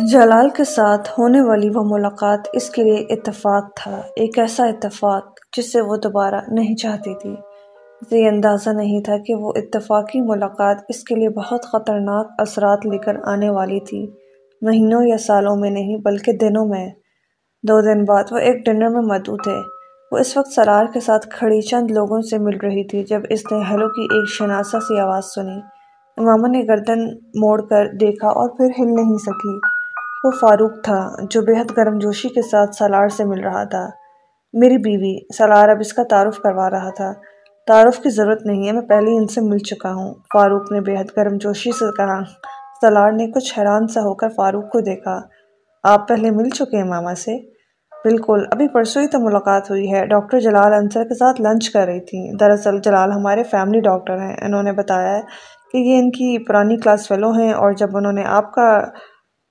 جلال کے ساتھ ہونے والی وہ ملاقات اس کے لیے اتفاق تھا، ایک ایسا اتفاق جس سے وہ دوبارہ نہیں چاہتی تھی۔ اسے یہ اندازہ نہیں تھا کہ وہ اتفاقی ملاقات اس کے لیے بہت خطرناک اثرات لے کر آنے والی تھی۔ مہینوں یا سالوں میں نہیں، بلکہ دنوں میں۔ دو دن بعد وہ ایک ڈنر میں مدعو تھے۔ وہ اس وقت سرار کے ساتھ کھڑی چند لوگوں سے مل رہی تھی، جب اس نے ہیلو کی ایک شناسہ سی آواز سنی۔ امامہ نے گردن موڑ کر دیکھا اور پھر ہل نہیں سکی۔ وہ فاروق تھا جو بے حد گرم جوشی کے ساتھ سالار سے مل رہا تھا۔ میری بیوی، سالار اب اس کا تعارف کروا رہا تھا۔ تعارف کی ضرورت نہیں ہے، میں پہلے ان سے مل چکا ہوں۔ فاروق نے بے حد گرم جوشی سے کہا۔ سالار نے کچھ حیران سا ہو کر فاروق کو دیکھا۔ آپ پہلے مل چکے ہیں ماما سے؟ بالکل، ابھی پرسوں ہی تو ملاقات ہوئی ہے۔ ڈاکٹر جلال انصر کے ساتھ لنچ کر رہی تھی دراصل جلال ہمارے فیملی ڈاکٹر ہیں۔ انہوں نے بتایا ہے کہ یہ ان کی پرانی کلاس فیلو ہیں اور جب انہوں نے آپ کا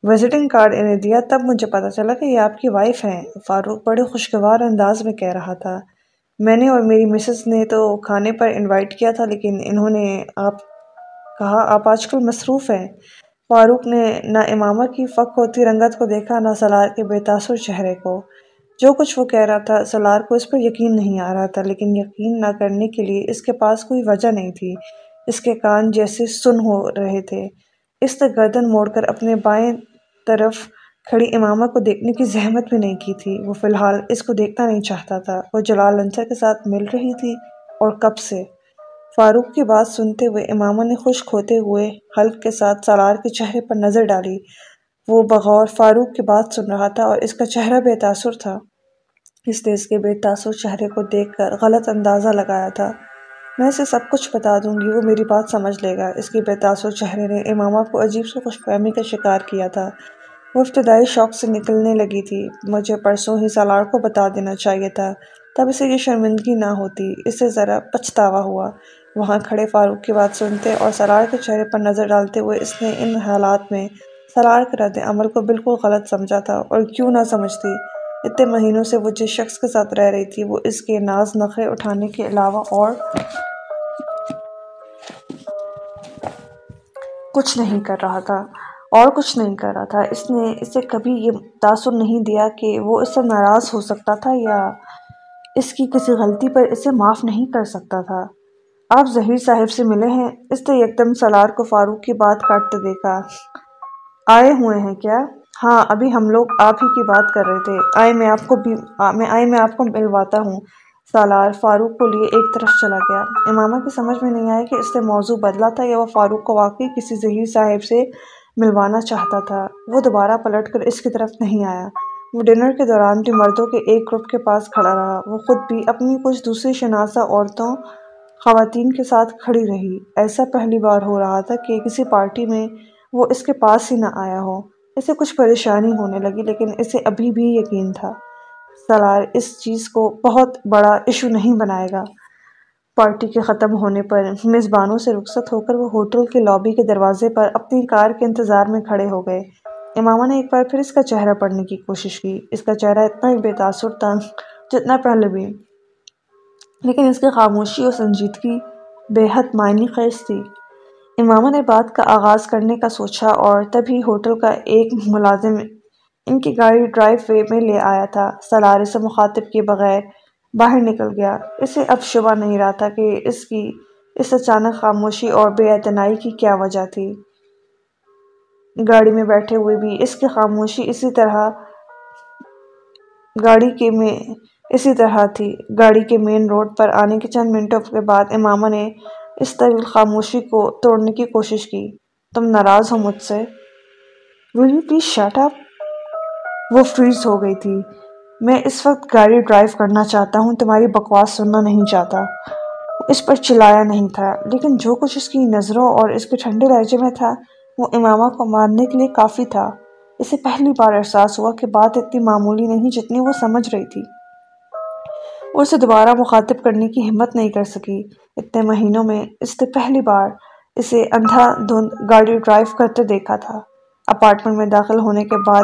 وزٹنگ کارڈ انہیں دیا، تب مجھے پتا چلا کہ یہ آپ کی وائف ہیں۔ فاروق بڑے خوشگوار انداز میں کہہ رہا تھا۔ میں نے اور میری مسز نے تو کھانے پر انوائٹ کیا تھا، لیکن انہوں نے آپ کہا، آپ آج کل مصروف ہیں۔ فاروق نے نہ امامہ کی فق ہوتی رنگت کو دیکھا، نہ سلار کے بے تاثر چہرے کو۔ جو کچھ وہ کہہ رہا تھا، سلار کو اس پر یقین نہیں آ رہا تھا، لیکن یقین نہ کرنے کے لیے اس کے پاس کوئی وجہ نہیں تھی۔ اس کے کان جیسے سن ہو رہے تھے۔ اس نے گردن موڑ کر اپنے بائیں طرف کھڑی امامہ کو دیکھنے کی زحمت بھی نہیں کی تھی۔ وہ فی الحال اس کو دیکھنا نہیں چاہتا تھا۔ وہ جلال انصر کے ساتھ مل رہی تھی اور کب سے۔ فاروق کی بات سنتے ہوئے امامہ نے خشک ہوتے ہوئے حلق کے ساتھ سالار کے چہرے پر نظر ڈالی۔ وہ بغور فاروق کی بات سن رہا تھا اور اس کا چہرہ بے تاثر تھا۔ اس نے اس کے بے تاثر چہرے کو دیکھ کر غلط اندازہ لگایا تھا۔ میں اسے سب کچھ بتا دوں گی، وہ میری بات سمجھ لے گا۔ اس کے بے تاثر چہرے نے امامہ کو عجیب سے خوش فہمی کا شکار کیا تھا۔ وہ ابتدائی شوق سے نکلنے لگی تھی۔ مجھے پرسوں ہی سالار کو بتا دینا چاہیے تھا۔ تب اسے یہ شرمندگی نہ ہوتی۔ اسے ذرا پچھتاوا ہوا۔ وہاں کھڑے فاروق کی بات سنتے اور سالار کے چہرے پر نظر ڈالتے ہوئے اس نے ان حالات میں سالار کے رد عمل کو بالکل غلط سمجھا تھا اور کیوں نہ سمجھتی۔ اتنے مہینوں سے وہ جس شخص کے ساتھ رہ رہی تھی وہ اس کے ناز نخرے اٹھانے کے علاوہ اور کچھ نہیں کر رہا تھا۔ اور کچھ نہیں کر رہا تھا۔ اس نے اسے کبھی یہ تاثر نہیں دیا کہ وہ اس سے ناراض ہو سکتا تھا یا اس کی کسی غلطی پر اسے معاف نہیں کر سکتا تھا۔ آپ ظہیر صاحب سے ملے ہیں۔ اس نے یکدم سلار کو فاروق کی بات کاٹتے دیکھا۔ آئے ہوئے ہیں کیا؟ ہاں ابھی ہم لوگ آپ ہی کی بات کر رہے تھے۔ آئے میں آپ کو بھی، میں آئے میں آپ کو ملواتا ہوں۔ سالار فاروق کو لیے ایک طرف چلا گیا۔ امامہ کی سمجھ میں نہیں آیا کہ اس نے موضوع بدلا تھا یا وہ فاروق کو واقعی کسی ظہیر صاحب سے ملوانا چاہتا تھا۔ وہ دوبارہ پلٹ کر اس کی طرف نہیں آیا۔ وہ ڈنر کے دوران بھی مردوں کے ایک گروپ کے پاس کھڑا رہا۔ وہ خود بھی اپنی کچھ دوسری شناسہ عورتوں، خواتین کے ساتھ کھڑی رہی۔ ایسا پہلی بار ہو رہا تھا کہ کسی پارٹی میں وہ اس کے پاس ہی نہ آیا ہو۔ اسے کچھ پریشانی ہونے لگی، لیکن اسے ابھی بھی یقین تھا۔ سلار اس چیز کو بہت بڑا ایشو نہیں بنائے گا۔ پارٹی کے ختم ہونے پر میزبانوں سے رخصت ہو کر وہ ہوٹل کے لابی کے دروازے پر اپنی کار کے انتظار میں کھڑے ہو گئے۔ امامہ نے ایک بار پھر اس کا چہرہ پڑھنے کی کوشش کی۔ اس کا چہرہ اتنا ہی بے تاثر تھا جتنا پہلے بھی۔ لیکن اس کی خاموشی اور سنجیدگی بے حد معنی خیز تھی۔ امامہ نے بات کا آغاز کرنے کا سوچا اور تبھی ہوٹل کا ایک ملازم ان کی گاڑی ڈرائیو وے میں لے آیا تھا۔ سلارے سے مخاطب کے بغیر باہر نکل گیا۔ اسے اب شبہ نہیں رہا تھا کہ اس کی، اس اچانک خاموشی اور بے اعتنائی کی کیا وجہ تھی۔ گاڑی میں بیٹھے ہوئے بھی اس کی خاموشی اسی طرح، گاڑی کے میں اسی طرح تھی۔ گاڑی کے مین روڈ پر آنے کے چند منٹوں کے بعد امامہ نے اس طویل خاموشی کو توڑنے کی کوشش کی۔ تم ناراض ہو مجھ سے۔ Will you please shut up وہ فریز ہو گئی تھی۔ میں اس وقت گاڑی ڈرائیو کرنا چاہتا ہوں، تمہاری بکواس سننا نہیں چاہتا۔ اس پر چلایا نہیں تھا، لیکن جو کچھ اس کی نظروں اور اس کے ٹھنڈے لہجے میں تھا، وہ امامہ کو مارنے کے لیے کافی تھا۔ اسے پہلی بار احساس ہوا کہ بات اتنی معمولی نہیں جتنی وہ سمجھ رہی تھی۔ وہ اسے دوبارہ مخاطب کرنے کی ہمت نہیں کر سکی۔ اتنے مہینوں میں اس نے پہلی بار اسے اندھا دھند گاڑی ڈرائیو کرتے دیکھا تھا۔ اپارٹمنٹ میں داخل ہونے کے بعد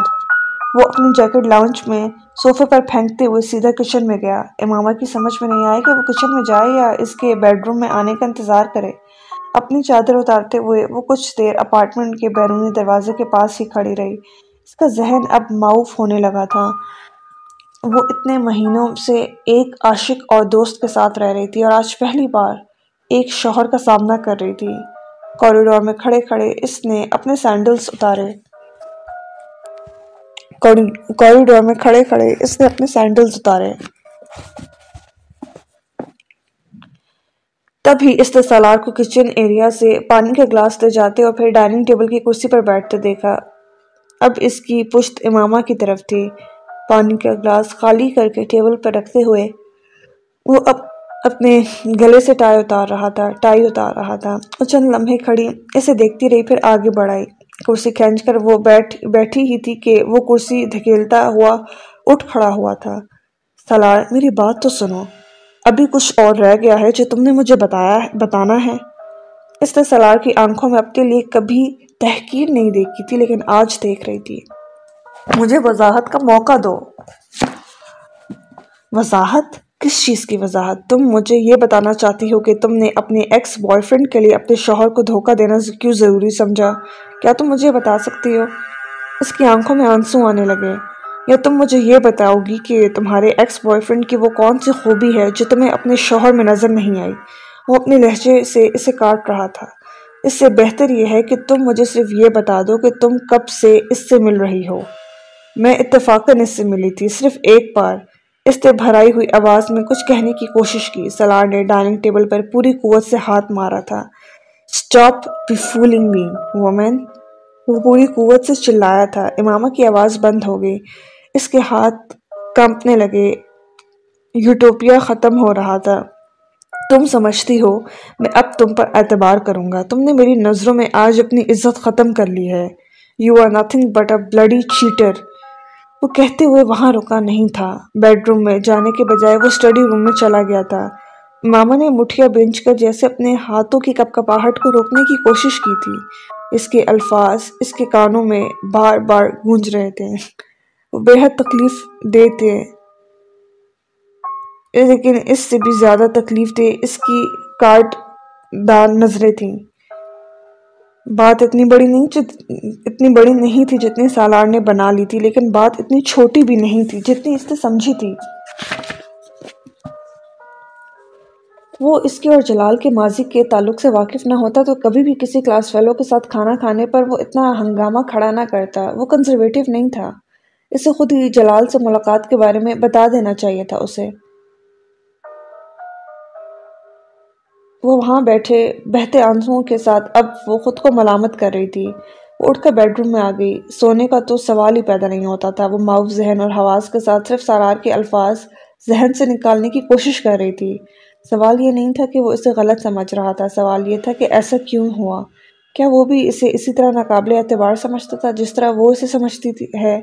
وہ اپنی جیکٹ لاؤنچ میں صوفے پر پھینکتے ہوئے سیدھا کچن میں گیا۔ امامہ کی سمجھ میں نہیں آیا کہ وہ کچن میں جائے یا اس کے بیڈ روم میں آنے کا انتظار کرے۔ اپنی چادر اتارتے ہوئے وہ کچھ دیر اپارٹمنٹ کے بیرونی دروازے کے پاس ہی کھڑی رہی۔ اس کا ذہن اب معاف ہونے لگا تھا۔ وہ اتنے مہینوں سے ایک عاشق اور دوست کے ساتھ رہ رہی تھی اور آج پہلی بار ایک شوہر کا سامنا کر رہی تھی۔ کوریڈور میں کھڑے کھڑے اس نے اپنے سینڈلز اتارے۔ کوریڈور میں کھڑے کھڑے اس نے اپنے سینڈلز اتارے۔ تب ہی اس نے سالار کو کچن ایریا سے پانی کا گلاس لے جاتے اور پھر ڈائننگ ٹیبل کی کرسی پر بیٹھتے دیکھا۔ اب اس کی پشت امامہ کی طرف تھی۔ پانی کا گلاس خالی کر کے ٹیبل پر رکھتے ہوئے وہ اب اپنے گلے سے ٹائی اتار رہا تھا ٹائی اتار رہا تھا۔ وہ چند لمحے کھڑی اسے دیکھتی رہی، پھر آگے بڑھائی۔ کرسی کھینچ کر وہ بیٹھ، بیٹھی ہی تھی کہ وہ کرسی دھکیلتا ہوا اٹھ کھڑا ہوا تھا۔ سالار میری بات تو سنو۔ ابھی کچھ اور رہ گیا ہے جو تم نے مجھے بتایا بتانا ہے۔ اس نے سلار کی آنکھوں میں اپنے لیے کبھی تحقیر نہیں دیکھی تھی، لیکن آج دیکھ رہی تھی۔ مجھے وضاحت کا موقع دو۔ وضاحت؟ کس چیز کی وضاحت؟ تم مجھے یہ بتانا چاہتی ہو کہ تم نے اپنے ایکس بوائے فرینڈ کے لیے اپنے شوہر کو دھوکہ دینا کیوں ضروری سمجھا؟ کیا تم مجھے بتا سکتی ہو؟ اس کی آنکھوں میں آنسو آنے لگے۔ یا تم مجھے یہ بتاؤ گی کہ تمہارے ایکس بوائے فرینڈ کی وہ کون سی خوبی ہے جو تمہیں اپنے شوہر میں نظر نہیں آئی؟ وہ اپنے لہجے سے اسے کاٹ رہا تھا۔ اس سے بہتر یہ ہے کہ تم مجھے صرف یہ بتا دو کہ تم کب سے اس سے مل رہی ہو۔ میں اتفاقاً اس سے ملی تھی، صرف ایک بار۔ اس نے بھرائی ہوئی آواز میں کچھ کہنے کی کوشش کی۔ سلار نے ڈائننگ ٹیبل پر پوری قوت سے ہاتھ مارا تھا۔ Stop be fooling me woman وہ پوری قوت سے چلایا تھا۔ امامہ کی آواز بند ہو گئی۔ اس کے ہاتھ کمپنے لگے۔ یوٹوپیا ختم ہو رہا تھا۔ تم سمجھتی ہو، میں اب تم پر اعتبار کروں گا۔ تم نے میری نظروں میں آج اپنی عزت ختم کر لی ہے۔ You are nothing but a bloody cheater وہ کہتے ہوئے وہاں رکا نہیں تھا۔ بیڈ روم میں جانے کے بجائے وہ اسٹڈی روم میں چلا گیا تھا۔ ماما نے مٹھیا بینچ کر جیسے اپنے ہاتھوں کی کپ کپاہٹ کو روکنے کی کوشش کی تھی۔ اس کے الفاظ، اس کے کانوں میں بار بار گونج رہے تھے۔ وہ بے حد تکلیف دیتے لیکن اس سے بھی زیادہ تکلیف دے اس کی کاٹ دان نظریں تھیں۔ بات اتنی بڑی نہیں اتنی بڑی نہیں تھی جتنی سالار نے بنا لی تھی، لیکن بات اتنی چھوٹی بھی نہیں تھی جتنی اس نے سمجھی تھی۔ وہ اس کے اور جلال کے ماضی کے تعلق سے واقف نہ ہوتا تو کبھی بھی کسی کلاس فیلو کے ساتھ کھانا کھانے پر وہ اتنا ہنگامہ کھڑا نہ کرتا۔ وہ کنزرویٹو نہیں تھا۔ اسے خود ہی جلال سے ملاقات کے بارے میں بتا دینا چاہیے تھا اسے۔ وہ وہاں بیٹھے بہتے آنسوؤں کے ساتھ اب وہ خود کو ملامت کر رہی تھی۔ وہ اٹھ کر بیڈ روم میں آ گئی۔ سونے کا تو سوال ہی پیدا نہیں ہوتا تھا۔ وہ معاف ذہن اور حواس کے ساتھ صرف سارار کے الفاظ ذہن سے نکالنے کی کوشش کر رہی تھی۔ سوال یہ نہیں تھا کہ وہ اسے غلط سمجھ رہا تھا۔ سوال یہ تھا کہ ایسا کیوں ہوا؟ کیا وہ بھی اسے اسی طرح ناقابل اعتبار سمجھتا تھا جس طرح وہ اسے سمجھتی ہے؟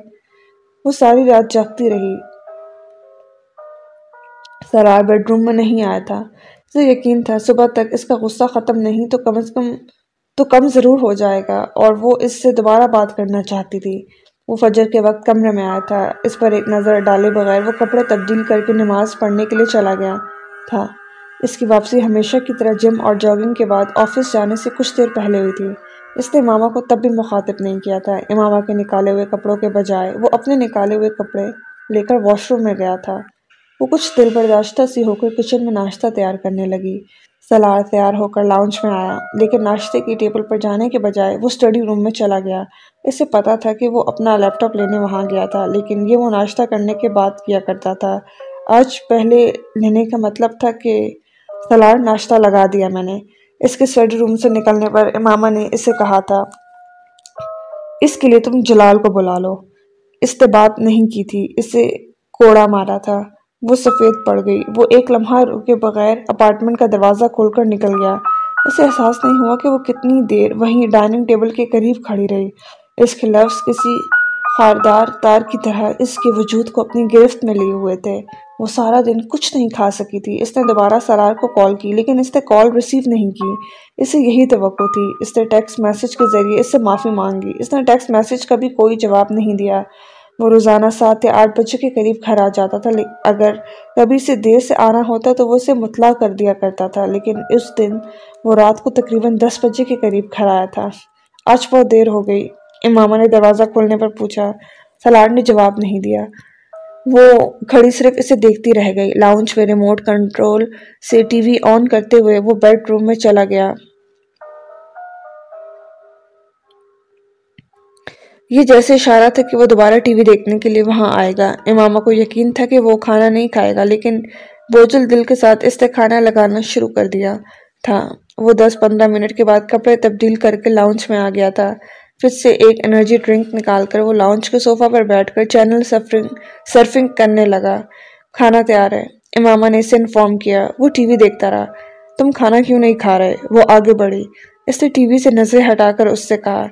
وہ ساری رات جاگتی رہی۔ سرار بیڈ روم میں نہیں آیا تھا۔ اسے یقین تھا، صبح تک اس کا غصہ ختم نہیں تو کم از کم تو کم ضرور ہو جائے گا اور وہ اس سے دوبارہ بات کرنا چاہتی تھی۔ وہ فجر کے وقت کمرے میں آیا تھا۔ اس پر ایک نظر ڈالے بغیر وہ کپڑے تبدیل کر کے نماز پڑھنے کے لیے چلا گیا تھا۔ اس کی واپسی ہمیشہ کی طرح جم اور جاگنگ کے بعد آفس جانے سے کچھ دیر پہلے ہوئی تھی۔ اس نے امامہ کو تب بھی مخاطب نہیں کیا تھا۔ امامہ کے نکالے ہوئے کپڑوں کے بجائے وہ اپنے نکالے ہوئے کپڑے لے کر واش روم میں گیا تھا۔ وہ کچھ دل برداشتہ سی ہو کر کچن میں ناشتہ تیار کرنے لگی۔ سلار تیار ہو کر لاؤنج میں آیا، لیکن ناشتے کی ٹیبل پر جانے کے بجائے وہ اسٹڈی روم میں چلا گیا۔ اسے پتا تھا کہ وہ اپنا لیپ ٹاپ لینے وہاں گیا تھا، لیکن یہ وہ ناشتہ کرنے کے بعد کیا کرتا تھا۔ آج پہلے لینے کا مطلب تھا کہ سلار ناشتہ لگا دیا میں نے۔ اس کے اسٹڈی روم سے نکلنے پر امامہ نے اسے کہا تھا، اس کے لیے تم جلال کو بلا لو۔ اس نے بات نہیں کی تھی، اسے کوڑا مارا تھا۔ وہ سفید پڑ گئی۔ وہ ایک لمحہ رکے بغیر اپارٹمنٹ کا دروازہ کھول کر نکل گیا۔ اسے احساس نہیں ہوا کہ وہ کتنی دیر وہیں ڈائننگ ٹیبل کے قریب کھڑی رہی۔ اس کے لفظ کسی خاردار تار کی طرح اس کے وجود کو اپنی گرفت میں لیے ہوئے تھے۔ وہ سارا دن کچھ نہیں کھا سکی تھی۔ اس نے دوبارہ سرار کو کال کی، لیکن اس نے کال ریسیو نہیں کی۔ اسے یہی توقع تھی۔ اس نے ٹیکس میسج کے ذریعے اس سے معافی مانگی۔ اس نے ٹیکس میسج کا بھی کوئی جواب نہیں دیا۔ وہ روزانہ سات یا آٹھ بجے کے قریب گھر آ جاتا تھا اگر کبھی سے دیر سے آنا ہوتا تو وہ اسے مطلع کر دیا کرتا تھا، لیکن اس دن وہ رات کو تقریباً دس بجے کے قریب گھر آیا تھا۔ آج بہت دیر ہو گئی۔ امامہ نے دروازہ کھولنے پر پوچھا سلاڈ نے جواب نہیں دیا۔ وہ کھڑی صرف اسے دیکھتی رہ گئی۔ لاؤنج میں ریموٹ کنٹرول سے ٹی وی آن کرتے ہوئے وہ بیڈ روم میں چلا گیا۔ یہ جیسے اشارہ تھا کہ وہ دوبارہ ٹی وی دیکھنے کے لیے وہاں آئے گا۔ امامہ کو یقین تھا کہ وہ کھانا نہیں کھائے گا، لیکن بوجھل دل کے ساتھ اس نے کھانا لگانا شروع کر دیا تھا۔ وہ دس پندرہ منٹ کے بعد کپڑے تبدیل کر کے لاؤنج میں آ گیا تھا۔ پھر سے ایک انرجی ڈرنک نکال کر وہ لاؤنج کے صوفہ پر بیٹھ کر چینل سرفنگ کرنے لگا۔ کھانا تیار ہے۔ امامہ نے اسے انفارم کیا۔ وہ ٹی وی دیکھتا رہا۔ تم کھانا کیوں نہیں کھا رہے؟ وہ آگے بڑھی۔ اس نے ٹی وی سے نظریں ہٹا کر اس سے کہا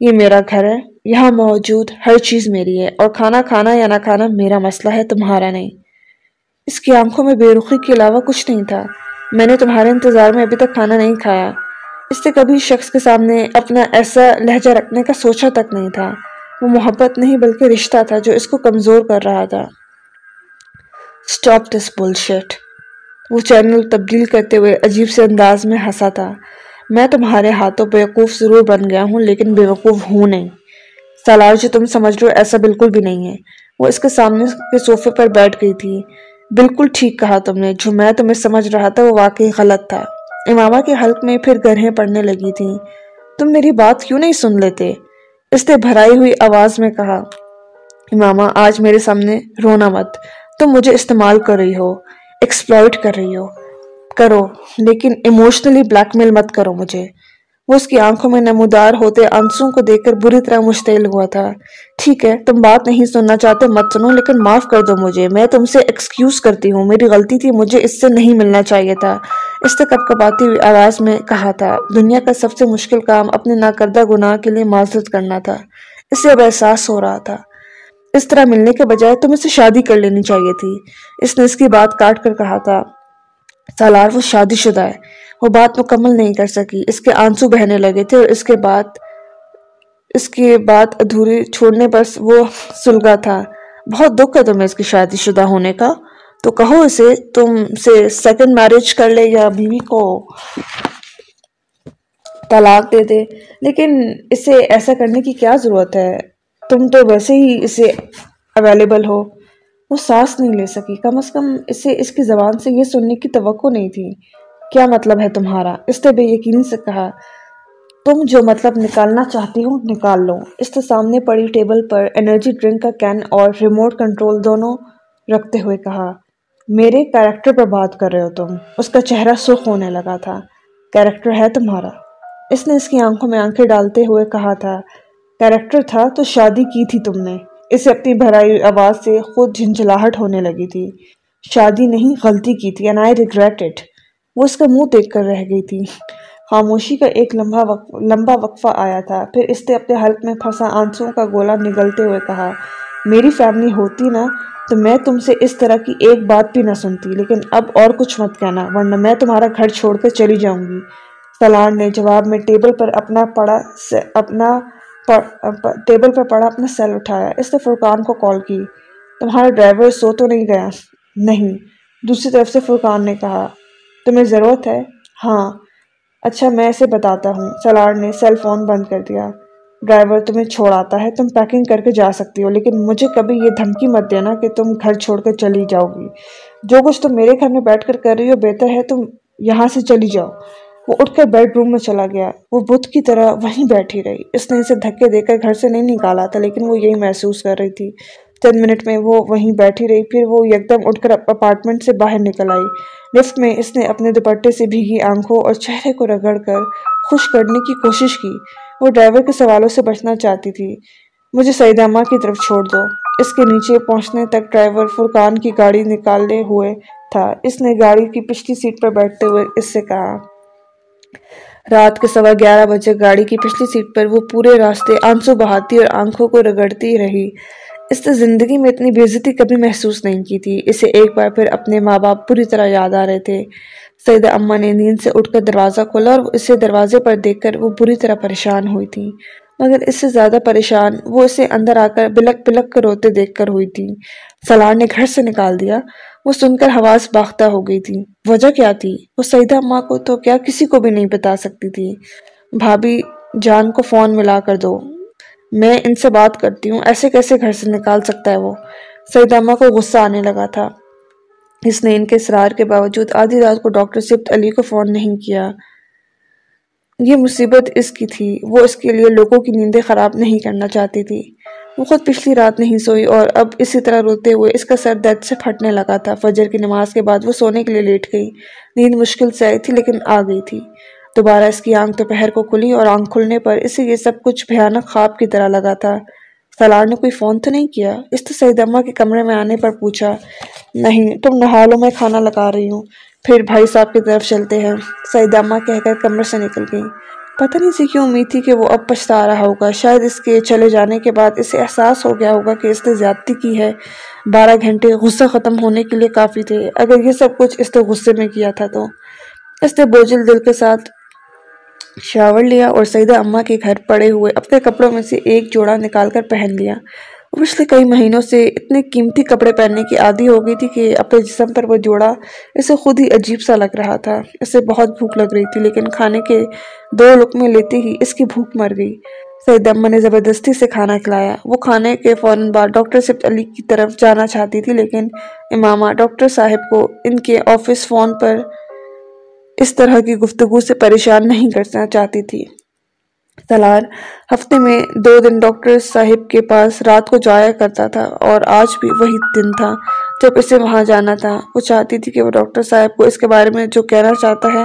یہ میرا گھر ہے۔ یہاں موجود ہر چیز میری ہے اور کھانا کھانا یا نہ کھانا میرا مسئلہ ہے، تمہارا نہیں۔ اس کی آنکھوں میں بے رخی کے علاوہ کچھ نہیں تھا۔ میں نے تمہارے انتظار میں ابھی تک کھانا نہیں کھایا۔ اس نے کبھی شخص کے سامنے اپنا ایسا لہجہ رکھنے کا سوچا تک نہیں تھا۔ وہ محبت نہیں بلکہ رشتہ تھا جو اس کو کمزور کر رہا تھا۔ دس وہ چینل تبدیل کرتے ہوئے عجیب سے انداز میں ہنسا تھا۔ میں تمہارے ہاتھوں بیوقوف ضرور بن گیا ہوں، لیکن بیوقوف ہوں نہیں۔ سالار جو جی، تم سمجھ رہے ایسا بالکل بھی نہیں ہے۔ وہ اس کے سامنے کے صوفے پر بیٹھ گئی تھی۔ بالکل ٹھیک کہا تم نے۔ جو میں تمہیں سمجھ رہا تھا، وہ واقعی غلط تھا۔ امامہ کے حلق میں پھر گرہیں پڑنے لگی تھی تم میری بات کیوں نہیں سن لیتے؟ اس نے بھرائی ہوئی آواز میں کہا، امامہ، آج میرے سامنے رونا مت۔ تم مجھے استعمال کر رہی ہو ایکسپلوئٹ کر رہی ہو۔ کرو، لیکن ایموشنلی بلیک میل مت کرو مجھے۔ وہ اس کی آنکھوں میں نمودار ہوتے آنسوں کو دیکھ کر بری طرح مشتعل ہوا تھا۔ ٹھیک ہے، تم بات نہیں سننا چاہتے، مت سنو، لیکن معاف کر دو مجھے۔ میں تم سے ایکسکیوز کرتی ہوں۔ میری غلطی تھی، مجھے اس سے نہیں ملنا چاہیے تھا۔ اس نے کپ کپاتی ہوئی آواز میں کہا تھا، دنیا کا سب سے مشکل کام اپنے ناکردہ گناہ کے لیے معذرت کرنا تھا۔ اس سے اب احساس ہو رہا تھا۔ اس طرح ملنے کے بجائے تم اسے شادی کر لینی چاہیے تھی۔ اس نے اس کی بات کاٹ کر کہا تھا سالار وہ شادی شدہ ہے۔ وہ بات مکمل نہیں کر سکی۔ اس کے آنسو بہنے لگے تھے اور اس کے بعد، اس کی بات ادھوری چھوڑنے پر وہ سلگا تھا۔ بہت دکھ ہے تمہیں اس کی شادی شدہ ہونے کا۔ تو کہو اسے، تم سے سیکنڈ میرج کر لے یا بیوی کو طلاق دے دے۔ لیکن اسے ایسا کرنے کی کیا ضرورت ہے؟ تم تو ویسے ہی اسے اویلیبل ہو۔ وہ سانس نہیں لے سکی۔ کم از کم اسے اس کی زبان سے یہ سننے کی توقع نہیں تھی۔ کیا مطلب ہے تمہارا؟ اس نے بے یقینی سے کہا، تم جو مطلب نکالنا چاہتی ہوں نکال لو۔ اس نے سامنے پڑی ٹیبل پر انرجی ڈرنک کا کین اور ریموٹ کنٹرول دونوں رکھتے ہوئے کہا، میرے کیریکٹر پر بات کر رہے ہو تم۔ اس کا چہرہ سرخ ہونے لگا تھا۔ کیریکٹر ہے تمہارا۔ اس نے اس کی آنکھوں میں آنکھیں ڈالتے ہوئے کہا تھا، کیریکٹر تھا تو شادی کی تھی تم نے۔ اسے اپنی بھرائی آواز سے خود جھنجھلاہٹ ہونے لگی تھی۔ شادی نہیں، غلطی کی تھی، and I regret it وہ اس کا منہ دیکھ کر رہ گئی تھی۔ خاموشی کا ایک لمبا وقفہ آیا تھا۔ پھر اس نے اپنے حلق میں پھنسا آنسوں کا گولا نگلتے ہوئے کہا، میری فیملی ہوتی نا، تو میں تم سے اس طرح کی ایک بات بھی نہ سنتی، لیکن اب اور کچھ مت کہنا، ورنہ میں تمہارا گھر چھوڑ کر چلی جاؤں گی۔ سلار نے جواب میں ٹیبل پر اپنا پڑا اپنا ٹیبل پر پڑا، اپنا سیل اٹھایا۔ اس نے فرقان کو کال کی۔ تمہارا ڈرائیور سو تو نہیں گیا؟ نہیں. دوسری طرف سے فرقان نے کہا، تمہیں ضرورت ہے؟ ہاں. اچھا میں اسے بتاتا ہوں۔ سلار نے سیل فون بند کر دیا۔ ڈرائیور تمہیں چھوڑ آتا ہے، تم پیکنگ کر کے جا سکتی ہو، لیکن مجھے کبھی یہ دھمکی مت دینا کہ تم گھر چھوڑ کر چلی جاؤ گی جو کچھ تم میرے گھر میں بیٹھ کر کر رہی ہو، بہتر ہے تم یہاں سے چلی جاؤ۔ وہ اٹھ کر بیڈ روم میں چلا گیا۔ وہ بت کی طرح وہیں بیٹھی رہی۔ اس نے اسے دھکے دے کر گھر سے نہیں نکالا تھا، لیکن وہ یہی محسوس کر رہی تھی۔ چند منٹ میں وہ وہیں بیٹھی رہی، پھر وہ یکدم اٹھ کر اپارٹمنٹ سے باہر نکل آئی۔ لفٹ میں اس نے اپنے دوپٹے سے بھیگی آنکھوں اور چہرے کو رگڑ کر خوش کرنے کی کوشش کی۔ وہ ڈرائیور کے سوالوں سے بچنا چاہتی تھی۔ مجھے سعید اماں کی طرف چھوڑ دو۔ اس کے نیچے پہنچنے تک ڈرائیور فرقان کی گاڑی نکالے ہوئے تھا۔ اس نے گاڑی کی پچھلی سیٹ پر بیٹھتے ہوئے اس سے کہا رات کے سوا گیارہ بجے گاڑی کی پچھلی سیٹ پر وہ پورے راستے آنسو بہاتی اور آنکھوں کو رگڑتی رہی۔ اس نے زندگی میں اتنی بےزتی کبھی محسوس نہیں کی تھی۔ اسے ایک بار پھر اپنے ماں باپ پوری طرح یاد آ رہے تھے۔ سیدہ اماں نے نیند سے اٹھ کر دروازہ کھولا اور اسے دروازے پر دیکھ کر وہ بری طرح پریشان ہوئی تھی۔ مگر اس سے زیادہ پریشان وہ اسے اندر آ کر بلک بلک کر روتے دیکھ کر ہوئی تھی۔ سلار نے گھر سے نکال دیا۔ وہ سن کر حواس باختہ ہو گئی تھی۔ وجہ کیا تھی؟ وہ سعیدہ ماں کو تو کیا کسی کو بھی نہیں بتا سکتی تھی۔ بھابی جان کو فون ملا کر دو۔ میں ان سے بات کرتی ہوں، ایسے کیسے گھر سے نکال سکتا ہے وہ؟ سعید امہ کو غصہ آنے لگا تھا۔ اس نے ان کے اصرار کے باوجود آدھی رات کو ڈاکٹر سبت علی کو فون نہیں کیا۔ یہ مصیبت اس کی تھی۔ وہ اس کے لیے لوگوں کی نیندیں خراب نہیں کرنا چاہتی تھی۔ وہ خود پچھلی رات نہیں سوئی اور اب اسی طرح روتے ہوئے اس کا سر درد سے پھٹنے لگا تھا۔ فجر کی نماز کے بعد وہ سونے کے لیے لیٹ گئی۔ نیند مشکل سے آئی تھی لیکن آ گئی تھی۔ دوبارہ اس کی آنکھ دوپہر کو کھلی اور آنکھ کھلنے پر اسے یہ سب کچھ بھیانک خواب کی طرح لگا تھا۔ سلار نے کوئی فون تو نہیں کیا؟ اس تو سعید امہ کے کمرے میں آنے پر پوچھا، نہیں، تم نہالو میں کھانا لگا رہی ہوں پھر بھائی صاحب کی طرف چلتے ہیں۔ سعید امہ کہہ کر کمرے سے نکل گئی پتہ نہیں سی کیوں امید تھی کہ وہ اب پچھتا رہا ہوگا۔ شاید اس کے چلے جانے کے بعد اسے احساس ہو گیا ہوگا کہ اس نے زیادتی کی ہے۔ بارہ گھنٹے غصہ ختم ہونے کے لیے کافی تھے۔ اگر یہ سب کچھ اس نے غصے میں کیا تھا تو۔ اس نے بوجھل دل کے ساتھ شاور لیا اور سیدہ اماں کے گھر پڑے ہوئے اپنے کپڑوں میں سے ایک جوڑا نکال کر پہن لیا۔ پچھلے کئی مہینوں سے اتنے قیمتی کپڑے پہننے کی عادی ہو گئی تھی کہ اپنے جسم پر وہ جوڑا اسے خود ہی عجیب سا لگ رہا تھا۔ اسے بہت بھوک لگ رہی تھی، لیکن کھانے کے دو لقمے لیتے ہی اس کی بھوک مر گئی۔ سید اماں نے زبردستی سے کھانا کھلایا۔ وہ کھانے کے فوراً بعد ڈاکٹر سبت علی کی طرف جانا چاہتی تھی، لیکن امامہ ڈاکٹر صاحب کو ان کے آفس فون پر اس طرح کی گفتگو سے پریشان نہیں کرنا چاہتی تھی۔ سلار ہفتے میں دو دن ڈاکٹر صاحب کے پاس رات کو جایا کرتا تھا اور آج بھی وہی دن تھا جب اسے وہاں جانا تھا۔ وہ چاہتی تھی کہ وہ ڈاکٹر صاحب کو اس کے بارے میں جو کہنا چاہتا ہے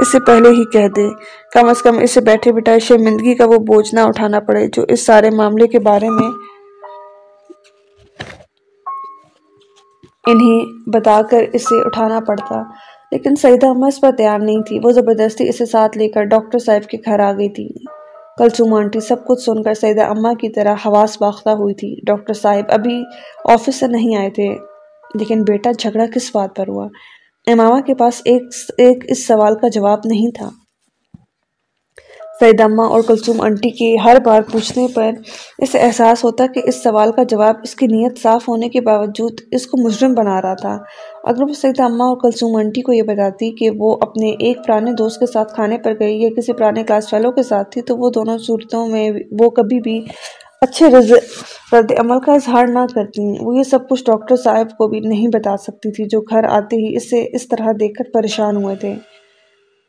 اسے پہلے ہی کہہ دے۔ کم از کم اسے بیٹھے بٹھائے شرمندگی کا وہ بوجھ نہ اٹھانا پڑے جو اس سارے معاملے کے بارے میں انہیں بتا کر اسے اٹھانا پڑتا۔ لیکن سعیدہ امہ اس پر تیار نہیں تھی۔ وہ زبردستی اسے ساتھ لے کر ڈاکٹر صاحب کے گھر آ گئی تھی۔ کلثوم آنٹی سب کچھ سن کر سیدہ امہ کی طرح حواس باختہ ہوئی تھی۔ ڈاکٹر صاحب ابھی آفس سے نہیں آئے تھے لیکن بیٹا جھگڑا کس بات پر ہوا؟ امامہ کے پاس ایک, ایک اس سوال کا جواب نہیں تھا۔ سعید امہ اور کلثوم انٹی کی ہر بار پوچھنے پر اسے احساس ہوتا کہ اس سوال کا جواب اس کی نیت صاف ہونے کے باوجود اس کو مجرم بنا رہا تھا۔ اگر وہ سعید اور کلثوم انٹی کو یہ بتاتی کہ وہ اپنے ایک پرانے دوست کے ساتھ کھانے پر گئی یا کسی پرانے کلاس فیلو کے ساتھ تھی، تو وہ دونوں صورتوں میں وہ کبھی بھی اچھے رد عمل کا اظہار نہ کرتی۔ وہ یہ سب کچھ ڈاکٹر صاحب کو بھی نہیں بتا سکتی تھی، جو گھر آتے ہی اسے اس طرح دیکھ کر پریشان ہوئے تھے۔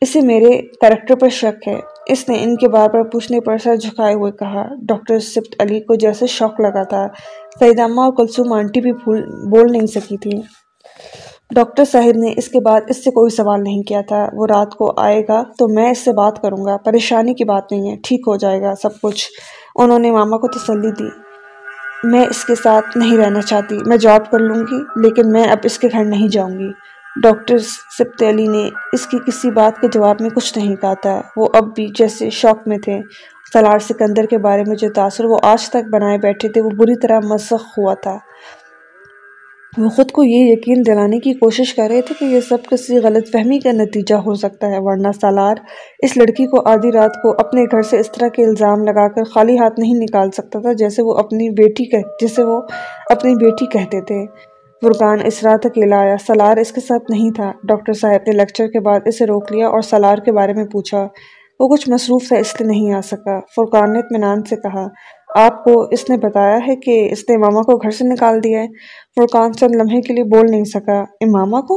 اسے میرے کریکٹر پر شک ہے۔ اس نے ان کے بار بار پوچھنے پر سر جھکائے ہوئے کہا، ڈاکٹر سبت علی کو جیسے شوق لگا تھا۔ سعید امہ اور کلثوم آنٹی بھی بول نہیں سکی تھی ڈاکٹر صاحب نے اس کے بعد اس سے کوئی سوال نہیں کیا تھا۔ وہ رات کو آئے گا تو میں اس سے بات کروں گا۔ پریشانی کی بات نہیں ہے، ٹھیک ہو جائے گا سب کچھ۔ انہوں نے ماما کو تسلی دی۔ میں اس کے ساتھ نہیں رہنا چاہتی۔ میں جاب کر لوں گی، لیکن میں اب اس کے گھر نہیں جاؤں گی۔ ڈاکٹر سبت علی نے اس کی کسی بات کے جواب میں کچھ نہیں کہا تھا۔ وہ اب بھی جیسے شوق میں تھے۔ سلار سکندر کے بارے میں جو تاثر وہ آج تک بنائے بیٹھے تھے، وہ بری طرح مسخ ہوا تھا۔ وہ خود کو یہ یقین دلانے کی کوشش کر رہے تھے کہ یہ سب کسی غلط فہمی کا نتیجہ ہو سکتا ہے، ورنہ سالار اس لڑکی کو آدھی رات کو اپنے گھر سے اس طرح کے الزام لگا کر خالی ہاتھ نہیں نکال سکتا تھا، جیسے وہ اپنی بیٹی کہ جسے وہ اپنی بیٹی کہتے تھے۔ فرقان اس رات اکیلا آیا۔ سلار اس کے ساتھ نہیں تھا۔ ڈاکٹر صاحب نے لیکچر کے بعد اسے روک لیا اور سلار کے بارے میں پوچھا۔ وہ کچھ مصروف تھا، اس لیے نہیں آ سکا۔ فرقان نے اطمینان سے کہا آپ کو اس نے بتایا ہے کہ اس نے امامہ کو گھر سے نکال دیا ہے۔ فرقان چند لمحے کے لیے بول نہیں سکا۔ امامہ کو؟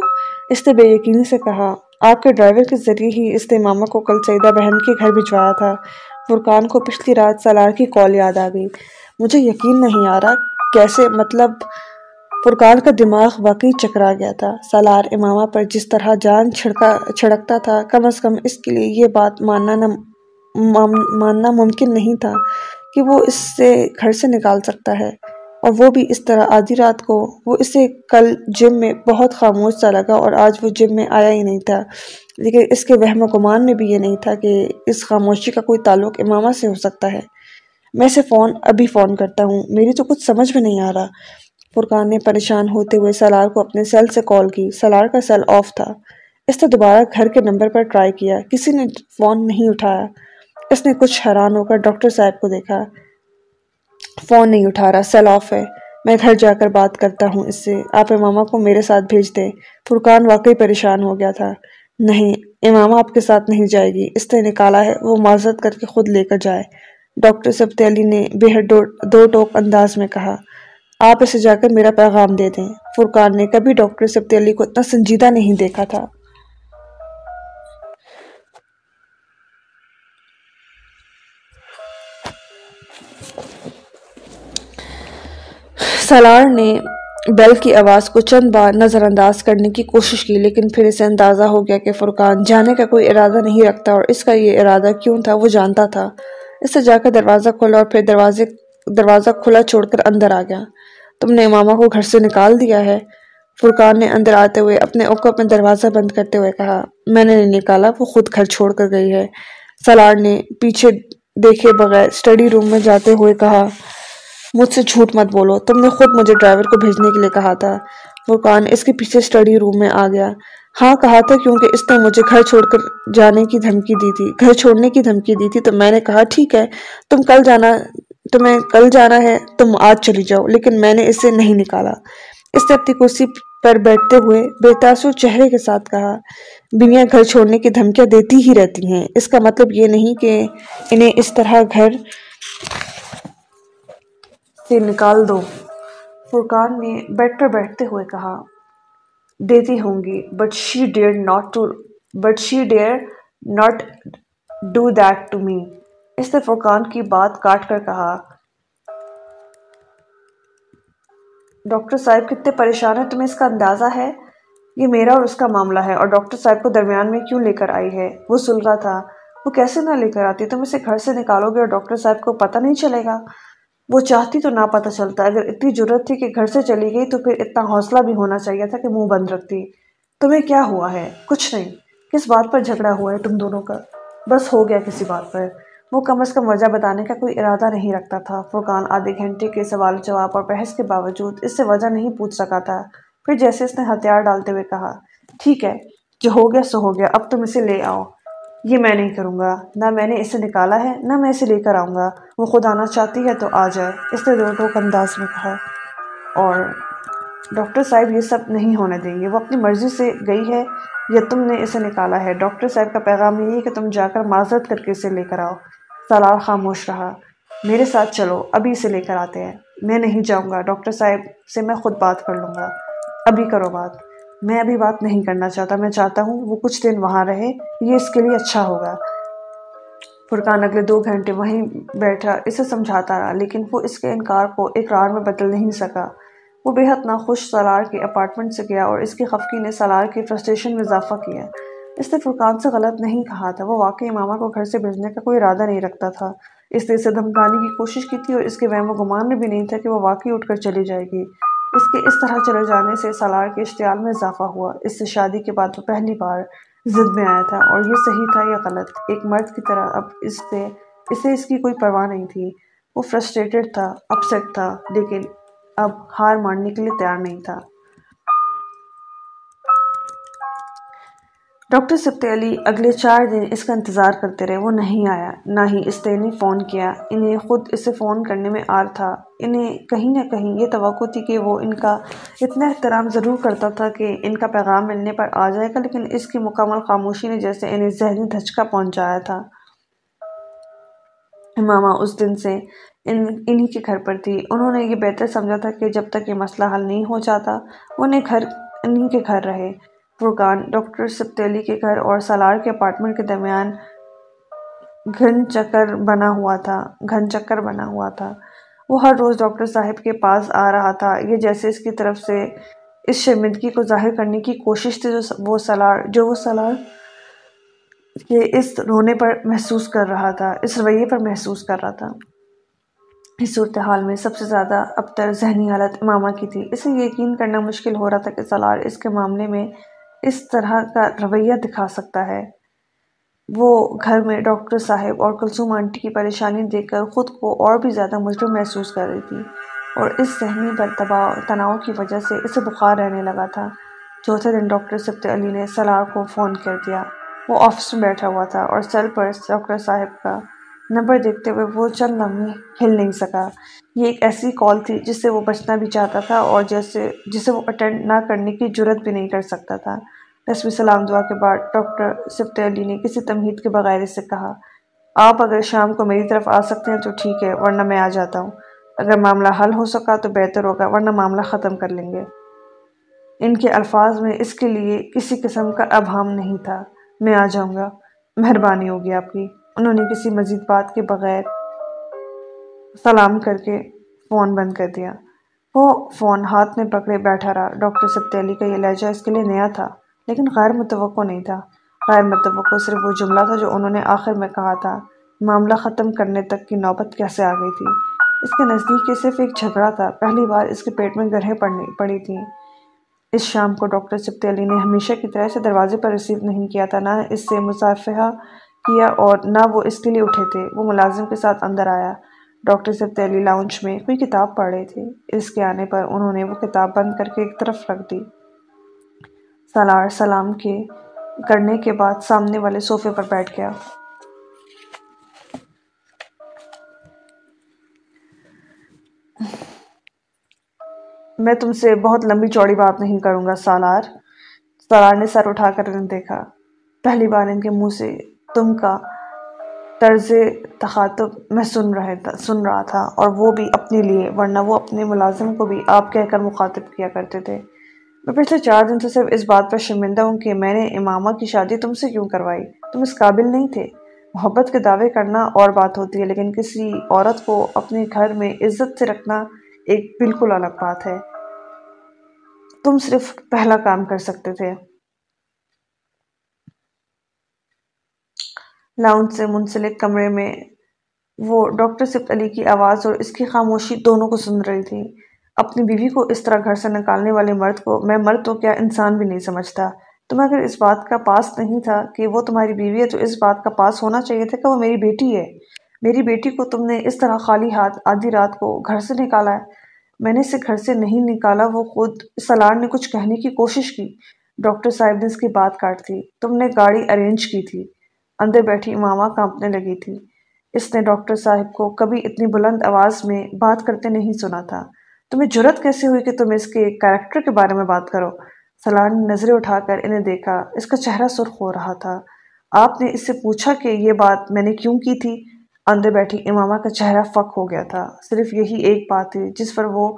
اس نے بے یقینی سے کہا۔ آپ کے ڈرائیور کے ذریعے ہی اس نے امامہ کو کل سعیدہ بہن کے گھر بھجوایا تھا۔ فرقان کو پچھلی رات سالار کی کال یاد آ گئی۔ مجھے یقین نہیں آ رہا کیسے مطلب فرقان کا دماغ واقعی چکرا گیا تھا۔ سالار امامہ پر جس طرح جان چھڑکا چھڑکتا تھا، کم از کم اس کے لیے یہ بات ماننا نہ ماننا ممکن نہیں تھا۔ کہ وہ اس سے گھر سے نکال سکتا ہے اور وہ بھی اس طرح آدھی رات کو وہ اسے کل جم میں بہت خاموش سا لگا اور آج وہ جم میں آیا ہی نہیں تھا۔ لیکن اس کے وہم و گمان میں بھی یہ نہیں تھا کہ اس خاموشی کا کوئی تعلق امامہ سے ہو سکتا ہے۔ میں اسے فون، ابھی فون کرتا ہوں۔ میری تو کچھ سمجھ میں نہیں آ رہا۔ فرقان نے پریشان ہوتے ہوئے سلار کو اپنے سیل سے کال کی۔ سلار کا سیل آف تھا۔ اس نے دوبارہ گھر کے نمبر پر ٹرائی کیا۔ کسی نے فون نہیں اٹھایا۔ اس نے کچھ حیران ہو کر ڈاکٹر صاحب کو دیکھا۔ فون نہیں اٹھا رہا، سیل آف ہے۔ میں گھر جا کر بات کرتا ہوں اس سے۔ آپ امامہ کو میرے ساتھ بھیج دیں۔ فرقان واقعی پریشان ہو گیا تھا۔ نہیں، امامہ آپ کے ساتھ نہیں جائے گی۔ اس نے نکالا ہے، وہ معذرت کر کے خود لے کر جائے۔ ڈاکٹر سبت علی نے بے حد دو ٹوک انداز میں کہا، آپ اسے جا کر میرا پیغام دے دیں۔ فرقان نے کبھی ڈاکٹر سبت علی کو اتنا سنجیدہ نہیں دیکھا تھا۔ سالار نے بیل کی آواز کو چند بار نظر انداز کرنے کی کوشش کی، لیکن پھر اسے اندازہ ہو گیا کہ فرقان جانے کا کوئی ارادہ نہیں رکھتا اور اس کا یہ ارادہ کیوں تھا وہ جانتا تھا۔ اس سے جا کر دروازہ کھولا اور پھر دروازے، دروازہ کھلا چھوڑ کر اندر آ گیا۔ تم نے امامہ کو گھر سے نکال دیا ہے؟ فرقان نے اندر آتے ہوئے اپنے اوقف میں دروازہ بند کرتے ہوئے کہا، میں نے نہیں نکالا، وہ خود گھر چھوڑ کر گئی ہے۔ سالار نے پیچھے دیکھے بغیر اسٹڈی روم میں جاتے ہوئے کہا مجھ سے جھوٹ مت بولو۔ تم نے خود مجھے ڈرائیور کو بھیجنے کے لیے کہا تھا۔ فرقان اس کے پیچھے اسٹڈی روم میں آ گیا۔ ہاں کہا تھا کیونکہ اس نے مجھے گھر چھوڑ کر جانے کی دھمکی دی تھی۔ گھر چھوڑنے کی دھمکی دی تھی تو میں نے کہا، ٹھیک ہے، تم کل جانا، تمہیں کل جانا ہے، تم آج چلی جاؤ۔ لیکن میں نے اسے نہیں نکالا۔ اس نے اپنی کرسی پر بیٹھتے ہوئے بے تاثر چہرے کے ساتھ کہا بنیا گھر چھوڑنے کی دھمکیاں دیتی ہی رہتی ہیں۔ اس کا مطلب یہ نہیں کہ انہیں اس طرح گھر سے نکال دو۔ فرقان نے بیٹھ پر بیٹھتے ہوئے کہا، دیتی ہوں گی but she dare not to but she dare not do that to me اس نے فرقان کی بات کاٹ کر کہا، ڈاکٹر صاحب کتنے پریشان ہیں، تمہیں اس کا اندازہ ہے؟ یہ میرا اور اس کا معاملہ ہے اور ڈاکٹر صاحب کو درمیان میں کیوں لے کر آئی ہے؟ وہ سلگا تھا، وہ کیسے نہ لے کر آتی، تم اسے گھر سے نکالو گے اور ڈاکٹر صاحب کو پتہ نہیں چلے گا۔ وہ چاہتی تو نہ پتہ چلتا۔ اگر اتنی ضرورت تھی کہ گھر سے چلی گئی تو پھر اتنا حوصلہ بھی ہونا چاہیے تھا کہ منہ بند رکھتی۔ تمہیں کیا ہوا ہے؟ کچھ نہیں۔ کس بات پر جھگڑا ہوا ہے تم دونوں کا؟ بس ہو گیا کسی بات پر۔ وہ کم از کم وجہ بتانے کا کوئی ارادہ نہیں رکھتا تھا۔ فرقان آدھے گھنٹے کے سوال جواب اور بحث کے باوجود اس سے وجہ نہیں پوچھ سکا تھا۔ پھر جیسے اس نے ہتھیار ڈالتے ہوئے کہا، ٹھیک ہے، جو ہو گیا سو ہو گیا، اب تم اسے لے آؤ۔ یہ میں نہیں کروں گا۔ نہ میں نے اسے نکالا ہے، نہ میں اسے لے کر آؤں گا۔ وہ خود آنا چاہتی ہے تو آ جائے۔ اس نے دو ٹوک انداز میں کہا۔ اور ڈاکٹر صاحب یہ سب نہیں ہونے دیں گے۔ وہ اپنی مرضی سے گئی ہے یا تم نے اسے نکالا ہے۔ ڈاکٹر صاحب کا پیغام یہی ہے کہ تم جا کر معذرت کر کے اسے لے کر آؤ۔ سالار خاموش رہا۔ میرے ساتھ چلو، ابھی اسے لے کر آتے ہیں۔ میں نہیں جاؤں گا۔ ڈاکٹر صاحب سے میں خود بات کر لوں گا۔ ابھی کرو بات۔ میں ابھی بات نہیں کرنا چاہتا، میں چاہتا ہوں وہ کچھ دن وہاں رہے، یہ اس کے لیے اچھا ہوگا۔ فرقان اگلے دو گھنٹے وہیں بیٹھا، اسے سمجھاتا رہا، لیکن وہ اس کے انکار کو اقرار میں بدل نہیں سکا۔ وہ بے حد ناخوش سالار کے اپارٹمنٹ سے گیا اور اس کی خفقی نے سالار کی فرسٹریشن میں اضافہ کیا۔ اس نے فرقان سے غلط نہیں کہا تھا، وہ واقعی ماما کو گھر سے بھیجنے کا کوئی ارادہ نہیں رکھتا تھا۔ اس نے اسے دھمکانے کی کوشش کی تھی اور اس کے وہم و گمان میں بھی نہیں تھا کہ وہ واقعی اٹھ کر چلی جائے گی۔ اس کے اس طرح چلے جانے سے سالار کے اشتعال میں اضافہ ہوا۔ اس سے شادی کے بعد وہ پہلی بار ضد میں آیا تھا اور یہ صحیح تھا یا غلط؟ ایک مرد کی طرح اب اس سے، اسے اس کی کوئی پرواہ نہیں تھی۔ وہ فرسٹریٹڈ تھا اپسیٹ تھا، لیکن اب ہار ماننے کے لیے تیار نہیں تھا۔ ڈاکٹر سبت علی اگلے چار دن اس کا انتظار کرتے رہے، وہ نہیں آیا، نہ ہی اس نے فون کیا۔ انہیں خود اسے فون کرنے میں آر تھا۔ انہیں کہیں نہ کہیں یہ توقع تھی کہ وہ ان کا اتنا احترام ضرور کرتا تھا کہ ان کا پیغام ملنے پر آ جائے گا، لیکن اس کی مکمل خاموشی نے جیسے انہیں ذہنی دھچکا پہنچایا تھا۔ ماما اس دن سے ان، انہی کے گھر پر تھی۔ انہوں نے یہ بہتر سمجھا تھا کہ جب تک یہ مسئلہ حل نہیں ہو جاتا انہیں گھر، انہی کے گھر رہے۔ فرقان ڈاکٹر سبتیلی کے گھر اور سالار کے اپارٹمنٹ کے درمیان گھن چکر بنا ہوا تھا، گھن چکر بنا ہوا تھا۔ وہ ہر روز ڈاکٹر صاحب کے پاس آ رہا تھا۔ یہ جیسے اس کی طرف سے اس شرمندگی کو ظاہر کرنے کی کوشش تھی جو وہ سالار، جو وہ سالار کے اس رونے پر محسوس کر رہا تھا، اس رویے پر محسوس کر رہا تھا۔ اس صورتحال میں سب سے زیادہ ابتر ذہنی حالت امامہ کی تھی۔ اسے یقین کرنا مشکل ہو رہا تھا کہ سالار اس کے معاملے میں اس طرح کا رویہ دکھا سکتا ہے۔ وہ گھر میں ڈاکٹر صاحب اور کلثوم آنٹی کی پریشانی دیکھ کر خود کو اور بھی زیادہ مجرم محسوس کر رہی تھی اور اس ذہنی برتباؤ تناؤ کی وجہ سے اسے بخار رہنے لگا تھا۔ چوتھے دن ڈاکٹر سبت علی نے سلار کو فون کر دیا۔ وہ آفس میں بیٹھا ہوا تھا اور سیل پر ڈاکٹر صاحب کا نمبر دیکھتے ہوئے وہ چند لمحے ہل نہیں سکا۔ یہ ایک ایسی کال تھی جس سے وہ بچنا بھی چاہتا تھا اور جیسے جسے وہ اٹینڈ نہ کرنے کی جرت بھی نہیں کر سکتا تھا۔ رسمی سلام دعا کے بعد ڈاکٹر سبت علی نے کسی تمہید کے بغیر سے کہا، آپ اگر شام کو میری طرف آ سکتے ہیں تو ٹھیک ہے، ورنہ میں آ جاتا ہوں۔ اگر معاملہ حل ہو سکا تو بہتر ہوگا، ورنہ معاملہ ختم کر لیں گے۔ ان کے الفاظ میں اس کے لیے کسی قسم کا ابہام نہیں تھا۔ میں آ جاؤں گا۔ مہربانی ہوگی آپ کی۔ انہوں نے کسی مزید بات کے بغیر سلام کر کے فون بند کر دیا۔ وہ فون ہاتھ میں پکڑے بیٹھا رہا۔ ڈاکٹر سبتیلی کا یہ لہجہ اس کے لیے نیا تھا، لیکن غیر متوقع نہیں تھا۔ غیر متوقع صرف وہ جملہ تھا جو انہوں نے آخر میں کہا تھا، معاملہ ختم کرنے تک کی نوبت کیسے آ گئی تھی؟ اس کے نزدیک یہ صرف ایک جھگڑا تھا۔ پہلی بار اس کے پیٹ میں گرہیں پڑنی پڑی تھیں اس شام کو ڈاکٹر سبتیلی نے ہمیشہ کی طرح سے دروازے پر ریسیو نہیں کیا تھا، نہ اس سے مصافحہ کیا اور نہ وہ اس کے لیے اٹھے تھے۔ وہ ملازم کے ساتھ اندر آیا۔ ڈاکٹر سبتیلی لاؤنچ میں کوئی کتاب پڑھ رہے تھے۔ اس کے آنے پر انہوں نے وہ کتاب بند کر کے ایک طرف رکھ دی۔ سالار سلام کے کرنے کے بعد سامنے والے صوفے پر بیٹھ گیا۔ میں تم سے بہت لمبی چوڑی بات نہیں کروں گا، سالار۔ سالار نے سر اٹھا کر انہیں دیکھا۔ پہلی بار ان کے منہ سے تم کا طرز تخاطب میں سن رہے تھا، سن رہا تھا اور وہ بھی اپنے لیے، ورنہ وہ اپنے ملازم کو بھی آپ کہہ کر مخاطب کیا کرتے تھے۔ میں پچھلے چار دن سے صرف اس بات پر شرمندہ ہوں کہ میں نے امامہ کی شادی تم سے کیوں کروائی؟ تم اس قابل نہیں تھے۔ محبت کے دعوے کرنا اور بات ہوتی ہے، لیکن کسی عورت کو اپنے گھر میں عزت سے رکھنا ایک بالکل الگ بات ہے۔ تم صرف پہلا کام کر سکتے تھے۔ لاؤنج سے منسلک کمرے میں۔ وہ ڈاکٹر سفت علی کی آواز اور اس کی خاموشی دونوں کو سن رہی تھی۔ اپنی بیوی کو اس طرح گھر سے نکالنے والے مرد کو، میں مرد تو کیا انسان بھی نہیں سمجھتا۔ تمہیں اگر اس بات کا پاس نہیں تھا کہ وہ تمہاری بیوی ہے تو اس بات کا پاس ہونا چاہیے تھا کہ وہ میری بیٹی ہے۔ میری بیٹی کو تم نے اس طرح خالی ہاتھ آدھی رات کو گھر سے نکالا ہے۔ میں نے اسے گھر سے نہیں نکالا، وہ خود سلار نے کچھ کہنے کی کوشش کی۔ ڈاکٹر صاحب نے اس کی بات کاٹ تھی تم نے گاڑی ارینج کی تھی۔ اندر بیٹھی امامہ کانپنے لگی تھی۔ اس نے ڈاکٹر صاحب کو کبھی اتنی بلند آواز میں بات کرتے نہیں سنا تھا۔ تمہیں جرت کیسے ہوئی کہ تم اس کے کریکٹر کے بارے میں بات کرو؟ سلار نے نظریں اٹھا کر انہیں دیکھا۔ اس کا چہرہ سرخ ہو رہا تھا۔ آپ نے اس سے پوچھا کہ یہ بات میں نے کیوں کی تھی؟ اندر بیٹھی امامہ کا چہرہ فک ہو گیا تھا۔ صرف یہی ایک بات تھی جس پر وہ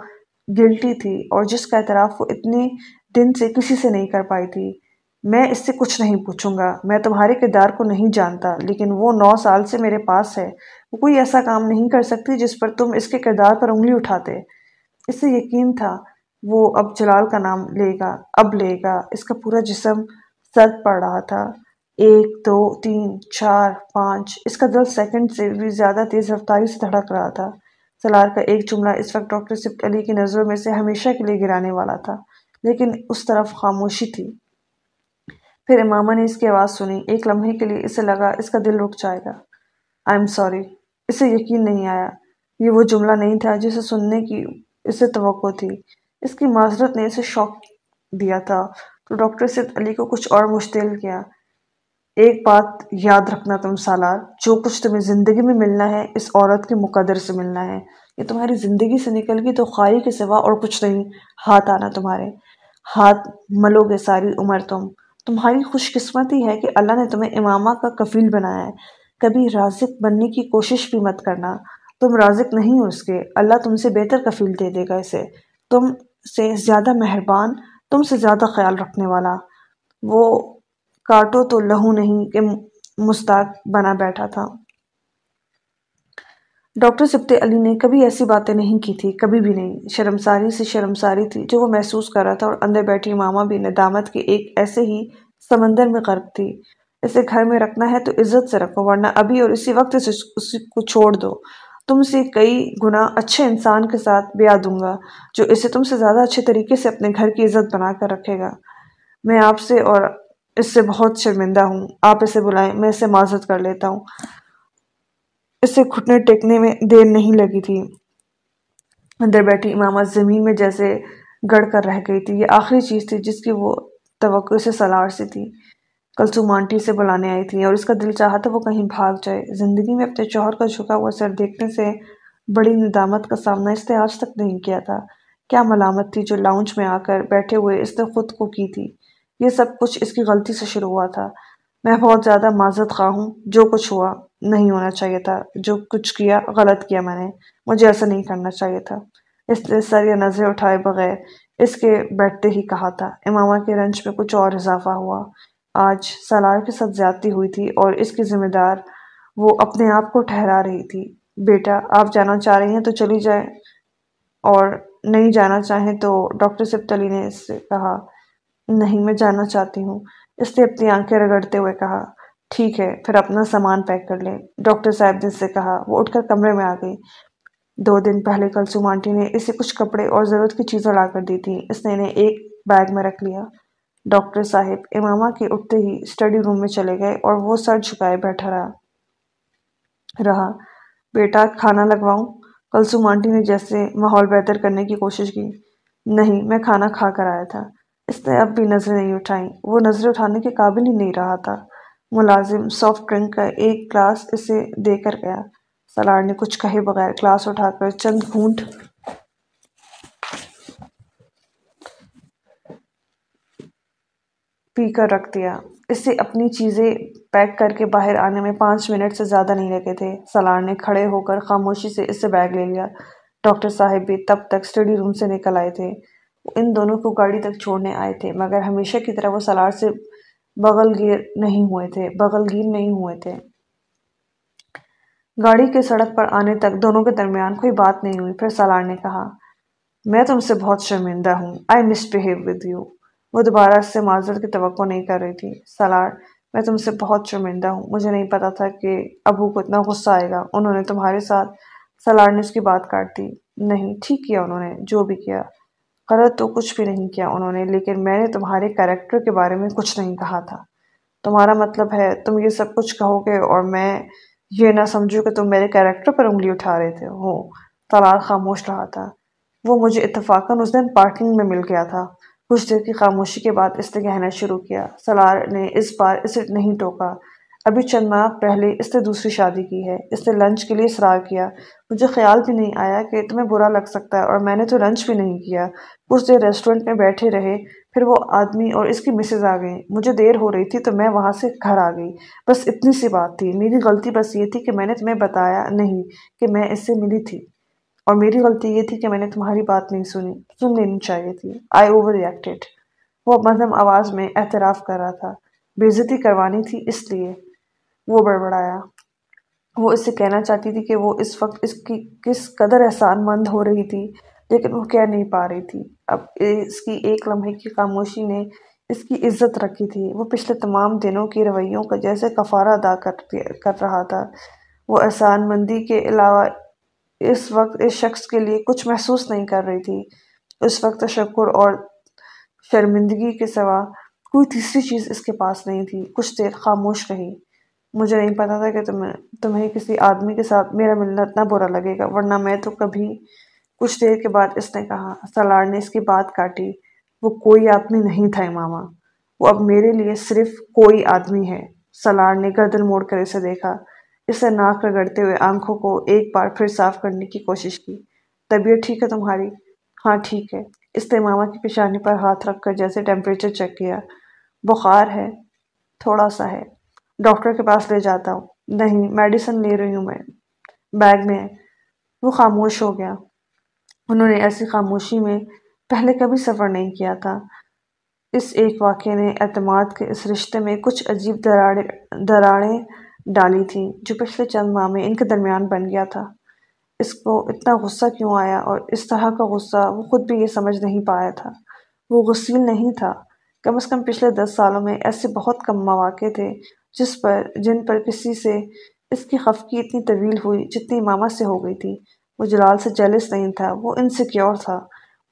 گلٹی تھی اور جس کا اعتراف وہ اتنے دن سے کسی سے نہیں کر پائی تھی۔ میں اس سے کچھ نہیں پوچھوں گا۔ میں تمہارے کردار کو نہیں جانتا، لیکن وہ نو سال سے میرے پاس ہے۔ وہ کوئی ایسا کام نہیں کر سکتی جس پر تم اس کے کردار پر انگلی اٹھاتے۔ اس سے یقین تھا، وہ اب جلال کا نام لے گا، اب لے گا۔ اس کا پورا جسم سرد پڑ رہا تھا۔ ایک، دو، تین، چار، پانچ۔ اس کا دل سیکنڈ سے بھی زیادہ تیز رفتاری سے دھڑک رہا تھا۔ سلار کا ایک جملہ اس وقت ڈاکٹر سفت علی کی نظروں میں سے ہمیشہ کے لیے گرانے والا تھا، لیکن اس طرف خاموشی تھی۔ پھر امامہ نے اس کی آواز سنی۔ ایک لمحے کے لیے اسے لگا اس کا دل رک جائے گا۔ آئی ایم سوری اسے یقین نہیں آیا۔ یہ وہ جملہ نہیں تھا جسے سننے کی اسے توقع تھی۔ اس کی معذرت نے اسے شوق دیا تھا۔ تو ڈاکٹر سید علی کو کچھ اور مشتعل کیا۔ ایک بات یاد رکھنا تم سالار جو کچھ تمہیں زندگی میں ملنا ہے، اس عورت کے مقدر سے ملنا ہے۔ یہ تمہاری زندگی سے نکل گئی تو خواہی کے سوا اور کچھ نہیں۔ ہاتھ آنا تمہارے۔ ہاتھ ملو گے ساری عمر تم۔ تمہاری خوش قسمتی ہے کہ اللہ نے تمہیں امامہ کا کفیل بنایا ہے۔ کبھی رازق بننے کی کوشش بھی مت کرنا۔ تم رازق نہیں ہو اس کے۔ اللہ تم سے بہتر کفیل دے دے گا اسے۔ تم سے زیادہ مہربان، تم سے زیادہ خیال رکھنے والا۔ وہ کاٹو تو لہو نہیں کہ مستاق بنا بیٹھا تھا۔ ڈاکٹر سبت علی نے کبھی ایسی باتیں نہیں کی تھی، کبھی بھی نہیں۔ شرمساری سے شرمساری تھی، جو وہ محسوس کر رہا تھا اور اندر بیٹھی ماما بھی ندامت کے ایک ایسے ہی سمندر میں غرق تھی۔ اسے گھر میں رکھنا ہے تو عزت سے رکھو، ورنہ ابھی اور اسی وقت اسی کو چھوڑ دو۔ تم سے کئی گنا اچھے انسان کے ساتھ بیا دوں گا، جو اسے تم سے زیادہ اچھے طریقے سے اپنے گھر کی عزت بنا کر رکھے گا۔ میں آپ سے اور اس سے بہت شرمندہ ہوں، آپ اسے بلائیں، میں اسے معذرت کر لیتا ہوں۔ اس سے گھٹنے ٹیکنے میں دیر نہیں لگی تھی۔ اندر بیٹھی امامہ زمین میں جیسے گڑ کر رہ گئی تھی۔ یہ آخری چیز تھی جس کی وہ توقع سے سلار سے تھی۔ کلسو مانٹی سے بلانے آئی تھی اور اس کا دل چاہا تھا وہ کہیں بھاگ جائے۔ زندگی میں اپنے چوہر کا جھکا ہوا سر دیکھنے سے بڑی ندامت کا سامنا اس نے آج تک نہیں کیا تھا۔ کیا ملامت تھی جو لاؤنج میں آ کر بیٹھے ہوئے اس نے خود کو کی تھی؟ یہ سب کچھ اس کی غلطی سے شروع ہوا تھا۔ میں بہت زیادہ معذرت خواہ ہوں۔ جو کچھ ہوا۔ نہیں ہونا چاہیے تھا۔ جو کچھ کیا، غلط کیا میں نے۔ مجھے ایسا نہیں کرنا چاہیے تھا۔ اس نے سر یا نظریں اٹھائے بغیر اس کے بیٹھتے ہی کہا تھا۔ امامہ کے رنج میں کچھ اور اضافہ ہوا۔ آج سالار کے ساتھ زیادتی ہوئی تھی اور اس کی ذمہ دار وہ اپنے آپ کو ٹھہرا رہی تھی۔ بیٹا، آپ جانا چاہ رہی ہیں تو چلی جائیں۔ اور نہیں جانا چاہیں تو ڈاکٹر سبتلی نے اس سے کہا، نہیں، میں جانا چاہتی ہوں۔ اس نے اپنی آنکھیں رگڑتے ہوئے کہا۔ ٹھیک ہے، پھر اپنا سامان پیک کر لیں۔ ڈاکٹر صاحب نے سے کہا، وہ اٹھ کر کمرے میں آ گئی دو دن پہلے کلسوم آنٹی نے اسے کچھ کپڑے اور ضرورت کی چیزیں لا کر دی تھی اس نے انہیں ایک بیگ میں رکھ لیا۔ ڈاکٹر صاحب امامہ کے اٹھتے ہی اسٹڈی روم میں چلے گئے اور وہ سر جھکائے بیٹھا رہا۔ رہا، بیٹا کھانا لگواؤں؟ کلسوم آنٹی نے جیسے ماحول بہتر کرنے کی کوشش کی۔ نہیں، میں کھانا کھا کر آیا تھا۔ اس نے اب بھی نظریں نہیں اٹھائیں۔ وہ نظریں اٹھانے کے قابل ہی نہیں رہا تھا۔ ملازم سافٹ ڈرنک کا ایک گلاس اسے دے کر گیا۔ سلار نے کچھ کہے بغیر گلاس اٹھا کر چند گھونٹ پی کر رکھ دیا۔ اس سے اپنی چیزیں پیک کر کے باہر آنے میں پانچ منٹ سے زیادہ نہیں لگے تھے۔ سلار نے کھڑے ہو کر خاموشی سے اس سے بیگ لے لیا۔ ڈاکٹر صاحب بھی تب تک اسٹڈی روم سے نکل آئے تھے۔ ان دونوں کو گاڑی تک چھوڑنے آئے تھے، مگر ہمیشہ کی طرح وہ سلار سے بغل گیر نہیں ہوئے تھے، بغل گیر نہیں ہوئے تھے۔ گاڑی کے سڑک پر آنے تک دونوں کے درمیان کوئی بات نہیں ہوئی۔ پھر سالار نے کہا، میں تم سے بہت شرمندہ ہوں۔ I misbehave with you وہ دوبارہ اس سے معذرت کی توقع نہیں کر رہی تھی۔ سالار، میں تم سے بہت شرمندہ ہوں۔ مجھے نہیں پتا تھا کہ ابو کو اتنا غصہ آئے گا۔ انہوں نے تمہارے ساتھ، سالار نے اس کی بات کاٹ دی۔ نہیں، ٹھیک کیا انہوں نے، جو بھی کیا۔ غلط تو کچھ بھی نہیں کیا انہوں نے، لیکن میں نے تمہارے کریکٹر کے بارے میں کچھ نہیں کہا تھا۔ تمہارا مطلب ہے، تم یہ سب کچھ کہو گے اور میں یہ نہ سمجھو کہ تم میرے کریکٹر پر انگلی اٹھا رہے تھے۔ ہو طلال خاموش رہا تھا۔ وہ مجھے اتفاقاً اس دن پارکنگ میں مل گیا تھا۔ کچھ دیر کی خاموشی کے بعد اس نے کہنا شروع کیا۔ سلار نے اس بار اسے نہیں ٹوکا۔ ابھی چند ماہ پہلے اس نے دوسری شادی کی ہے۔ اس نے لنچ کے لیے اصرار کیا۔ مجھے خیال بھی نہیں آیا کہ تمہیں برا لگ سکتا ہے اور میں نے تو لنچ بھی نہیں کیا۔ کچھ دیر ریسٹورنٹ میں بیٹھے رہے، پھر وہ آدمی اور اس کی مسز آ گئیں۔ مجھے دیر ہو رہی تھی تو میں وہاں سے گھر آ گئی۔ بس اتنی سی بات تھی۔ میری غلطی بس یہ تھی کہ میں نے تمہیں بتایا نہیں کہ میں اس سے ملی تھی۔ اور میری غلطی یہ تھی کہ میں نے تمہاری بات نہیں سنی۔ سن لینی چاہیے تھی۔ آئی اوور ریئیکٹیڈ وہ مدھم آواز میں اعتراف کر رہا تھا۔ بےزتی کروانی تھی اس لیے۔ وہ بڑبڑایا۔ وہ اس سے کہنا چاہتی تھی کہ وہ اس وقت اس کی کس قدر احسان مند ہو رہی تھی، لیکن وہ کہہ نہیں پا رہی تھی۔ اب اس کی ایک لمحے کی خاموشی نے اس کی عزت رکھی تھی۔ وہ پچھلے تمام دنوں کی رویوں کا جیسے کفارہ ادا کر رہا تھا۔ وہ احسان مندی کے علاوہ اس وقت اس شخص کے لیے کچھ محسوس نہیں کر رہی تھی۔ اس وقت تشکر اور شرمندگی کے سوا کوئی تیسری چیز اس کے پاس نہیں تھی۔ کچھ دیر خاموش رہی۔ مجھے نہیں پتا تھا کہ تمہیں تمہیں کسی آدمی کے ساتھ میرا ملنا اتنا برا لگے گا، ورنہ میں تو کبھی کچھ دیر کے بعد اس نے کہا، سلار نے اس کی بات کاٹی۔ وہ کوئی آدمی نہیں تھا امامہ۔ وہ اب میرے لیے صرف کوئی آدمی ہے۔ سلار نے گردن موڑ کر اسے دیکھا۔ اسے ناک رگڑتے ہوئے آنکھوں کو ایک بار پھر صاف کرنے کی کوشش کی۔ طبیعت ٹھیک ہے تمہاری؟ ہاں ٹھیک ہے۔ اس نے امامہ کی پیشانی پر ہاتھ رکھ کر جیسے ٹیمپریچر چیک کیا۔ بخار ہے، تھوڑا سا ہے۔ ڈاکٹر کے پاس لے جاتا ہوں۔ نہیں، میڈیسن لے رہی ہوں میں۔ بیگ میں وہ خاموش ہو گیا۔ انہوں نے ایسی خاموشی میں پہلے کبھی سفر نہیں کیا تھا۔ اس ایک واقعے نے اعتماد کے اس رشتے میں کچھ عجیب دراڑیں ڈالی تھیں جو پچھلے چند ماہ میں ان کے درمیان بن گیا تھا۔ اس کو اتنا غصہ کیوں آیا اور اس طرح کا غصہ وہ خود بھی یہ سمجھ نہیں پایا تھا۔ وہ غسیل نہیں تھا۔ کم از کم پچھلے دس سالوں میں ایسے بہت کم مواقع تھے جس پر، جن پر کسی سے اس کی خفقی اتنی طویل ہوئی جتنی ماما سے ہو گئی تھی۔ وہ جلال سے جیلس نہیں تھا، وہ انسیکیور تھا۔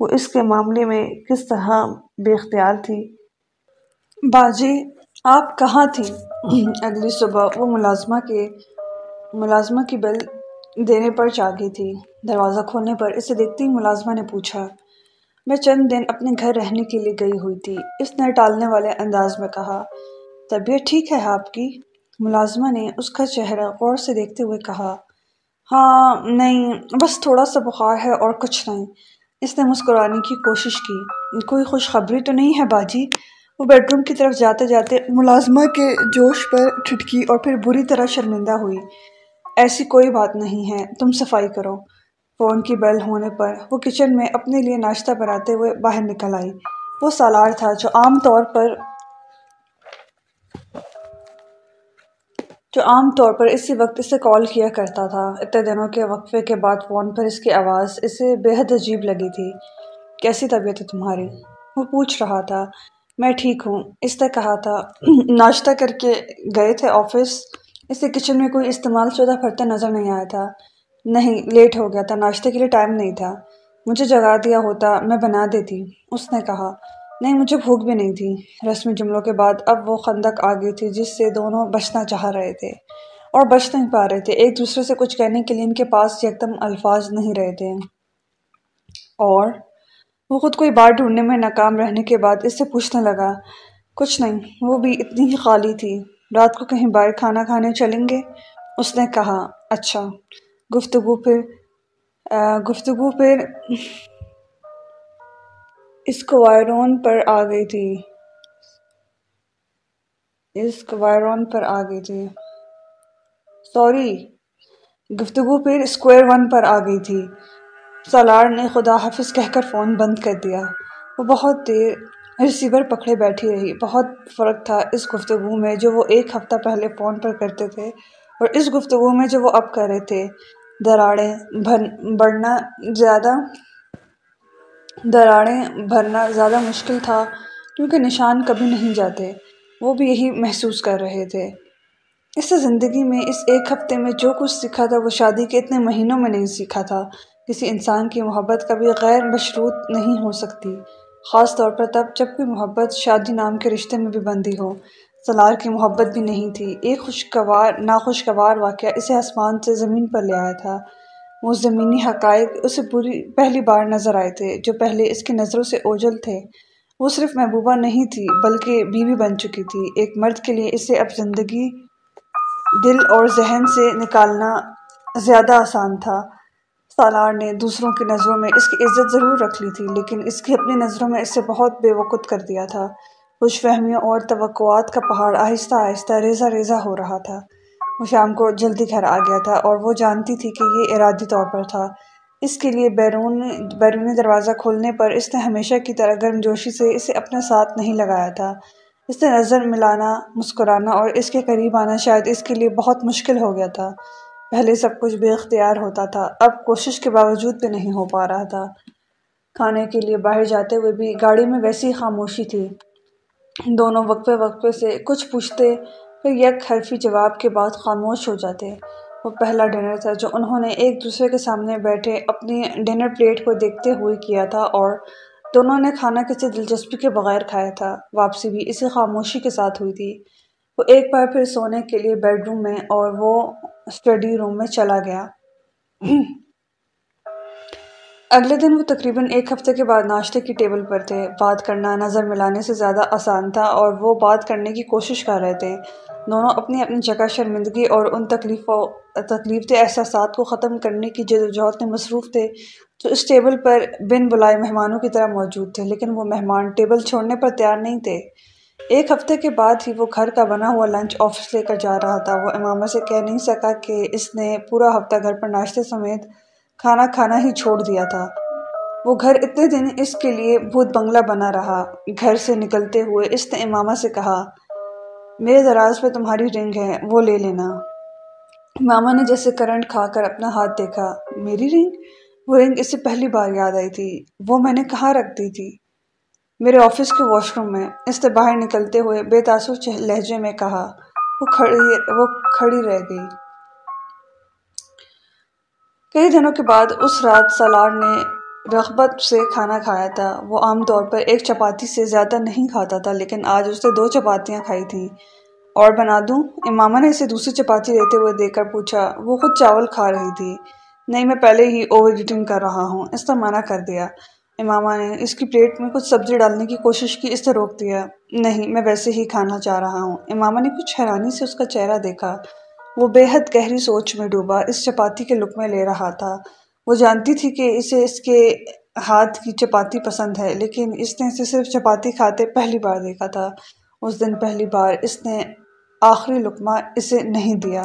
وہ اس کے معاملے میں کس طرح بے اختیار تھی؟ باجی، آپ کہاں تھی اگلی صبح وہ ملازمہ کے، ملازمہ کی بل دینے پر جاگی تھی۔ دروازہ کھولنے پر اسے دیکھتی ملازمہ نے پوچھا، میں چند دن اپنے گھر رہنے کے لیے گئی ہوئی تھی۔ اس نے ٹالنے والے انداز میں کہا طبیعت ٹھیک ہے آپ کی؟ ملازمہ نے اس کا چہرہ غور سے دیکھتے ہوئے کہا ہاں نہیں، بس تھوڑا سا بخار ہے اور کچھ نہیں۔ اس نے مسکرانے کی کوشش کی۔ کوئی خوشخبری تو نہیں ہے باجی؟ وہ بیڈ روم کی طرف جاتے جاتے ملازمہ کے جوش پر ٹھٹکی اور پھر بری طرح شرمندہ ہوئی۔ ایسی کوئی بات نہیں ہے، تم صفائی کرو۔ فون کی بیل ہونے پر وہ کچن میں اپنے لیے ناشتہ بناتے ہوئے باہر نکل آئی۔ وہ سالار تھا جو عام طور پر جو عام طور پر اسی وقت اسے کال کیا کرتا تھا، اتنے دنوں کے وقفے کے بعد فون پر اس کی آواز اسے بے حد عجیب لگی تھی۔ کیسی طبیعت ہے تمہاری؟ وہ پوچھ رہا تھا۔ میں ٹھیک ہوں اس نے کہا تھا۔ ناشتہ کر کے گئے تھے آفس اسے کچن میں کوئی استعمال شدہ پھرتا نظر نہیں آیا تھا۔ نہیں لیٹ ہو گیا تھا۔ ناشتے کے لیے ٹائم نہیں تھا۔ مجھے جگا دیا ہوتا، میں بنا دیتی اس نے کہا۔ نہیں، مجھے بھوک بھی نہیں تھی۔ رسمی جملوں کے بعد اب وہ خندق آ گئی تھی جس سے دونوں بچنا چاہ رہے تھے اور بچ نہیں پا رہے تھے۔ ایک دوسرے سے کچھ کہنے کے لیے ان کے پاس یکدم الفاظ نہیں رہے تھے۔ اور وہ خود کوئی بات ڈھونڈنے میں ناکام رہنے کے بعد اس سے پوچھنے لگا، کچھ نہیں، وہ بھی اتنی ہی خالی تھی۔ رات کو کہیں باہر کھانا کھانے چلیں گے؟ اس نے کہا اچھا۔ گفتگو پھر گفتگو پھر اسکوائرون پر آ گئی تھی۔ اسکوائرون پر آ گئی تھی۔ سوری، گفتگو پھر اسکوائر ون پر آ گئی تھی۔ سالار نے خدا حافظ کہہ کر فون بند کر دیا۔ وہ بہت دیر ریسیور پکڑے بیٹھی رہی۔ بہت فرق تھا اس گفتگو میں جو وہ ایک ہفتہ پہلے فون پر کرتے تھے اور اس گفتگو میں جو وہ اب کر رہے تھے۔ دراڑیں بڑھنا زیادہ دراڑیں بھرنا زیادہ مشکل تھا کیونکہ نشان کبھی نہیں جاتے۔ وہ بھی یہی محسوس کر رہے تھے۔ اس سے زندگی میں اس ایک ہفتے میں جو کچھ سیکھا تھا، وہ شادی کے اتنے مہینوں میں نہیں سیکھا تھا۔ کسی انسان کی محبت کبھی غیر مشروط نہیں ہو سکتی۔ خاص طور پر تب جب کوئی محبت شادی نام کے رشتے میں بھی بندی ہو۔ سلار کی محبت بھی نہیں تھی۔ ایک خوشگوار، ناخوشگوار واقعہ اسے آسمان سے زمین پر لے آیا تھا۔ وہ زمینی حقائق اسے پوری پہلی بار نظر آئے تھے، جو پہلے اس کی نظروں سے اوجل تھے۔ وہ صرف محبوبہ نہیں تھی، بلکہ بیوی بن چکی تھی۔ ایک مرد کے لیے اسے اب زندگی، دل اور ذہن سے نکالنا زیادہ آسان تھا۔ سالار نے دوسروں کی نظروں میں اس کی عزت ضرور رکھ لی تھی، لیکن اس کی اپنی نظروں میں اسے بہت بے وقت کر دیا تھا۔ خوش فہمیوں اور توقعات کا پہاڑ آہستہ آہستہ ریزہ ریزہ ہو رہا تھا۔ وہ شام کو جلدی گھر آ گیا تھا اور وہ جانتی تھی کہ یہ ارادی طور پر تھا۔ اس کے لیے بیرون بیرونی دروازہ کھولنے پر اس نے ہمیشہ کی طرح گرم جوشی سے اسے اپنے ساتھ نہیں لگایا تھا۔ اس نے نظر ملانا، مسکرانا اور اس کے قریب آنا شاید اس کے لیے بہت مشکل ہو گیا تھا۔ پہلے سب کچھ بے اختیار ہوتا تھا، اب کوشش کے باوجود بھی نہیں ہو پا رہا تھا۔ کھانے کے لیے باہر جاتے ہوئے بھی گاڑی میں ویسی خاموشی تھی۔ دونوں وقفے وقفے سے کچھ پوچھتے پھر یک حرفی جواب کے بعد خاموش ہو جاتے۔ وہ پہلا ڈنر تھا جو انہوں نے ایک دوسرے کے سامنے بیٹھے اپنی ڈنر پلیٹ کو دیکھتے ہوئے کیا تھا اور دونوں نے کھانا کسی دلچسپی کے بغیر کھایا تھا۔ واپسی بھی اسی خاموشی کے ساتھ ہوئی تھی۔ وہ ایک بار پھر سونے کے لیے بیڈ روم میں اور وہ اسٹڈی روم میں چلا گیا۔ اگلے دن وہ تقریباً ایک ہفتے کے بعد ناشتے کی ٹیبل پر تھے۔ بات کرنا نظر ملانے سے زیادہ آسان تھا اور وہ بات کرنے کی کوشش کر رہے تھے۔ دونوں اپنی اپنی جگہ شرمندگی اور ان تکلیفوں تکلیف و تکلیف احساسات کو ختم کرنے کی جد وجہد میں مصروف تھے، جو اس ٹیبل پر بن بلائے مہمانوں کی طرح موجود تھے، لیکن وہ مہمان ٹیبل چھوڑنے پر تیار نہیں تھے۔ ایک ہفتے کے بعد ہی وہ گھر کا بنا ہوا لنچ آفس لے کر جا رہا تھا۔ وہ امامہ سے کہہ نہیں سکا کہ اس نے پورا ہفتہ گھر پر ناشتے سمیت کھانا کھانا ہی چھوڑ دیا تھا۔ وہ گھر اتنے دن اس کے لیے بھوت بنگلہ بنا رہا۔ گھر سے نکلتے ہوئے اس نے امامہ سے کہا میرے دراز پہ تمہاری رنگ ہے، وہ لے لینا۔ ماما نے جیسے کرنٹ کھا کر اپنا ہاتھ دیکھا، میری رنگ؟ وہ رنگ اسے پہلی بار یاد آئی تھی، وہ میں نے کہاں رکھ دی تھی؟ میرے آفس کے واش روم میں، اس نے باہر نکلتے ہوئے بے تاثر لہجے میں کہا، وہ کھڑی وہ کھڑی رہ گئی۔ کئی دنوں کے بعد اس رات سالار نے رغبت سے کھانا کھایا تھا۔ وہ عام طور پر ایک چپاتی سے زیادہ نہیں کھاتا تھا، لیکن آج اس نے دو چپاتیاں کھائی تھیں۔ اور بنا دوں، امامہ نے اسے دوسری چپاتی لیتے ہوئے دیکھ کر پوچھا، وہ خود چاول کھا رہی تھی؟ نہیں، میں پہلے ہی اوور ایٹنگ کر رہا ہوں، اس نے منع کر دیا۔ امامہ نے اس کی پلیٹ میں کچھ سبزی ڈالنے کی کوشش کی، اس نے روک دیا۔ نہیں، میں ویسے ہی کھانا چاہ رہا ہوں۔ امامہ نے کچھ حیرانی سے اس کا چہرہ دیکھا۔ وہ بے حد گہری سوچ میں ڈوبا، اس چپاتی کے لک میں لے رہا تھا۔ وہ جانتی تھی کہ اسے اس کے ہاتھ کی چپاتی پسند ہے، لیکن اس نے اسے صرف چپاتی کھاتے پہلی بار دیکھا تھا۔ اس دن پہلی بار اس نے آخری لقمہ اسے نہیں دیا۔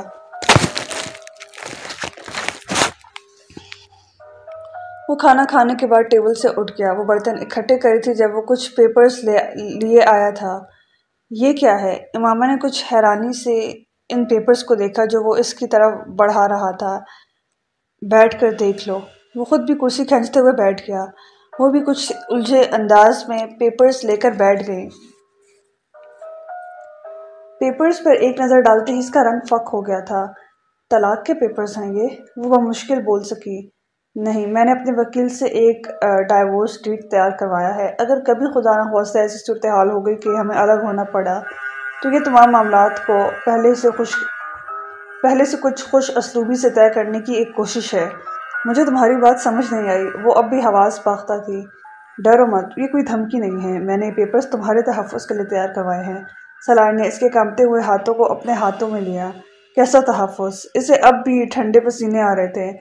وہ کھانا کھانے کے بعد ٹیبل سے اٹھ گیا۔ وہ برتن اکٹھے کری تھی جب وہ کچھ پیپرز لیے آیا تھا۔ یہ کیا ہے؟ امامہ نے کچھ حیرانی سے ان پیپرز کو دیکھا جو وہ اس کی طرف بڑھا رہا تھا۔ بیٹھ کر دیکھ لو۔ وہ خود بھی کرسی کھینچتے ہوئے بیٹھ گیا۔ وہ بھی کچھ الجھے انداز میں پیپرز لے کر بیٹھ گئی۔ پیپرز پر ایک نظر ڈالتے ہی اس کا رنگ فک ہو گیا تھا۔ طلاق کے پیپرز ہیں یہ؟ وہ مشکل بول سکی۔ نہیں، میں نے اپنے وکیل سے ایک ڈائیورس ڈیٹ تیار کروایا ہے۔ اگر کبھی خدا نہ سے ایسی صورتحال ہو گئی کہ ہمیں الگ ہونا پڑا، تو یہ تمام معاملات کو پہلے سے خوش پہلے سے کچھ خوش اسلوبی سے طے کرنے کی ایک کوشش ہے۔ مجھے تمہاری بات سمجھ نہیں آئی۔ وہ اب بھی حواس پاختہ تھی۔ ڈرو مت، یہ کوئی دھمکی نہیں ہے۔ میں نے پیپرز تمہارے تحفظ کے لیے تیار کروائے ہیں۔ سلار نے اس کے کامتے ہوئے ہاتھوں کو اپنے ہاتھوں میں لیا۔ کیسا تحفظ؟ اسے اب بھی ٹھنڈے پسینے آ رہے تھے۔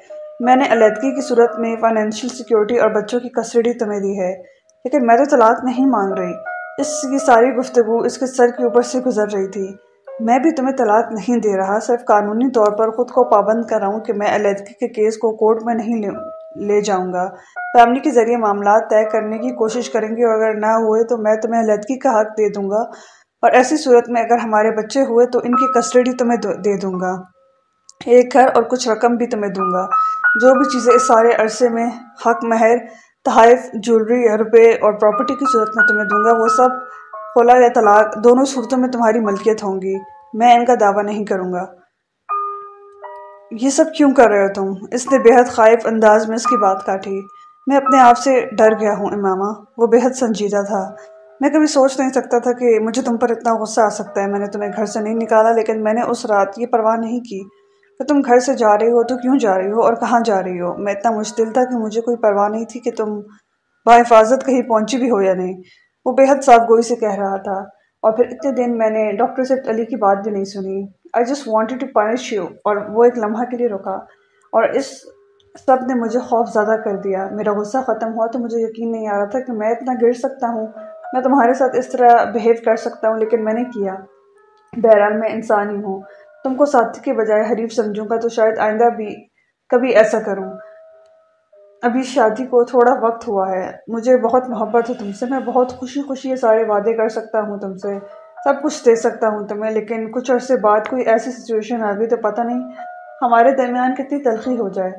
میں نے علیحدگی کی صورت میں فائنینشیل سیکیورٹی اور بچوں کی کسٹڈی تمہیں دی ہے، لیکن میں تو طلاق نہیں مانگ رہی۔ اس کی ساری گفتگو اس کے سر کے اوپر سے گزر رہی تھی۔ میں بھی تمہیں طلاق نہیں دے رہا، صرف قانونی طور پر خود کو پابند کر رہا ہوں کہ میں علیحدگی کے کیس کو کورٹ میں نہیں لے جاؤں گا۔ فیملی کے ذریعے معاملات طے کرنے کی کوشش کریں گے اور اگر نہ ہوئے تو میں تمہیں علیحدگی کا حق دے دوں گا۔ اور ایسی صورت میں اگر ہمارے بچے ہوئے تو ان کی کسٹڈی تمہیں دے دوں گا۔ ایک گھر اور کچھ رقم بھی تمہیں دوں گا۔ جو بھی چیزیں اس سارے عرصے میں حق، مہر، تحائف، جولری روپے اور پراپرٹی کی صورت میں تمہیں دوں گا، وہ سب خلا یا طلاق دونوں صورتوں میں تمہاری ملکیت ہوں گی۔ میں ان کا دعویٰ نہیں کروں گا۔ یہ سب کیوں کر رہے ہو تم؟ اس نے بہت خائف انداز میں اس کی بات کاٹی۔ میں اپنے آپ سے ڈر گیا ہوں، امامہ۔ وہ بہت سنجیدہ تھا۔ میں کبھی سوچ نہیں سکتا تھا کہ مجھے تم پر اتنا غصہ آ سکتا ہے۔ میں نے تمہیں گھر سے نہیں نکالا، لیکن میں نے اس رات یہ پرواہ نہیں کی کہ تم گھر سے جا رہی ہو تو کیوں جا رہی ہو اور کہاں جا رہی ہو۔ میں اتنا مشکل تھا کہ مجھے کوئی پرواہ نہیں تھی کہ تم با حفاظت کہیں پہنچی بھی ہو یا نہیں۔ وہ بہت صاف گوئی سے کہہ رہا تھا اور پھر اتنے دن میں نے ڈاکٹر صرف علی کی بات بھی نہیں سنی۔ I just wanted to punish you اور وہ ایک لمحہ کے لیے رکا اور اس سب نے مجھے خوف زیادہ کر دیا۔ میرا غصہ ختم ہوا تو مجھے یقین نہیں آ رہا تھا کہ میں اتنا گر سکتا ہوں۔ میں تمہارے ساتھ اس طرح بہیو کر سکتا ہوں لیکن میں نے کیا۔ بہرحال میں انسان ہی ہوں۔ تم کو ساتھی کے بجائے حریف سمجھوں گا تو شاید آئندہ بھی کبھی ایسا کروں۔ ابھی شادی کو تھوڑا وقت ہوا ہے۔ مجھے بہت محبت ہے تم سے۔ میں بہت خوشی خوشی یہ سارے وعدے کر سکتا ہوں تم سے۔ سب کچھ دے سکتا ہوں تمہیں، لیکن کچھ عرصے بعد کوئی ایسی سچویشن آ گئی تو پتہ نہیں ہمارے درمیان کتنی تلخی ہو جائے۔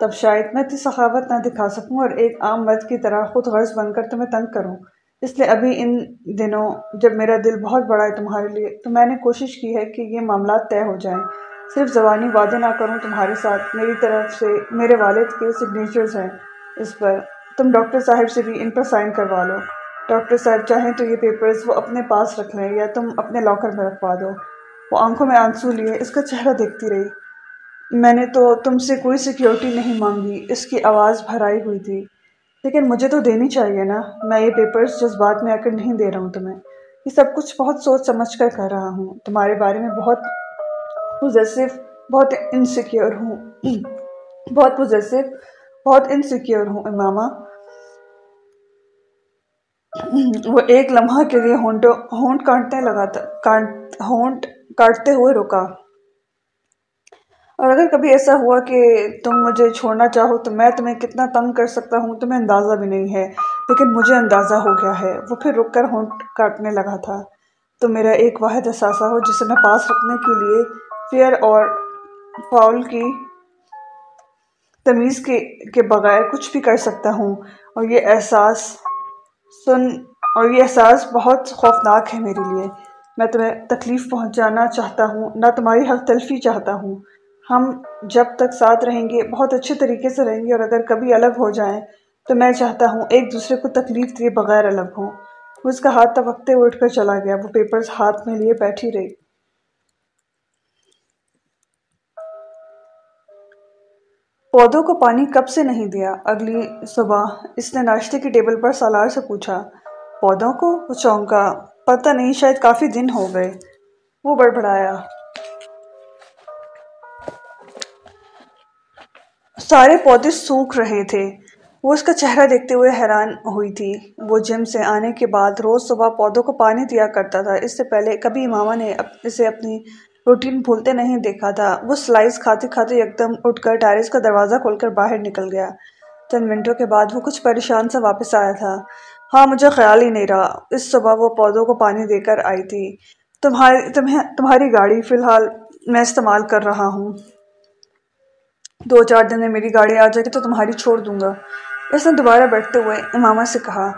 تب شاید میں اتنی سخاوت نہ دکھا سکوں اور ایک عام مرد کی طرح خود غرض بن کر تمہیں تنگ کروں۔ اس لیے ابھی ان دنوں جب میرا دل بہت بڑا ہے تمہارے لیے، تو میں نے کوشش کی ہے کہ یہ معاملات طے ہو جائیں۔ صرف زبانی وعدے نہ کروں، تمہارے ساتھ میری طرف سے میرے والد کے سگنیچرز ہیں۔ اس پر تم ڈاکٹر صاحب سے بھی ان پر سائن کروا لو۔ ڈاکٹر صاحب چاہیں تو یہ پیپرز وہ اپنے پاس رکھ لیں یا تم اپنے لاکر میں رکھوا دو۔ وہ آنکھوں میں آنسو لیے اس کا چہرہ دیکھتی رہی۔ میں نے تو تم سے کوئی سیکیورٹی نہیں مانگی، اس کی آواز بھرائی ہوئی تھی۔ لیکن مجھے تو دینی چاہیے نا، میں یہ پیپرز جس بات میں آ کر نہیں دے رہا ہوں تمہیں۔ یہ سب کچھ بہت سوچ سمجھ کر کر رہا ہوں۔ تمہارے بارے میں بہت پوزیسو بہت انسیکیور ہوں۔ بہت پوزیسو بہت انسیکیور ہوں امامہ۔ وہ ایک لمحہ کے لیے ہونٹ کاٹنے لگا تھا ہونٹ کاٹتے ہوئے رکا۔ اور اگر کبھی ایسا ہوا کہ تم مجھے چھوڑنا چاہو تو میں تمہیں کتنا تنگ کر سکتا ہوں، تمہیں اندازہ بھی نہیں ہے۔ لیکن مجھے اندازہ ہو گیا ہے۔ وہ پھر رک کر ہونٹ کاٹنے لگا تھا۔ تو میرا ایک واحد احساسہ ہو جسے میں پاس رکھنے کے لیے فیئر اور فاؤل کی تمیز کے کے بغیر کچھ بھی کر سکتا ہوں۔ اور یہ احساس سن، اور یہ احساس بہت خوفناک ہے میرے لیے۔ میں تمہیں تکلیف پہنچانا چاہتا ہوں، نہ تمہاری حق تلفی چاہتا ہوں۔ ہم جب تک ساتھ رہیں گے، بہت اچھے طریقے سے رہیں گے، اور اگر کبھی الگ ہو جائیں، تو میں چاہتا ہوں ایک دوسرے کو تکلیف دیے بغیر الگ ہوں۔ اس کا ہاتھ توقتے اٹھ کر چلا گیا، وہ پیپرز ہاتھ میں لیے بیٹھی رہی۔ پودوں کو پانی کب سے نہیں دیا؟ اگلی صبح اس نے ناشتے کی ٹیبل پر سالار سے پوچھا، پودوں کو؟ وہ چونکا، پتہ نہیں، شاید کافی دن ہو گئے۔ وہ بڑبڑایا۔ سارے پودے سوکھ رہے تھے۔ وہ اس کا چہرہ دیکھتے ہوئے حیران ہوئی تھی۔ وہ جم سے آنے کے بعد روز صبح پودوں کو پانی دیا کرتا تھا۔ اس سے پہلے کبھی امامہ نے اسے اپنی روٹین بھولتے نہیں دیکھا تھا۔ وہ سلائس کھاتے کھاتے ایک دم اٹھ کر ٹیرس کا دروازہ کھول کر باہر نکل گیا۔ چند منٹوں کے بعد وہ کچھ پریشان سا واپس آیا تھا۔ ہاں مجھے خیال ہی نہیں رہا۔ اس صبح وہ پودوں کو پانی دے کر آئی تھی۔ تمہاری، تمہیں، تمہاری گاڑی فی الحال میں استعمال کر رہا ہوں۔ دو چار دن میں میری گاڑی آ جائے گی تو تمہاری چھوڑ دوں گا۔ اس نے دوبارہ بیٹھتے ہوئے امامہ سے کہا،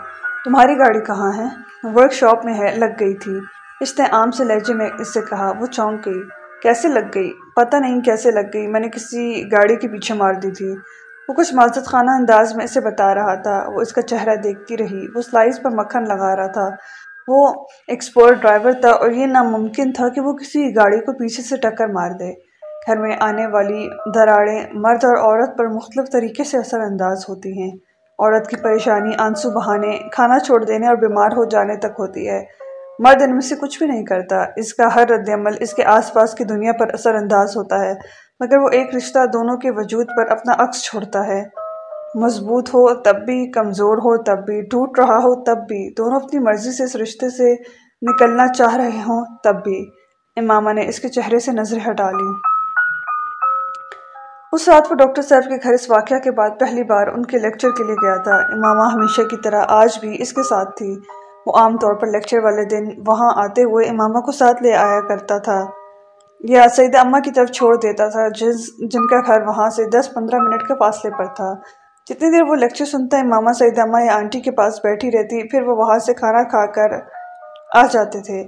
تمہاری گاڑی کہاں ہے؟ ورک شاپ میں ہے، لگ گئی تھی۔ اس نے عام سے لہجے میں اس سے کہا، وہ چونک گئی۔ کیسے لگ گئی؟ پتہ نہیں کیسے لگ گئی۔ میں نے کسی گاڑی کے پیچھے مار دی تھی۔ وہ کچھ معذت خانہ انداز میں اسے بتا رہا تھا۔ وہ اس کا چہرہ دیکھتی رہی۔ وہ سلائس پر مکھن لگا رہا تھا۔ وہ ایکسپورٹ ڈرائیور تھا اور یہ ناممکن تھا کہ وہ کسی گاڑی کو پیچھے سے ٹکر مار دے۔ گھر میں آنے والی دراڑیں مرد اور عورت پر مختلف طریقے سے اثر انداز ہوتی ہیں۔ عورت کی پریشانی آنسو بہانے، کھانا چھوڑ دینے اور بیمار ہو جانے تک ہوتی ہے۔ مرد ان میں سے کچھ بھی نہیں کرتا۔ اس کا ہر رد عمل، اس کے آس پاس کی دنیا پر اثر انداز ہوتا ہے، مگر وہ ایک رشتہ دونوں کے وجود پر اپنا عکس چھوڑتا ہے۔ مضبوط ہو تب بھی، کمزور ہو تب بھی، ٹوٹ رہا ہو تب بھی۔ دونوں اپنی مرضی سے اس رشتے سے نکلنا چاہ رہے ہوں تب بھی۔ امامہ نے اس کے چہرے سے نظر ہٹا لی اس رات وہ ڈاکٹر صاحب کے گھر اس واقعہ کے بعد پہلی بار ان کے لیکچر کے لیے گیا تھا۔ امامہ ہمیشہ کی طرح آج بھی اس کے ساتھ تھی۔ وہ عام طور پر لیکچر والے دن وہاں آتے ہوئے امامہ کو ساتھ لے آیا کرتا تھا۔ یا سیدہ امہ کی طرف چھوڑ دیتا تھا، جس جن کا گھر وہاں سے دس پندرہ منٹ کے فاصلے پر تھا۔ جتنی دیر وہ لیکچر سنتا، امامہ سیدہ امہ یا آنٹی کے پاس بیٹھی رہتی، پھر وہ وہاں سے کھانا کھا کر آ جاتے تھے۔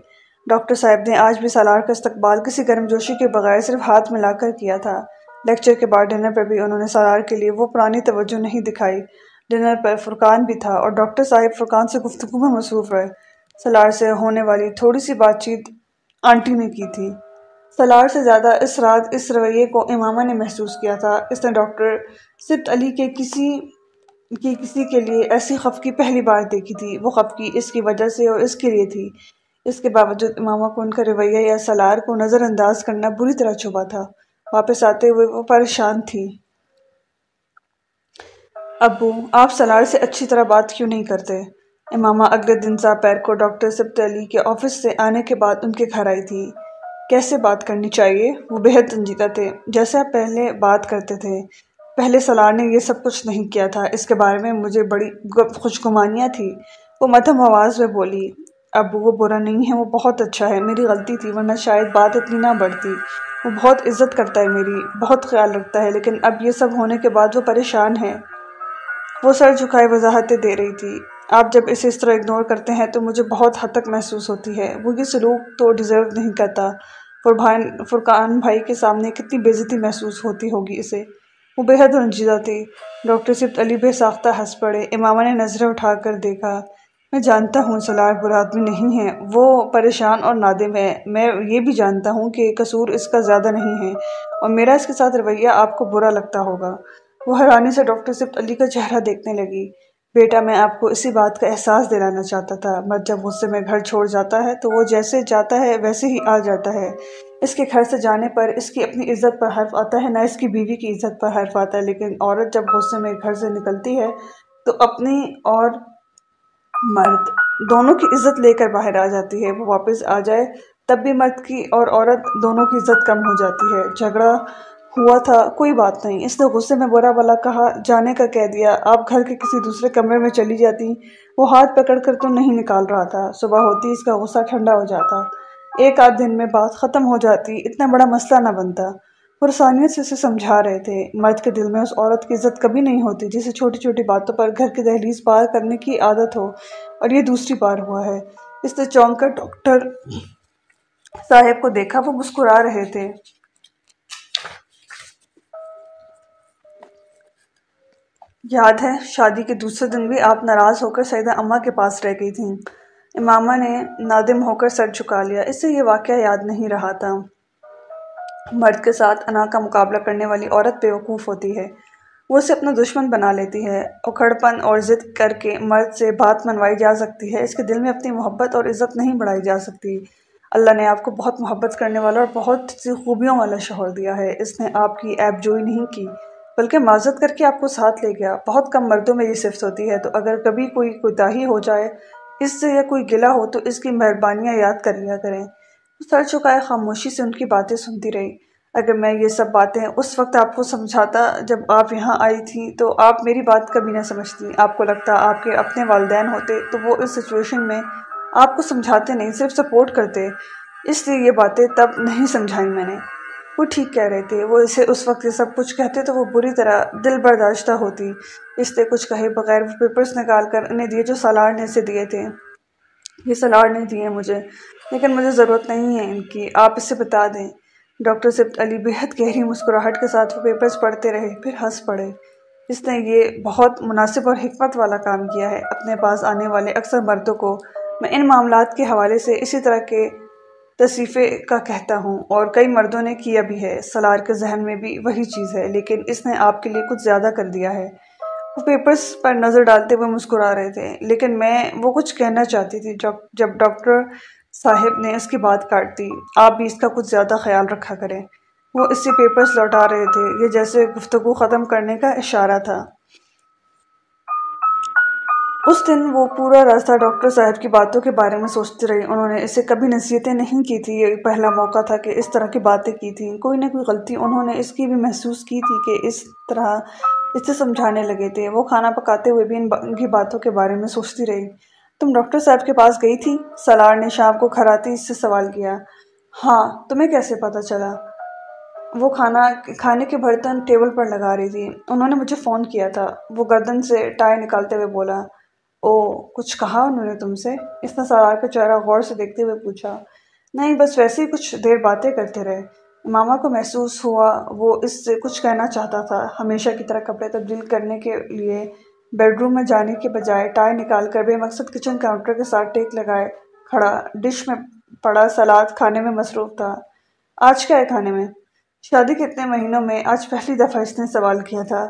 ڈاکٹر صاحب نے آج بھی سالار کا استقبال کسی گرم جوشی کے بغیر صرف ہاتھ ملا کر کیا تھا۔ لیکچر کے بعد ڈنر پر بھی انہوں نے سالار کے لیے وہ پرانی توجہ نہیں دکھائی۔ ڈنر پر فرقان بھی تھا اور ڈاکٹر صاحب فرقان سے گفتگو میں مصروف رہے۔ سلار سے ہونے والی تھوڑی سی بات چیت آنٹی نے کی تھی۔ سلار سے زیادہ اس رات اس رویے کو امامہ نے محسوس کیا تھا۔ اس نے ڈاکٹر سبت علی کے کسی کی کسی کے لیے ایسی خفقی پہلی بار دیکھی تھی۔ وہ خفقی اس کی وجہ سے اور اس کے لیے تھی۔ اس کے باوجود امامہ کو ان کا رویہ یا سلار کو نظر انداز کرنا بری طرح چھپا تھا۔ واپس آتے ہوئے وہ پریشان تھی۔ ابو، آپ سلار سے اچھی طرح بات کیوں نہیں کرتے؟ امامہ اگلے دن پیر کو ڈاکٹر سبت علی کے آفس سے آنے کے بعد ان کے گھر آئی تھی۔ کیسے بات کرنی چاہیے؟ وہ بہت سنجیدہ تھے۔ جیسے آپ پہلے بات کرتے تھے۔ پہلے سلار نے یہ سب کچھ نہیں کیا تھا۔ اس کے بارے میں مجھے بڑی خوش گمانیاں تھی وہ مدھم آواز میں بولی، ابو، وہ برا نہیں ہے، وہ بہت اچھا ہے۔ میری غلطی تھی، ورنہ شاید بات اتنی نہ بڑھتی۔ وہ بہت عزت کرتا ہے میری، بہت خیال رکھتا ہے، لیکن اب یہ سب ہونے کے بعد وہ پریشان ہے۔ وہ سر جھکائے وضاحتیں دے رہی تھی۔ آپ جب اسے اس طرح اگنور کرتے ہیں تو مجھے بہت حد تک محسوس ہوتی ہے۔ وہ یہ سلوک تو ڈیزرو نہیں کرتا۔ فربھان فرقان بھائی کے سامنے کتنی بےزتی محسوس ہوتی ہوگی اسے۔ وہ بے حد رنجیدہ تھی۔ ڈاکٹر صرف علی بے ساختہ ہنس پڑے۔ امامہ نے نظریں اٹھا کر دیکھا۔ میں جانتا ہوں سلار برا آدمی نہیں ہے۔ وہ پریشان اور نادم ہے۔ میں یہ بھی جانتا ہوں کہ قصور اس کا زیادہ نہیں ہے۔ اور میرا اس کے ساتھ رویہ آپ کو برا لگتا ہوگا۔ وہ حیرانی سے ڈاکٹر صرف علی کا چہرہ دیکھنے لگی۔ بیٹا، میں آپ کو اسی بات کا احساس دلانا چاہتا تھا مت جب غصے میں گھر چھوڑ جاتا ہے تو وہ جیسے جاتا ہے، ویسے ہی آ جاتا ہے۔ اس کے گھر سے جانے پر اس کی اپنی عزت پر حرف آتا ہے، نہ اس کی بیوی کی عزت پر حرف آتا ہے۔ لیکن عورت جب غصے میں گھر سے نکلتی ہے تو اپنی اور مرد دونوں کی عزت لے کر باہر آ جاتی ہے۔ وہ واپس آ جائے تب بھی مرد کی اور عورت دونوں کی عزت کم ہو جاتی ہے۔ جھگڑا ہوا تھا، کوئی بات نہیں۔ اس نے غصے میں برا بلا کہا، جانے کا کہہ دیا، آپ گھر کے کسی دوسرے کمرے میں چلی جاتی۔ وہ ہاتھ پکڑ کر تو نہیں نکال رہا تھا۔ صبح ہوتی اس کا غصہ ٹھنڈا ہو جاتا۔ ایک آدھ دن میں بات ختم ہو جاتی، اتنا بڑا مسئلہ نہ بنتا۔ وہ رسانیت سے اسے سمجھا رہے تھے۔ مرد کے دل میں اس عورت کی عزت کبھی نہیں ہوتی، جسے چھوٹی چھوٹی باتوں پر گھر کی دہلیز پار کرنے کی عادت ہو۔ اور یہ دوسری بار ہوا ہے۔ اس نے چونک کر ڈاکٹر صاحب کو دیکھا، وہ مسکرا رہے تھے۔ یاد ہے، شادی کے دوسرے دن بھی آپ ناراض ہو کر سیدہ اماں کے پاس رہ گئی تھیں۔ امامہ نے نادم ہو کر سر چکا لیا، اس سے یہ واقعہ یاد نہیں رہا تھا۔ مرد کے ساتھ انا کا مقابلہ کرنے والی عورت بے وقوف ہوتی ہے۔ وہ اسے اپنا دشمن بنا لیتی ہے۔ اکھڑپن اور ضد کر کے مرد سے بات منوائی جا سکتی ہے۔ اس کے دل میں اپنی محبت اور عزت نہیں بڑھائی جا سکتی۔ اللہ نے آپ کو بہت محبت کرنے والا اور بہت سی خوبیوں والا شوہر دیا ہے۔ اس نے آپ کی ایپ جوئی نہیں کی۔ بلکہ معذرت کر کے آپ کو ساتھ لے گیا۔ بہت کم مردوں میں یہ صفت ہوتی ہے۔ تو اگر کبھی کوئی کوتاہی ہو جائے، اس سے یا کوئی گلا ہو، تو اس کی مہربانیاں یاد کر لیا کریں۔ سر چکائے خاموشی سے ان کی باتیں سنتی رہی۔ اگر میں یہ سب باتیں اس وقت آپ کو سمجھاتا جب آپ یہاں آئی تھی تو آپ میری بات کبھی نہ سمجھتی آپ کو لگتا آپ کے اپنے والدین ہوتے، تو وہ اس سچویشن میں آپ کو سمجھاتے نہیں، صرف سپورٹ کرتے۔ اس لیے یہ باتیں تب نہیں سمجھائیں میں نے۔ وہ ٹھیک کہہ رہے تھے، وہ اسے اس وقت یہ سب کچھ کہتے تو وہ بری طرح دل برداشتہ ہوتی۔ اس لیے کچھ کہے بغیر وہ پیپرز نکال کر انہیں دیے جو سالار نے اسے دیے تھے۔ یہ سالار نے دیے مجھے، لیکن مجھے ضرورت نہیں ہے ان کی۔ آپ اسے بتا دیں۔ ڈاکٹر سبت علی بہت گہری مسکراہٹ کے ساتھ وہ پیپرز پڑھتے رہے، پھر ہنس پڑے۔ اس نے یہ بہت مناسب اور حکمت والا کام کیا ہے۔ اپنے پاس آنے والے اکثر مردوں کو میں ان معاملات کے حوالے سے اسی طرح کے تصیفے کا کہتا ہوں اور کئی مردوں نے کیا بھی ہے۔ سلار کے ذہن میں بھی وہی چیز ہے، لیکن اس نے آپ کے لیے کچھ زیادہ کر دیا ہے۔ وہ پیپرز پر نظر ڈالتے ہوئے مسکرا رہے تھے، لیکن میں وہ کچھ کہنا چاہتی تھی جب جب ڈاکٹر صاحب نے اس کی بات کاٹ دی۔ آپ بھی اس کا کچھ زیادہ خیال رکھا کریں۔ وہ اس سے پیپرز لوٹا رہے تھے، یہ جیسے گفتگو ختم کرنے کا اشارہ تھا۔ اس دن وہ پورا راستہ ڈاکٹر صاحب کی باتوں کے بارے میں سوچتی رہی انہوں نے اسے کبھی نصیحتیں نہیں کی تھی۔ یہ پہلا موقع تھا کہ اس طرح کی باتیں کی تھیں۔ کوئی نہ کوئی غلطی انہوں نے اس کی بھی محسوس کی تھی کہ اس طرح اسے سمجھانے لگے تھے۔ وہ کھانا پکاتے ہوئے بھی ان کی باتوں کے بارے میں سوچتی رہی۔ تم ڈاکٹر صاحب کے پاس گئی تھی؟ سلار نے شام کو کھراتی اس سے سوال کیا۔ ہاں تمہیں کیسے پتا چلا؟ وہ کھانا، کھانے کے برتن ٹیبل پر لگا رہی تھی۔ انہوں نے مجھے فون کیا تھا۔ وہ گردن سے ٹائی نکالتے ہوئے بولا او کچھ کہا انہوں نے تم سے؟ اس نے سارار کا چہرہ غور سے دیکھتے ہوئے پوچھا، نہیں، بس ویسے ہی کچھ دیر باتیں کرتے رہے۔ ماما کو محسوس ہوا، وہ اس سے کچھ کہنا چاہتا تھا، ہمیشہ کی طرح کپڑے تبدیل کرنے کے لیے بیڈ روم میں جانے کے بجائے ٹائی نکال کر بے مقصد کچن کاؤنٹر کے ساتھ ٹیک لگائے، کھڑا، ڈش میں پڑا سلاد کھانے میں مصروف تھا۔ آج کیا ہے کھانے میں؟ شادی کے اتنے مہینوں میں آج پہلی دفعہ اس نے سوال کیا تھا۔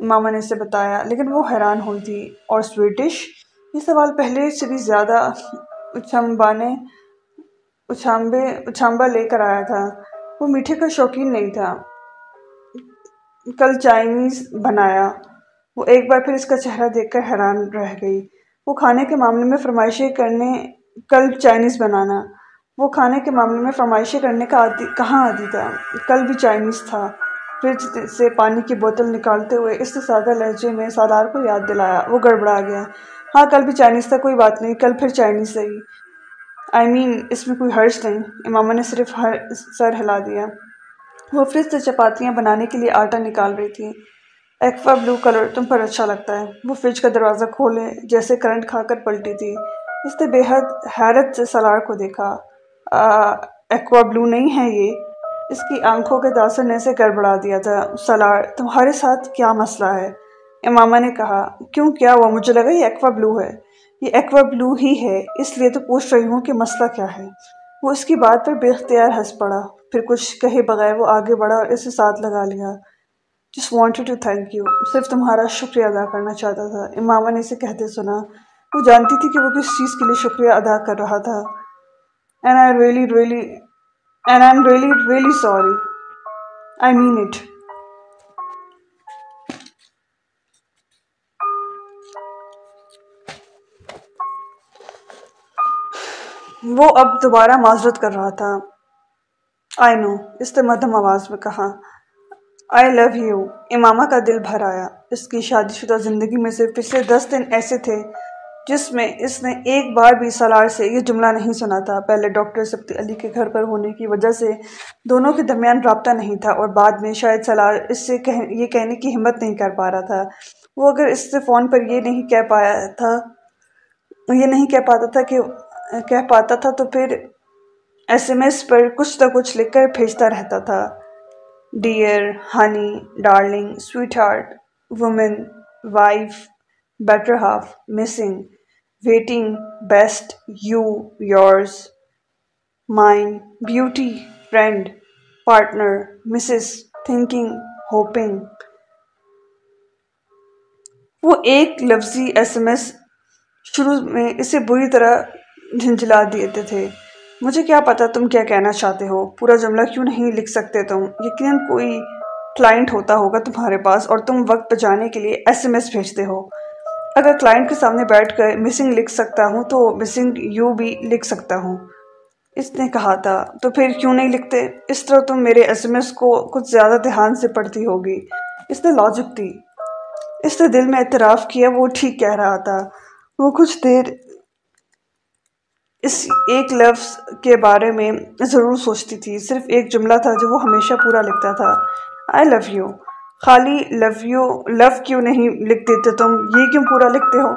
ماما نے اسے بتایا، لیکن وہ حیران ہوئی تھی۔ اور سویٹش یہ سوال پہلے سے بھی زیادہ اچھمبا نے اچھامبے، اچھامبا لے کر آیا تھا۔ وہ میٹھے کا شوقین نہیں تھا۔ کل چائنیز بنایا۔ وہ ایک بار پھر اس کا چہرہ دیکھ کر حیران رہ گئی۔ وہ کھانے کے معاملے میں فرمائشیں کرنے، کل چائنیز بنانا۔ وہ کھانے کے معاملے میں فرمائشیں کرنے کا عادی، کہاں عادی تھا؟ کل بھی چائنیز تھا۔ فریج سے پانی کی بوتل نکالتے ہوئے اس سے سادہ لہجے میں سالار کو یاد دلایا۔ وہ گڑبڑا گیا۔ ہاں کل بھی چائنیز تھا کوئی بات نہیں، کل پھر چائنیز صحیح آئی مین اس میں کوئی حرش نہیں۔ امامہ نے صرف ہر سر ہلا دیا۔ وہ فریج سے چپاتیاں بنانے کے لیے آٹا نکال رہی تھی۔ ایکوا بلو کلر، تم پر اچھا لگتا ہے۔ وہ فریج کا دروازہ کھولے، جیسے کرنٹ کھا کر پلٹی تھی۔ اس نے بے حد حیرت سے سالار کو دیکھا۔ ایکوا بلو نہیں ہے یہ۔ اس کی آنکھوں کے تاثر نے اسے گڑبڑا دیا تھا۔ سلار، تمہارے ساتھ کیا مسئلہ ہے؟ امامہ نے کہا، کیوں کیا ہوا؟ مجھے لگا یہ ایکوا بلو ہے۔ یہ ایکوا بلو ہی ہے، اس لیے تو پوچھ رہی ہوں کہ مسئلہ کیا ہے۔ وہ اس کی بات پر بے اختیار ہنس پڑا۔ پھر کچھ کہے بغیر وہ آگے بڑھا اور اسے ساتھ لگا لیا۔ جس وانٹیڈ ٹو تھینک یو صرف تمہارا شکریہ ادا کرنا چاہتا تھا۔ امامہ نے اسے کہتے سنا۔ وہ جانتی تھی کہ وہ کس چیز کے لیے شکریہ ادا کر رہا تھا۔ And I really really and I'm really, really sorry. I mean it. وہ اب دوبارہ معذرت کر رہا تھا آئی نو اس نے مدھم آواز میں کہا آئی لو یو امامہ کا دل بھر آیا اس کی شادی شدہ زندگی میں سے پچھلے دس دن ایسے تھے جس میں اس نے ایک بار بھی سالار سے یہ جملہ نہیں سنا تھا۔ پہلے ڈاکٹر سبتی علی کے گھر پر ہونے کی وجہ سے دونوں کے درمیان رابطہ نہیں تھا اور بعد میں شاید سالار اس سے یہ کہنے کی ہمت نہیں کر پا رہا تھا۔ وہ اگر اس سے فون پر یہ نہیں کہہ پایا تھا، یہ نہیں کہہ پاتا تھا کہ، کہہ پاتا تھا تو پھر ایس ایم ایس پر کچھ نہ کچھ لکھ کر بھیجتا رہتا تھا۔ Dear honey darling sweetheart woman wife better half missing. Waiting best you yours mine beauty friend partner mrs thinking hoping. وہ ایک لفظی ایس ایم ایس شروع میں اسے بری طرح جھنجھلا دیتے تھے۔ مجھے کیا پتا تم کیا کہنا چاہتے ہو؟ پورا جملہ کیوں نہیں لکھ سکتے تم؟ یقیناً کوئی کلائنٹ ہوتا ہوگا تمہارے پاس اور تم وقت بچانے کے لیے ایس ایم ایس بھیجتے ہو۔ اگر کلائنٹ کے سامنے بیٹھ کر مسنگ لکھ سکتا ہوں تو مسنگ یو بھی لکھ سکتا ہوں۔ اس نے کہا تھا، تو پھر کیوں نہیں لکھتے؟ اس طرح تم میرے ایس ایم ایس کو کچھ زیادہ دھیان سے پڑھتی ہوگی۔ اس نے لاجک دی۔ اس نے دل میں اعتراف کیا، وہ ٹھیک کہہ رہا تھا۔ وہ کچھ دیر اس ایک لفظ کے بارے میں ضرور سوچتی تھی۔ صرف ایک جملہ تھا جو وہ ہمیشہ پورا لکھتا تھا۔ آئی لو یو خالی لو یو لو کیوں نہیں لکھ دیتے تم؟ یہ کیوں پورا لکھتے ہو؟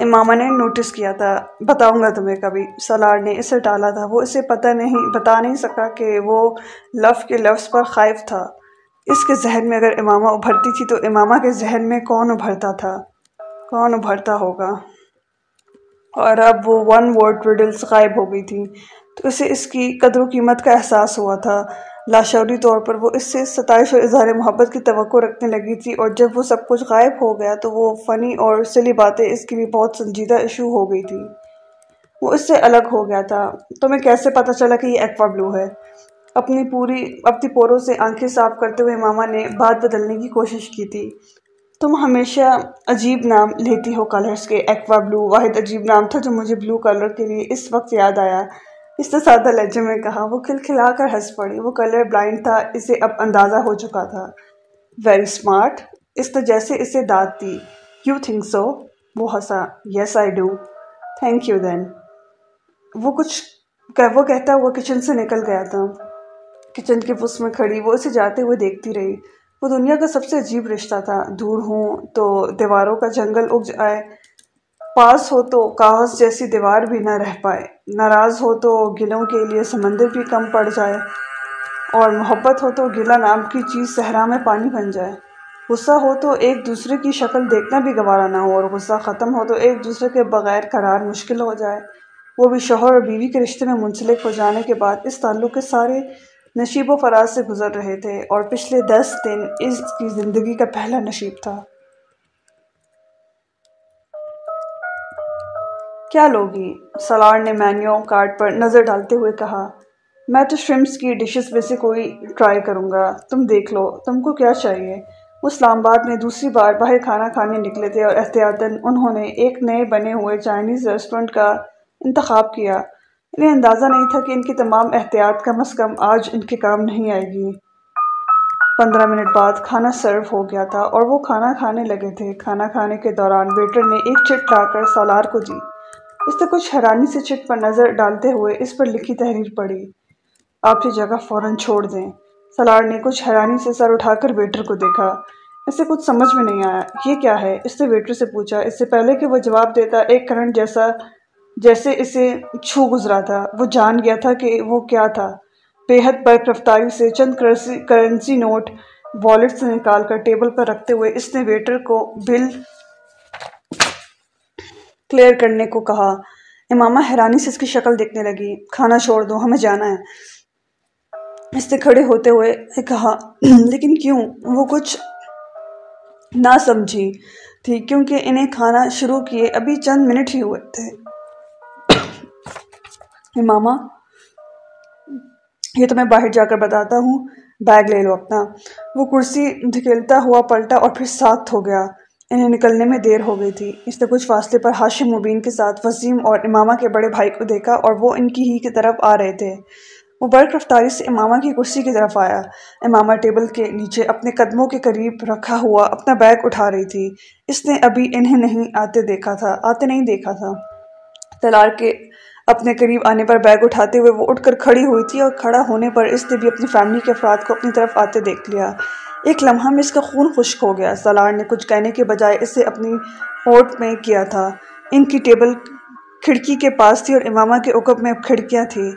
امامہ نے نوٹس کیا تھا، بتاؤں گا تمہیں کبھی۔ سلار نے اسے ٹالا تھا، وہ اسے پتہ نہیں، بتا نہیں سکا کہ وہ لو کے لفظ پر خائف تھا۔ اس کے ذہن میں اگر امامہ ابھرتی تھی تو امامہ کے ذہن میں کون ابھرتا تھا؟ کون ابھرتا ہوگا؟ اور اب وہ ون ورڈ ریڈلز غائب ہو گئی تھی۔ تو اسے اس کی قدر و قیمت کا احساس ہوا تھا۔ لاشعوری طور پر وہ اس سے ستائش اور اظہار محبت کی توقع رکھنے لگی تھی اور جب وہ سب کچھ غائب ہو گیا تو وہ فنی اور سلی باتیں اس کی بھی بہت سنجیدہ ایشو ہو گئی تھی۔ وہ اس سے الگ ہو گیا تھا۔ تمہیں کیسے پتہ چلا کہ یہ ایکوا بلو ہے؟ اپنی پوری، اپنی پوروں سے آنکھیں صاف کرتے ہوئے ماما نے بات بدلنے کی کوشش کی تھی۔ تم ہمیشہ عجیب نام لیتی ہو کلرز کے ایکوا بلو۔ واحد عجیب نام تھا جو مجھے بلو کلر کے لیے اس وقت یاد آیا۔ اس نے سادہ لہجے میں کہا، وہ کھل کھلا کر ہنس پڑی۔ وہ کلر بلائنڈ تھا، اسے اب اندازہ ہو چکا تھا۔ ویری اسمارٹ اس نے جیسے اسے داد دی۔ یو تھنک سو وہ ہنسا yes I do thank you then وہ کچھ وہ کہتا وہ کچن سے نکل گیا تھا۔ کچن کے پس میں کھڑی، وہ اسے جاتے ہوئے دیکھتی رہی۔ وہ دنیا کا سب سے عجیب رشتہ تھا۔ دور ہوں تو دیواروں کا جنگل اگ جائے پاس ہو تو کاغذ جیسی دیوار بھی نہ رہ پائے۔ ناراض ہو تو گلوں کے لیے سمندر بھی کم پڑ جائے۔ اور محبت ہو تو گلا نام کی چیز صحرا میں پانی بن جائے۔ غصہ ہو تو ایک دوسرے کی شکل دیکھنا بھی گوارا نہ ہو اور غصہ ختم ہو تو ایک دوسرے کے بغیر قرار مشکل ہو جائے۔ وہ بھی شوہر اور بیوی کے رشتے میں منسلک ہو جانے کے بعد اس تعلق کے سارے نشیب و فراز سے گزر رہے تھے اور پچھلے دس دن اس کی زندگی کا پہلا نشیب تھا۔ کیا لوگی سلار نے مینیو کارڈ پر نظر ڈالتے ہوئے کہا، میں تو شرمس کی ڈشز میں سے کوئی ٹرائی کروں گا، تم دیکھ لو، تم کو کیا چاہیے? وہ اسلام آباد میں دوسری بار باہر کھانا کھانے نکلے تھے اور احتیاطاً انہوں نے ایک نئے بنے ہوئے چائنیز ریسٹورنٹ کا انتخاب کیا۔ انہیں اندازہ نہیں تھا کہ ان کی تمام احتیاط کم از کم آج ان کے کام نہیں آئے گی۔ پندرہ منٹ بعد کھانا سرو ہو گیا تھا اور وہ کھانا کھانے لگے تھے۔ کھانا کھانے کے دوران ویٹر نے ایک چٹ لا کر سالار کو دی۔ اس نے کچھ حیرانی سے چٹ پر نظر ڈالتے ہوئے اس پر لکھی تحریر پڑھی آپ کی جگہ فوراً چھوڑ دیں۔ سالار نے کچھ حیرانی سے سر اٹھا کر ویٹر کو دیکھا۔ اسے کچھ سمجھ میں نہیں آیا۔ یہ کیا ہے؟ اس نے ویٹر سے پوچھا۔ اس سے پہلے کہ وہ جواب دیتا ایک کرنٹ جیسا، جیسے اسے چھو گزرا تھا۔ وہ جان گیا تھا کہ وہ کیا تھا۔ بے حد برق رفتاری سے چند کرنسی نوٹ والیٹ سے نکال کر ٹیبل پر رکھتے ہوئے اس نے ویٹر کو بل کلیئر کرنے کو کہا۔ امامہ حیرانی سے اس کی شکل دیکھنے لگی۔ کھانا چھوڑ دو، ہمیں جانا ہے۔ اس نے کھڑے ہوتے ہوئے کہا، لیکن کیوں؟ وہ کچھ نہ سمجھی۔ تھی، کیونکہ انہیں کھانا شروع کیے ابھی چند منٹ ہی ہوئے تھے۔ ماما یہ تو میں باہر جا کر بتاتا ہوں۔ بیگ لے لو اپنا۔ وہ کرسی دھکیلتا ہوا پلٹا اور پھر ساتھ ہو گیا۔ انہیں نکلنے میں دیر ہو گئی تھی۔ اس نے کچھ فاصلے پر ہاشم مبین کے ساتھ وسیم اور امامہ کے بڑے بھائی کو دیکھا اور وہ ان کی ہی کی طرف آ رہے تھے۔ وہ برق رفتاری سے امامہ کی کرسی کی طرف آیا۔ امامہ ٹیبل کے نیچے اپنے قدموں کے قریب رکھا ہوا اپنا بیگ اٹھا رہی تھی۔ اس نے ابھی انہیں نہیں آتے دیکھا تھا، آتے نہیں دیکھا تھا۔ تلار کے اپنے قریب آنے پر بیگ اٹھاتے ہوئے وہ اٹھ کر کھڑی ہوئی تھی اور کھڑا ہونے پر اس نے بھی اپنی فیملی کے افراد کو اپنی طرف آتے دیکھ لیا۔ ایک لمحہ میں اس کا خون خشک ہو گیا۔ سالار نے کچھ کہنے کے بجائے اسے اپنی ہوٹ میں کیا تھا۔ ان کی ٹیبل کھڑکی کے پاس تھی اور امامہ کے عقب میں کھڑکیاں تھی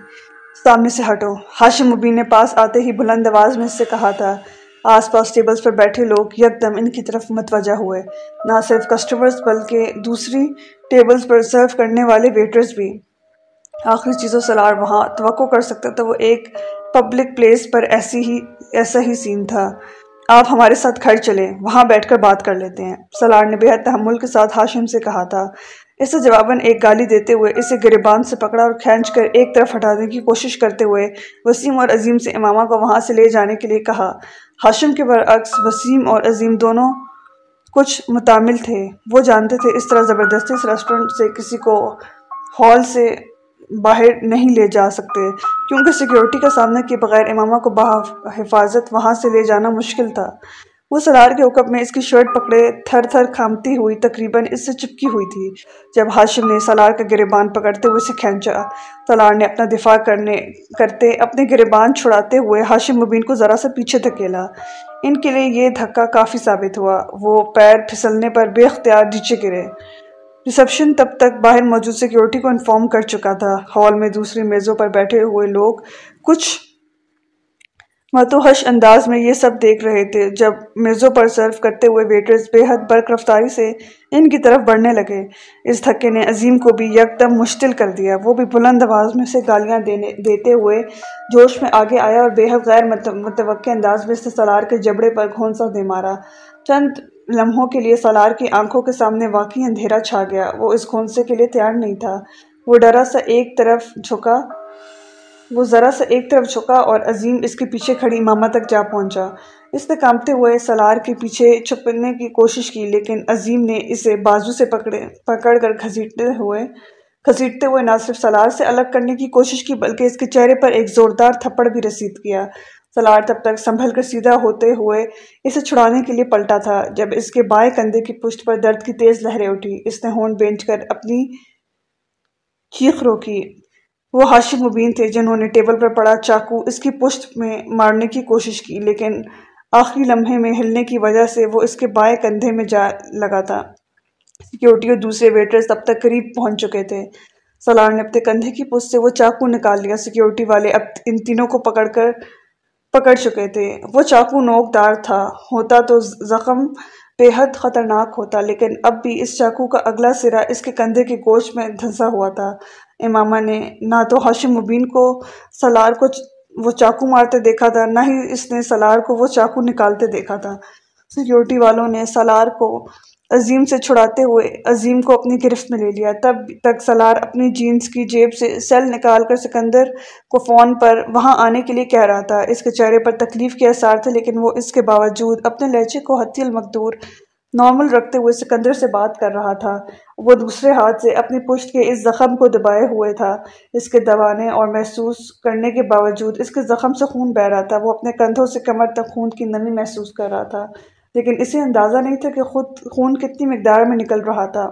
سامنے سے ہٹو۔ ہاشم مبین نے پاس آتے ہی بلند آواز میں اس سے کہا تھا، آس پاس ٹیبلز پر بیٹھے لوگ یکدم ان کی طرف متوجہ ہوئے۔ نہ صرف کسٹمرز بلکہ دوسری ٹیبلز پر سرو کرنے والے ویٹرز بھی۔ آخری چیزوں سلار وہاں توقع کر سکتا تھا، وہ ایک پبلک پلیس پر ایسی ہی ایسا ہی سین تھا۔ آپ ہمارے ساتھ کھڑ چلیں، وہاں بیٹھ کر بات کر لیتے ہیں۔ سلار نے بہت تحمل کے ساتھ ہاشم سے کہا تھا، اسے جواباً ایک گالی دیتے ہوئے اسے گریبان سے پکڑا اور کھینچ کر ایک طرف ہٹانے کی کوشش کرتے ہوئے وسیم اور عظیم سے امامہ کو وہاں سے لے جانے کے لیے کہا۔ ہاشم کے برعکس وسیم اور عظیم دونوں کچھ متعمل تھے۔ وہ جانتے تھے اس طرح زبردستی اس ریسٹورنٹ سے کسی کو ہال سے باہر نہیں لے جا سکتے۔ کیونکہ سیکیورٹی کا سامنا کے بغیر امامہ کو حفاظت وہاں سے لے جانا مشکل تھا۔ وہ سلار کے حکم میں اس کی شرٹ پکڑے تھر تھر کھامتی ہوئی تقریباً اس سے چپکی ہوئی تھی۔ جب ہاشم نے سلار کا گریبان پکڑتے ہوئے اسے کھینچا، سلار نے اپنا دفاع کرنے، کرتے اپنے گریبان چھڑاتے ہوئے ہاشم مبین کو ذرا سا پیچھے دھکیلا۔ ان کے لیے یہ دھکا کافی ثابت ہوا۔ وہ پیر پھسلنے پر بے اختیار نیچے گرے۔ ریسپشن تب تک باہر موجود سیکیورٹی کو انفارم کر چکا تھا۔ ہال میں دوسری میزوں پر بیٹھے ہوئے لوگ کچھ متوحش انداز میں یہ سب دیکھ رہے تھے۔ جب میزوں پر سرو کرتے ہوئے ویٹرز بے حد برق رفتاری سے ان کی طرف بڑھنے لگے۔ اس دھکے نے عظیم کو بھی یک دم مشتل کر دیا۔ وہ بھی بلند آواز میں سے گالیاں دینے دیتے ہوئے جوش میں آگے آیا اور بے حد غیر متوقع انداز میں سے کے جبڑے پر گھونسا دے مارا۔ چند لمحوں کے لیے سلار کی آنکھوں کے سامنے واقعی اندھیرا چھا گیا۔ وہ اس گھونسے کے لیے تیار نہیں تھا۔ وہ ڈرا سا ایک طرف جھکا۔ وہ ذرا سا ایک طرف جھکا اور عظیم اس کے پیچھے کھڑی امامہ تک جا پہنچا۔ اس نے کامتے ہوئے سلار کے پیچھے چھپنے کی کوشش کی، لیکن عظیم نے اسے بازو سے پکڑے، پکڑ کر گھسیٹتے ہوئے گھسیٹتے ہوئے نہ صرف سلار سے الگ کرنے کی کوشش کی، بلکہ اس کے چہرے پر ایک زوردار تھپڑ بھی رسید کیا۔ سلار تب تک سنبھل کر سیدھا ہوتے ہوئے اسے چھڑانے کے لیے پلٹا تھا۔ جب اس کے بائیں کندھے کی پشت پر درد کی تیز لہریں اٹھی اس نے ہون بینچ کر اپنی چیخ روکی۔ وہ ہاشم مبین تھے جنہوں نے ٹیبل پر پڑا چاقو اس کی پشت میں مارنے کی کوشش کی، لیکن آخری لمحے میں ہلنے کی وجہ سے وہ اس کے بائیں کندھے میں جا لگا تھا۔ سیکیورٹی اور دوسرے ویٹرز تب تک قریب پہنچ چکے تھے۔ سلار نے اپنے کندھے کی پشت سے وہ چاقو نکال لیا۔ سیکیورٹی والے اب ان تینوں کو پکڑ کر پکڑ چکے تھے۔ وہ چاقو نوک دار تھا۔ ہوتا تو زخم بے حد خطرناک ہوتا، لیکن اب بھی اس چاقو کا اگلا سرا اس کے کندھے کے گوشت میں دھنسا ہوا تھا۔ امامہ نے نہ تو ہاشم مبین کو سلار کو وہ چاقو مارتے دیکھا تھا، نہ ہی اس نے سلار کو وہ چاقو نکالتے دیکھا تھا۔ سیکیورٹی والوں نے سلار کو عظیم سے چھڑاتے ہوئے عظیم کو اپنی گرفت میں لے لیا۔ تب تک سلار اپنی جینز کی جیب سے سیل نکال کر سکندر کو فون پر وہاں آنے کے لیے کہہ رہا تھا۔ اس کے چہرے پر تکلیف کے اثار تھے، لیکن وہ اس کے باوجود اپنے لہجے کو حتی المقدور نارمل رکھتے ہوئے سکندر سے بات کر رہا تھا۔ وہ دوسرے ہاتھ سے اپنی پشت کے اس زخم کو دبائے ہوئے تھا۔ اس کے دبانے اور محسوس کرنے کے باوجود اس کے زخم سے خون بہ رہا تھا۔ وہ اپنے کندھوں سے کمر تک خون کی نمی محسوس کر رہا تھا۔ لیکن اسے اندازہ نہیں تھا کہ خود خون کتنی مقدار میں نکل رہا تھا۔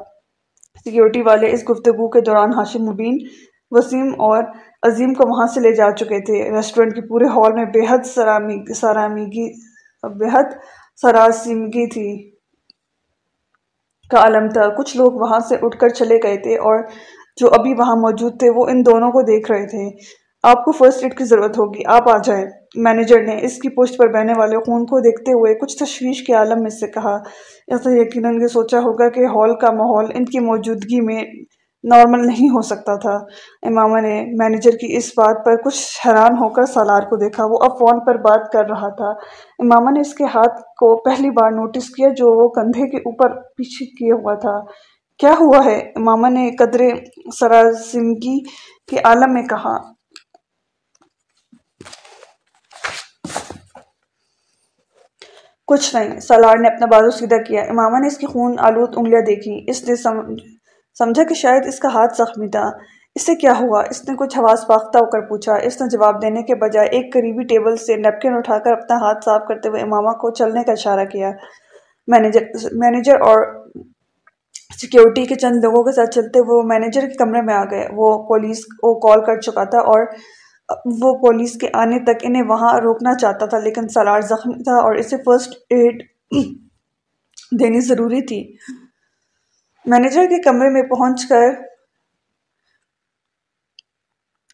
سیکیورٹی والے اس گفتگو کے دوران ہاشم مبین، وسیم اور عظیم کو وہاں سے لے جا چکے تھے۔ ریسٹورنٹ کی پورے ہال میں بے حد سرامیگی بے حد سراسیمگی تھی۔ کا عالم تھا۔ کچھ لوگ وہاں سے اٹھ کر چلے گئے تھے اور جو ابھی وہاں موجود تھے وہ ان دونوں کو دیکھ رہے تھے۔ آپ کو فرسٹ ایڈ کی ضرورت ہوگی۔ آپ آ جائیں۔ مینیجر نے اس کی پشت پر بہنے والے خون کو دیکھتے ہوئے کچھ تشویش کے عالم میں سے کہا۔ ایسا یقیناً یہ سوچا ہوگا کہ ہال کا ماحول ان کی موجودگی میں نارمل نہیں ہو سکتا تھا۔ امامہ نے مینیجر کی اس بات پر کچھ حیران ہو کر سالار کو دیکھا۔ وہ اب فون پر بات کر رہا تھا۔ امامہ نے اس کے ہاتھ کو پہلی بار نوٹس کیا جو وہ کندھے کے اوپر پیچھے کیے ہوا تھا۔ کیا ہوا ہے؟ امامہ نے قدرے سرازمگی کے عالم میں کہا۔ کچھ نہیں۔ سالار نے اپنا بازو سیدھا کیا۔ امامہ نے اس کی خون آلود انگلیاں دیکھی۔ اس نے سمجھا کہ شاید اس کا ہاتھ زخمی تھا۔ اس سے کیا ہوا؟ اس نے کچھ حواس پاختہ ہو کر پوچھا۔ اس نے جواب دینے کے بجائے ایک قریبی ٹیبل سے نیپکن اٹھا کر اپنا ہاتھ صاف کرتے ہوئے امامہ کو چلنے کا اشارہ کیا۔ مینیجر مینیجر اور سیکیورٹی کے چند لوگوں کے ساتھ چلتے وہ مینیجر کے کمرے میں آ گئے۔ وہ پولیس کو کال کر چکا تھا اور وہ پولیس کے آنے تک انہیں وہاں روکنا چاہتا تھا، لیکن سالار زخمی تھا اور اسے فرسٹ ایڈ دینی ضروری تھی۔ مینیجر کے کمرے میں پہنچ کر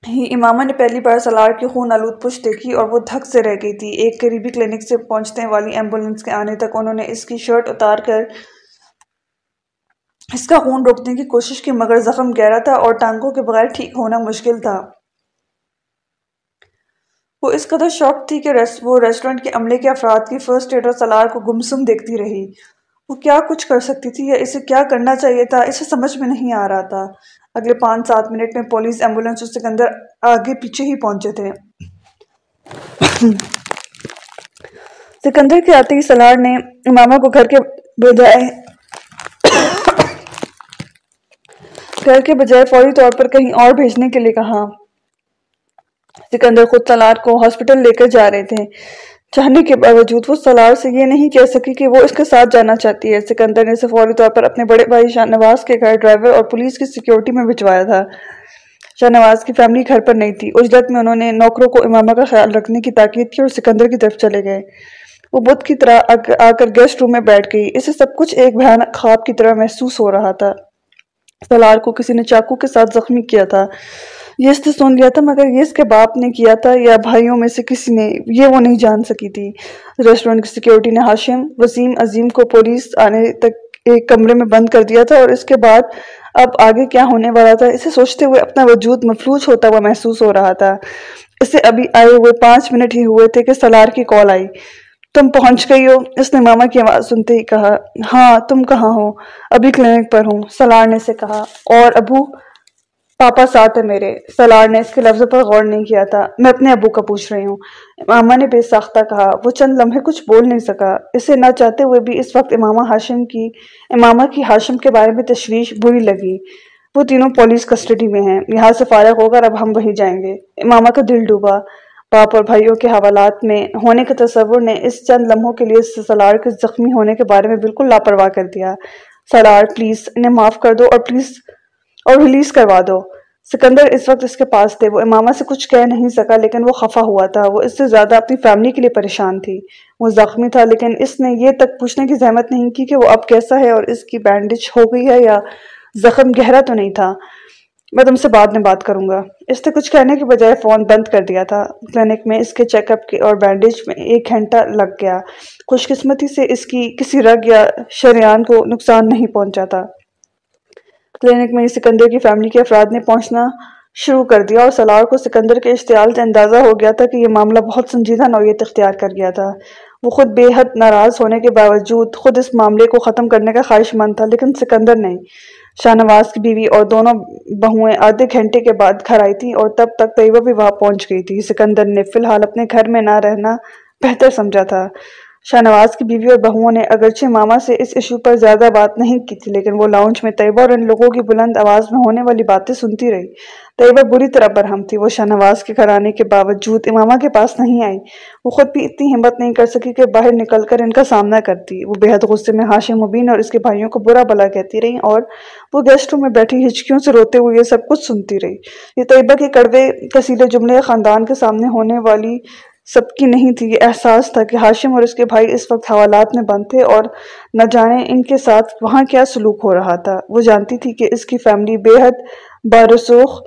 ہی امامہ نے پہلی بار سالار کی خون آلود پشت دیکھی اور وہ دھک سے رہ گئی تھی۔ ایک قریبی کلینک سے پہنچنے والی ایمبولنس کے آنے تک انہوں نے اس کی شرٹ اتار کر اس کا خون روکنے کی کوشش کی، مگر زخم گہرا تھا اور ٹانگوں کے بغیر ٹھیک ہونا مشکل تھا۔ وہ اس قدر شوق تھی کہ ریس وہ ریسٹورنٹ کے عملے کے افراد کی فرسٹ ایڈر سلار کو گمسم دیکھتی رہی۔ وہ کیا کچھ کر سکتی تھی یا اسے کیا کرنا چاہیے تھا، اسے سمجھ میں نہیں آ رہا تھا۔ اگلے پانچ سات منٹ میں پولیس ایمبولنس اس کے اندر آگے پیچھے ہی پہنچے تھے۔ سکندر کے آتے ہی سلار نے امامہ کو گھر کے بجائے گھر کے بجائے فوری طور پر کہیں اور بھیجنے کے لیے کہا۔ سکندر خود سلار کو ہاسپٹل لے کر جا رہے تھے۔ چاہنے کے باوجود وہ سلار سے یہ نہیں کہہ سکی کہ وہ اس کے ساتھ جانا چاہتی ہے۔ سکندر نے اسے فوری طور پر اپنے بڑے بھائی شاہ نواز کے گھر ڈرائیور اور پولیس کی سیکیورٹی میں بھجوایا تھا۔ شاہ نواز کی فیملی گھر پر نہیں تھی۔ اجلت میں انہوں نے نوکروں کو امامہ کا خیال رکھنے کی تاکید کی اور سکندر کی طرف چلے گئے۔ وہ بدھ کی طرح آ کر گیسٹ روم میں بیٹھ گئی۔ اسے سب کچھ ایک بھیانک خواب کی طرح محسوس ہو رہا تھا۔ سلار کو کسی نے چاقو کے ساتھ زخمی کیا تھا۔ یہ اس نے سن لیا تھا، مگر یہ اس کے باپ نے کیا تھا یا بھائیوں میں سے کسی نے، یہ وہ نہیں جان سکی تھی۔ ریسٹورنٹ کی سیکیورٹی نے ہاشم وسیم عظیم کو پولیس آنے تک ایک کمرے میں بند کر دیا تھا اور اس کے بعد اب آگے کیا ہونے والا تھا، اسے سوچتے ہوئے اپنا وجود مفلوج ہوتا ہوا محسوس ہو رہا تھا۔ اسے ابھی آئے ہوئے پانچ منٹ ہی ہوئے تھے کہ سلار کی کال آئی۔ تم پہنچ گئی ہو؟ اس نے ماما کی آواز سنتے ہی کہا ہاں تم کہاں ہو؟ ابھی کلینک پر ہوں۔ سلار نے سے کہا، اور ابو پاپا ساتھ ہے میرے۔ سلار نے اس کے لفظ پر غور نہیں کیا تھا۔ میں اپنے ابو کا پوچھ رہی ہوں۔ امامہ نے بے ساختہ کہا، وہ چند لمحے کچھ بول نہیں سکا۔ اسے نہ چاہتے ہوئے بھی اس وقت امامہ ہاشم کی، امامہ کی ہاشم کے بارے میں تشویش بری لگی۔ وہ تینوں پولیس کسٹڈی میں ہیں۔ یہاں سے فارغ ہو کر اب ہم وہیں جائیں گے۔ امامہ کا دل ڈوبا۔ باپ اور بھائیوں کے حوالات میں ہونے کے تصور نے اس چند لمحوں کے لیے سلار کے زخمی ہونے کے بارے میں بالکل لاپرواہ کر دیا۔ سلار پلیز، انہیں معاف کر دو اور پلیز اور ریلیز کروا دو۔ سکندر اس وقت اس کے پاس تھے۔ وہ امامہ سے کچھ کہہ نہیں سکا، لیکن وہ خفا ہوا تھا۔ وہ اس سے زیادہ اپنی فیملی کے لیے پریشان تھی۔ وہ زخمی تھا، لیکن اس نے یہ تک پوچھنے کی زحمت نہیں کی کہ وہ اب کیسا ہے اور اس کی بینڈیج ہو گئی ہے یا زخم گہرا تو نہیں تھا۔ میں تم سے بعد میں بات کروں گا۔ اس نے کچھ کہنے کے بجائے فون بند کر دیا تھا۔ کلینک میں اس کے چیک اپ کے اور بینڈیج میں ایک گھنٹہ لگ گیا۔ خوش قسمتی سے اس کی کسی رگ یا شریان کو نقصان نہیں پہنچا تھا۔ کلینک میں سکندر کی فیملی کے افراد نے پہنچنا شروع کر دیا اور سلار کو سکندر کے اشتعال سے اندازہ ہو گیا تھا کہ یہ معاملہ بہت سنجیدہ نوعیت اختیار کر گیا تھا۔ وہ خود بے حد ناراض ہونے کے باوجود خود اس معاملے کو ختم کرنے کا خواہش مند تھا، لیکن سکندر نہیں۔ شاہ نواز کی بیوی اور دونوں بہویں آدھے گھنٹے کے بعد گھر آئی تھی اور تب تک طیبہ بھی وہاں پہنچ گئی تھی۔ سکندر نے فی الحال اپنے گھر میں نہ رہنا بہتر سمجھا تھا۔ شاہ نواز کی بیوی اور بہوؤں نے اگرچہ ماما سے اس ایشو پر زیادہ بات نہیں کی تھی، لیکن وہ لاؤنج میں طیبہ اور ان لوگوں کی بلند آواز میں ہونے والی باتیں سنتی رہی۔ طیبہ بری طرح برہم تھی، وہ شاہ نواز کے گھر آنے کے باوجود امامہ کے پاس نہیں آئی۔ وہ خود بھی اتنی ہمت نہیں کر سکی کہ باہر نکل کر ان کا سامنا کرتی۔ وہ بے حد غصے میں ہاشم مبین اور اس کے بھائیوں کو برا بلا کہتی رہی اور وہ گیسٹ روم میں بیٹھی ہچکیوں سے روتے ہوئے یہ سب کچھ سنتی رہی۔ یہ طیبہ کے کڑوے کثیلے جملے، خاندان کے سامنے ہونے والی سب کی نہیں تھی۔ یہ احساس تھا کہ ہاشم اور اس کے بھائی اس وقت حوالات میں بند تھے اور نہ جانے ان کے ساتھ وہاں کیا سلوک ہو رہا تھا۔ وہ جانتی تھی کہ اس کی فیملی بے حد بارسوخ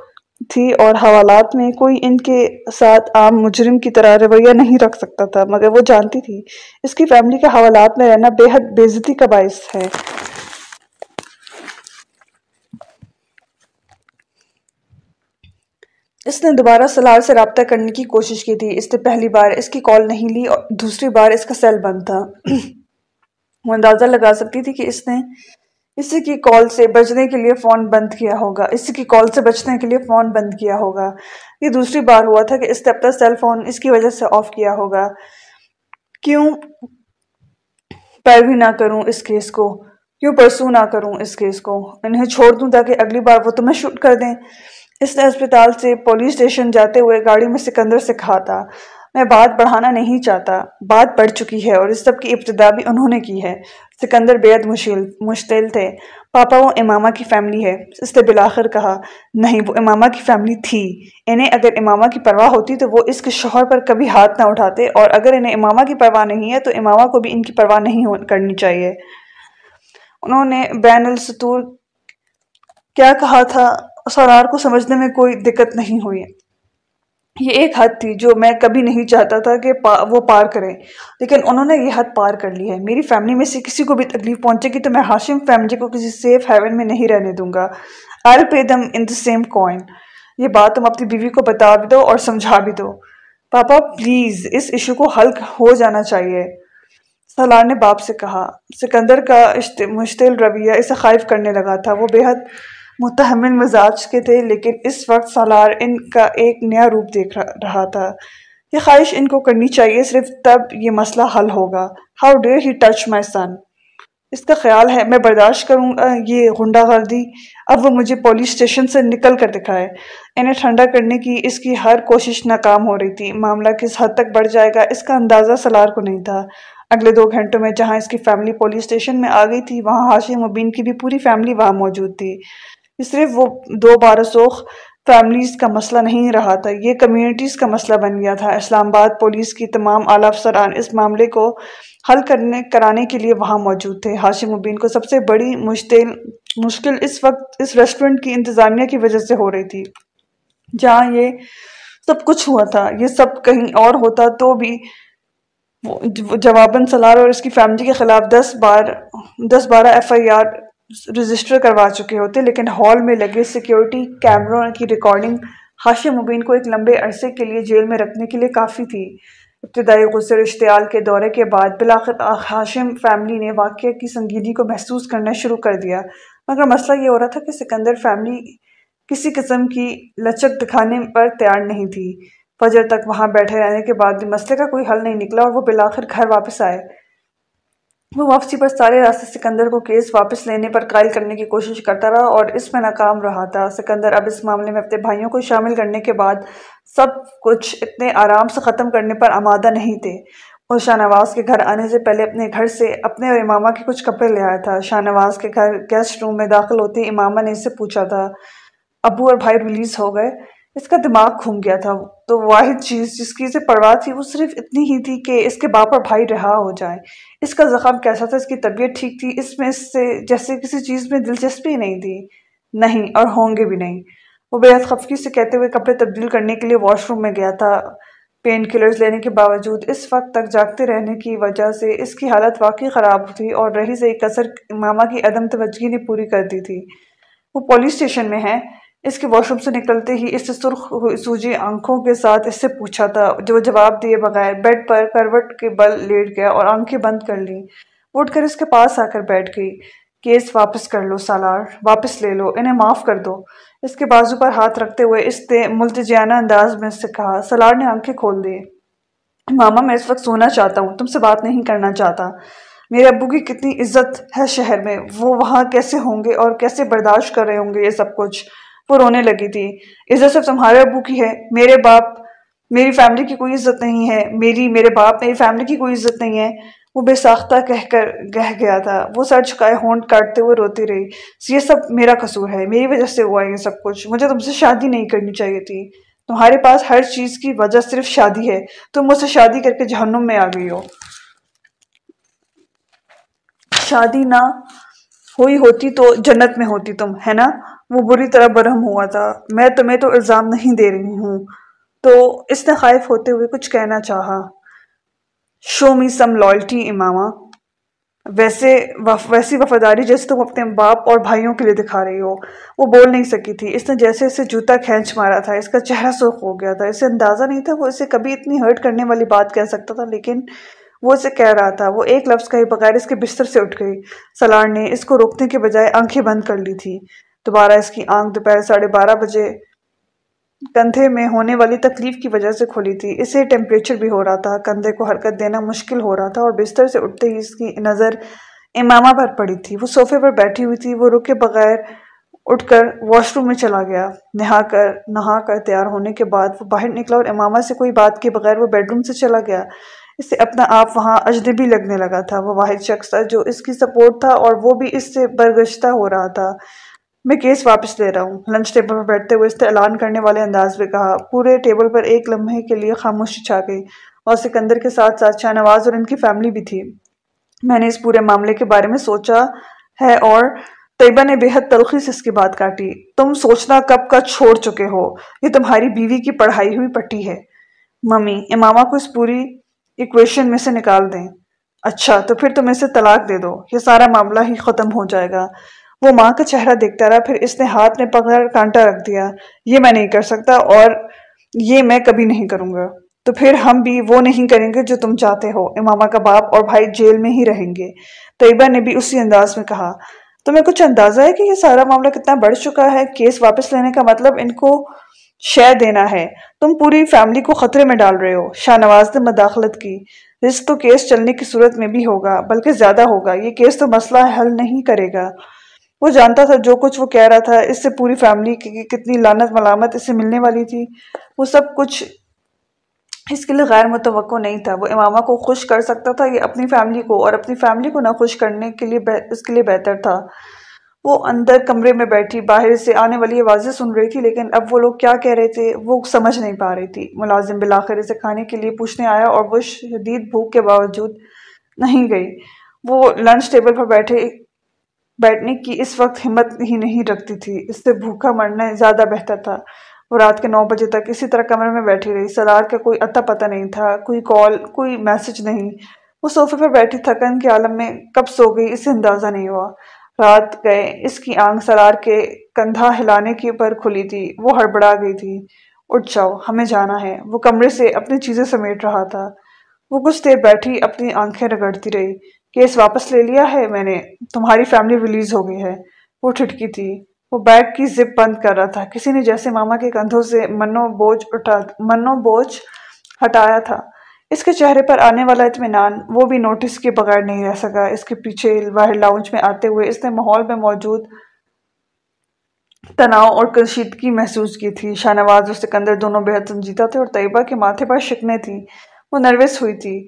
تھی اور حوالات میں کوئی ان کے ساتھ عام مجرم کی طرح رویہ نہیں رکھ سکتا تھا، مگر وہ جانتی تھی اس کی فیملی کے حوالات میں رہنا بے حد بےزتی کا باعث ہے۔ اس نے دوبارہ سلار سے رابطہ کرنے کی کوشش کی تھی۔ اس نے پہلی بار اس کی کال نہیں لی اور دوسری بار اس کا سیل بند تھا۔ وہ اندازہ لگا سکتی تھی کہ اس نے اسی کی کال سے بچنے کے لیے فون بند کیا ہوگا۔ اسی کی کال سے بچنے کے لیے فون بند کیا ہوگا۔ یہ دوسری بار ہوا تھا کہ اس نے اپنا سیل فون اس کی وجہ سے آف کیا ہوگا۔ کیوں پیروی نہ کروں اس کیس کو؟ کیوں پرسو نہ کروں اس کیس کو؟ انہیں چھوڑ دوں تاکہ اگلی بار وہ تمہیں شوٹ کر دیں۔ اس نے اسپتال سے پولیس اسٹیشن جاتے ہوئے گاڑی میں سکندر سے کہا تھا، میں بات بڑھانا نہیں چاہتا، بات بڑھ چکی ہے اور اس سب کی ابتدا بھی انہوں نے کی ہے۔ سکندر بےد مشتل تھے۔ پاپا، وہ امامہ کی فیملی ہے۔ اس نے بلاخر کہا، نہیں، وہ امامہ کی فیملی تھی۔ انہیں اگر امامہ کی پرواہ ہوتی تو وہ اس کے شوہر پر کبھی ہاتھ نہ اٹھاتے، اور اگر انہیں امامہ کی پرواہ نہیں ہے تو امامہ کو بھی ان کی پرواہ نہیں کرنی چاہیے۔ انہوں نے بین السطور کیا کہا تھا؟ سرار کو سمجھنے میں کوئی دقت نہیں ہوئی یہ ایک حد تھی جو میں کبھی نہیں چاہتا تھا کہ وہ پار کریں۔ لیکن انہوں نے یہ حد پار کر لی ہے۔ میری فیملی میں سے کسی کو بھی تکلیف پہنچے گی تو میں ہاشم فیملی کو کسی سیف ہیون میں نہیں رہنے دوں گا۔ آئی پے them in the same queen یہ بات تم اپنی بیوی کو بتا بھی دو اور سمجھا بھی دو۔ پاپا پلیز اس ایشو کو حل ہو جانا چاہیے۔ سالار نے باپ سے کہا، سکندر کا مشتل رویہ اسے خائف کرنے لگا تھا۔ وہ بے حد متحمل مزاج کے تھے، لیکن اس وقت سالار ان کا ایک نیا روپ دیکھ رہا تھا۔ یہ خواہش ان کو کرنی چاہیے، صرف تب یہ مسئلہ حل ہوگا۔ How dare he touch my son اس کا خیال ہے، میں برداشت کروں گا یہ غنڈہ گردی اب وہ مجھے پولیس اسٹیشن سے نکل کر دکھائے۔ انہیں ٹھنڈا کرنے کی اس کی ہر کوشش ناکام ہو رہی تھی۔ معاملہ کس حد تک بڑھ جائے گا، اس کا اندازہ سلار کو نہیں تھا۔ اگلے دو گھنٹوں میں جہاں اس کی فیملی پولیس اسٹیشن میں آ گئی تھی، وہاں ہاشم مبین کی بھی پوری فیملی وہاں موجود تھی۔ صرف وہ دو بار سوخ فیملیز کا مسئلہ نہیں رہا تھا، یہ کمیونٹیز کا مسئلہ بن گیا تھا۔ اسلام آباد پولیس کی تمام اعلیٰ افسران اس معاملے کو حل کرنے، کرانے کے لیے وہاں موجود تھے۔ ہاشم مبین کو سب سے بڑی مشتل مشکل اس وقت اس ریسٹورنٹ کی انتظامیہ کی وجہ سے ہو رہی تھی، جہاں یہ سب کچھ ہوا تھا۔ یہ سب کہیں اور ہوتا تو بھی جواباً سلار اور اس کی فیملی کے خلاف دس بار، دس بارہ ایف آئی آر رجسٹر کروا چکے ہوتے، لیکن ہال میں لگے سیکیورٹی کیمروں کی ریکارڈنگ ہاشم مبین کو ایک لمبے عرصے کے لیے جیل میں رکھنے کے لیے کافی تھی۔ ابتدائی غصے اشتعال کے دورے کے بعد بلاخر ہاشم فیملی نے واقعہ کی سنگینی کو محسوس کرنا شروع کر دیا۔ مگر مسئلہ یہ ہو رہا تھا کہ سکندر فیملی کسی قسم کی لچک دکھانے پر تیار نہیں تھی۔ فجر تک وہاں بیٹھے رہنے کے بعد بھی مسئلے کا کوئی حل نہیں نکلا اور وہ بلاخر گھر واپس آئے۔ وہ واپسی پر سارے راستے سکندر کو کیس واپس لینے پر قائل کرنے کی کوشش کرتا رہا اور اس میں ناکام رہا تھا۔ سکندر اب اس معاملے میں اپنے بھائیوں کو شامل کرنے کے بعد سب کچھ اتنے آرام سے ختم کرنے پر آمادہ نہیں تھے۔ وہ شاہ نواز کے گھر آنے سے پہلے اپنے گھر سے اپنے اور امامہ کے کچھ کپڑے لے آیا تھا۔ شاہ نواز کے گھر گیسٹ روم میں داخل ہوتے امامہ نے اس سے پوچھا تھا، ابو اور بھائی ریلیز ہو گئے۔ اس کا دماغ گھوم گیا تھا۔ تو واحد چیز جس کی اسے پرواہ تھی وہ صرف اتنی ہی تھی کہ اس کے باپ اور بھائی رہا ہو جائیں۔ اس کا زخم کیسا تھا، اس کی طبیعت ٹھیک تھی، اس میں اس سے جیسے کسی چیز میں دلچسپی نہیں تھی۔ نہیں، اور ہوں گے بھی نہیں۔ وہ بے حد خفکی سے کہتے ہوئے کپڑے تبدیل کرنے کے لیے واش روم میں گیا تھا۔ پین کلرز لینے کے باوجود اس وقت تک جاگتے رہنے کی وجہ سے اس کی حالت واقعی خراب تھی اور رہی سے ایک اثر ماما کی عدم توجہی نے پوری کر دی تھی۔ وہ پولیس اسٹیشن میں ہے اس کے واش روم سے نکلتے ہی اس سے سرخ سوجی آنکھوں کے ساتھ اس سے پوچھا تھا، جو جواب دیے بغیر بیڈ پر کروٹ کے بل لیٹ گیا اور آنکھیں بند کر لی اٹھ کر اس کے پاس آ کر بیٹھ گئی۔ کیس واپس کر لو سالار، واپس لے لو، انہیں معاف کر دو۔ اس کے بازو پر ہاتھ رکھتے ہوئے اس نے ملتجیانہ انداز میں اس سے کہا، سالار نے آنکھیں کھول دی ماما، میں اس وقت سونا چاہتا ہوں، تم سے بات نہیں کرنا چاہتا۔ میرے ابو کی کتنی عزت ہے شہر میں، وہ وہاں کیسے ہوں گے اور کیسے برداشت کر رہے ہوں گے یہ سب کچھ؟ وہ رونے لگی تھی۔ عزت صرف تمہارے ابو کی ہے، میرے باپ، میری فیملی کی کوئی عزت نہیں ہے۔ میری، میرے باپ، میری فیملی کی کوئی عزت نہیں ہے۔ وہ بے ساختہ کہہ کر گہ گیا تھا۔ وہ سر چھکائے ہونٹ کاٹتے ہوئے روتی رہی۔ یہ سب میرا قصور ہے۔ میری وجہ سے ہوا یہ سب کچھ۔ مجھے تم سے شادی نہیں کرنی چاہیے تھی۔ تمہارے پاس ہر چیز کی وجہ صرف شادی ہے۔ تم مجھ سے شادی کر کے جہنم میں آ گئی ہو۔ شادی نہ ہوئی ہوتی تو جنت میں ہوتی تم، ہے نا؟ وہ بری طرح برہم ہوا تھا۔ میں تمہیں تو الزام نہیں دے رہی ہوں۔ تو اس نے خائف ہوتے ہوئے کچھ کہنا چاہا۔ Show me some loyalty Imama. ویسے ویسی وفاداری جیسے تم اپنے باپ اور بھائیوں کے لیے دکھا رہی ہو۔ وہ بول نہیں سکی تھی۔ اس نے جیسے اسے جوتا کھینچ مارا تھا، اس کا چہرہ سرخ ہو گیا تھا۔ اسے اندازہ نہیں تھا وہ اسے کبھی اتنی ہرٹ کرنے والی بات کہہ سکتا تھا، لیکن وہ اسے کہہ رہا تھا، وہ ایک لفظ کا ہی بغیر اس کے بستر سے اٹھ گئی۔ سلار نے اس کو روکنے کے بجائے آنکھیں بند کر لی تھی۔ دوبارہ اس کی آنکھ دوپہر ساڑھے بارہ بجے کندھے میں ہونے والی تکلیف کی وجہ سے کھلی تھی۔ اسے ٹیمپریچر بھی ہو رہا تھا، کندھے کو حرکت دینا مشکل ہو رہا تھا اور بستر سے اٹھتے ہی اس کی نظر امامہ پر پڑی تھی۔ وہ صوفے پر بیٹھی ہوئی تھی، وہ رکے بغیر اٹھ کر واش روم میں چلا گیا۔ نہا کر نہا کر تیار ہونے کے بعد وہ باہر نکلا اور امامہ سے کوئی بات کے بغیر وہ بیڈ روم سے چلا گیا۔ اسے اپنا آپ وہاں اجنبی لگنے لگا تھا، وہ واحد شخص تھا جو اس کی سپورٹ تھا اور وہ بھی اس سے برگشتہ ہو رہا تھا۔ میں کیس واپس لے رہا ہوں۔ لنچ ٹیبل پر بیٹھتے ہوئے اس نے اعلان کرنے والے انداز میں کہا، پورے ٹیبل پر ایک لمحے کے لیے خاموشی چھا گئی اور سکندر کے ساتھ ساتھ شاہ نواز اور ان کی فیملی بھی تھی۔ میں نے اس پورے معاملے کے بارے میں سوچا ہے اور طیبہ نے بے حد تلخی سے اس کی بات کاٹی۔ تم سوچنا کب کا چھوڑ چکے ہو؟ یہ تمہاری بیوی کی پڑھائی ہوئی پٹی ہے۔ ممی، امامہ کو اس پوری ایکویشن میں سے نکال دیں۔ اچھا تو پھر تم اسے طلاق دے دو۔ یہ سارا معاملہ ہی ختم ہو جائے گا۔ وہ ماں کا چہرہ دیکھتا رہا، پھر اس نے ہاتھ میں پکڑ کانٹا رکھ دیا۔ یہ میں نہیں کر سکتا اور یہ میں کبھی نہیں کروں گا۔ تو پھر ہم بھی وہ نہیں کریں گے جو تم چاہتے ہو۔ امامہ کا باپ اور بھائی جیل میں ہی رہیں گے۔ طیبہ نے بھی اسی انداز میں کہا، تمہیں کچھ اندازہ ہے کہ یہ سارا معاملہ کتنا بڑھ چکا ہے؟ کیس واپس لینے کا مطلب ان کو شے دینا ہے۔ تم پوری فیملی کو خطرے میں ڈال رہے ہو۔ شاہ نواز نے مداخلت کی۔ رسک تو کیس چلنے کی صورت میں بھی ہوگا، بلکہ زیادہ ہوگا۔ یہ کیس تو مسئلہ حل نہیں کرے گا۔ وہ جانتا تھا جو کچھ وہ کہہ رہا تھا، اس سے پوری فیملی کی کتنی لانت ملامت اسے ملنے والی تھی۔ وہ سب کچھ اس کے لیے غیر متوقع نہیں تھا۔ وہ امامہ کو خوش کر سکتا تھا، یہ اپنی فیملی کو اور اپنی فیملی کو نہ خوش کرنے کے لیے اس کے لیے بہتر تھا۔ وہ اندر کمرے میں بیٹھی، باہر سے آنے والی آوازیں سن رہی تھی، لیکن اب وہ لوگ کیا کہہ رہے تھے وہ سمجھ نہیں پا رہی تھی۔ ملازم بلاخر اسے کھانے کے لیے پوچھنے آیا اور وہ شدید بھوک کے باوجود نہیں گئی۔ وہ لنچ ٹیبل پر بیٹھے، بیٹھنے کی اس وقت ہمت ہی نہیں رکھتی تھی۔ اس سے بھوکا مرنا زیادہ بہتر تھا۔ وہ رات کے نو بجے تک اسی طرح کمرے میں بیٹھی رہی۔ سرار کا کوئی اتا پتہ نہیں تھا، کوئی کال، کوئی میسج نہیں۔ وہ صوفے پر بیٹھی، تھکن کے عالم میں کب سو گئی، اسے اندازہ نہیں ہوا۔ رات گئے۔ اس کی آنکھ سرار کے کندھا ہلانے کی پر کھلی تھی۔ وہ ہڑبڑا گئی تھی۔ اٹھ جاؤ، ہمیں جانا ہے۔ وہ کمرے سے اپنی چیزیں سمیٹ رہا تھا۔ وہ کچھ دیر بیٹھی اپنی آنکھیں رگڑتی رہی۔ کیس واپس لے لیا ہے میں نے۔ تمہاری فیملی ریلیز ہو گئی ہے۔ وہ ٹھٹکی تھی۔ وہ بیگ کی زپ بند کر رہا تھا۔ کسی نے جیسے ماما کے کندھوں سے منو بوجھ اٹھا منو بوجھ ہٹایا تھا۔ اس کے چہرے پر آنے والا اطمینان، وہ بھی نوٹس کے بغیر نہیں رہ سکا۔ اس کے پیچھے باہر لاؤنج میں آتے ہوئے اس نے ماحول میں موجود تناؤ اور کشیدگی محسوس کی تھی۔ شاہ نواز اور سکندر دونوں بہت سنجیدہ تھے اور طیبہ کے ماتھے پر شکنے تھی۔ وہ نروس ہوئی تھی۔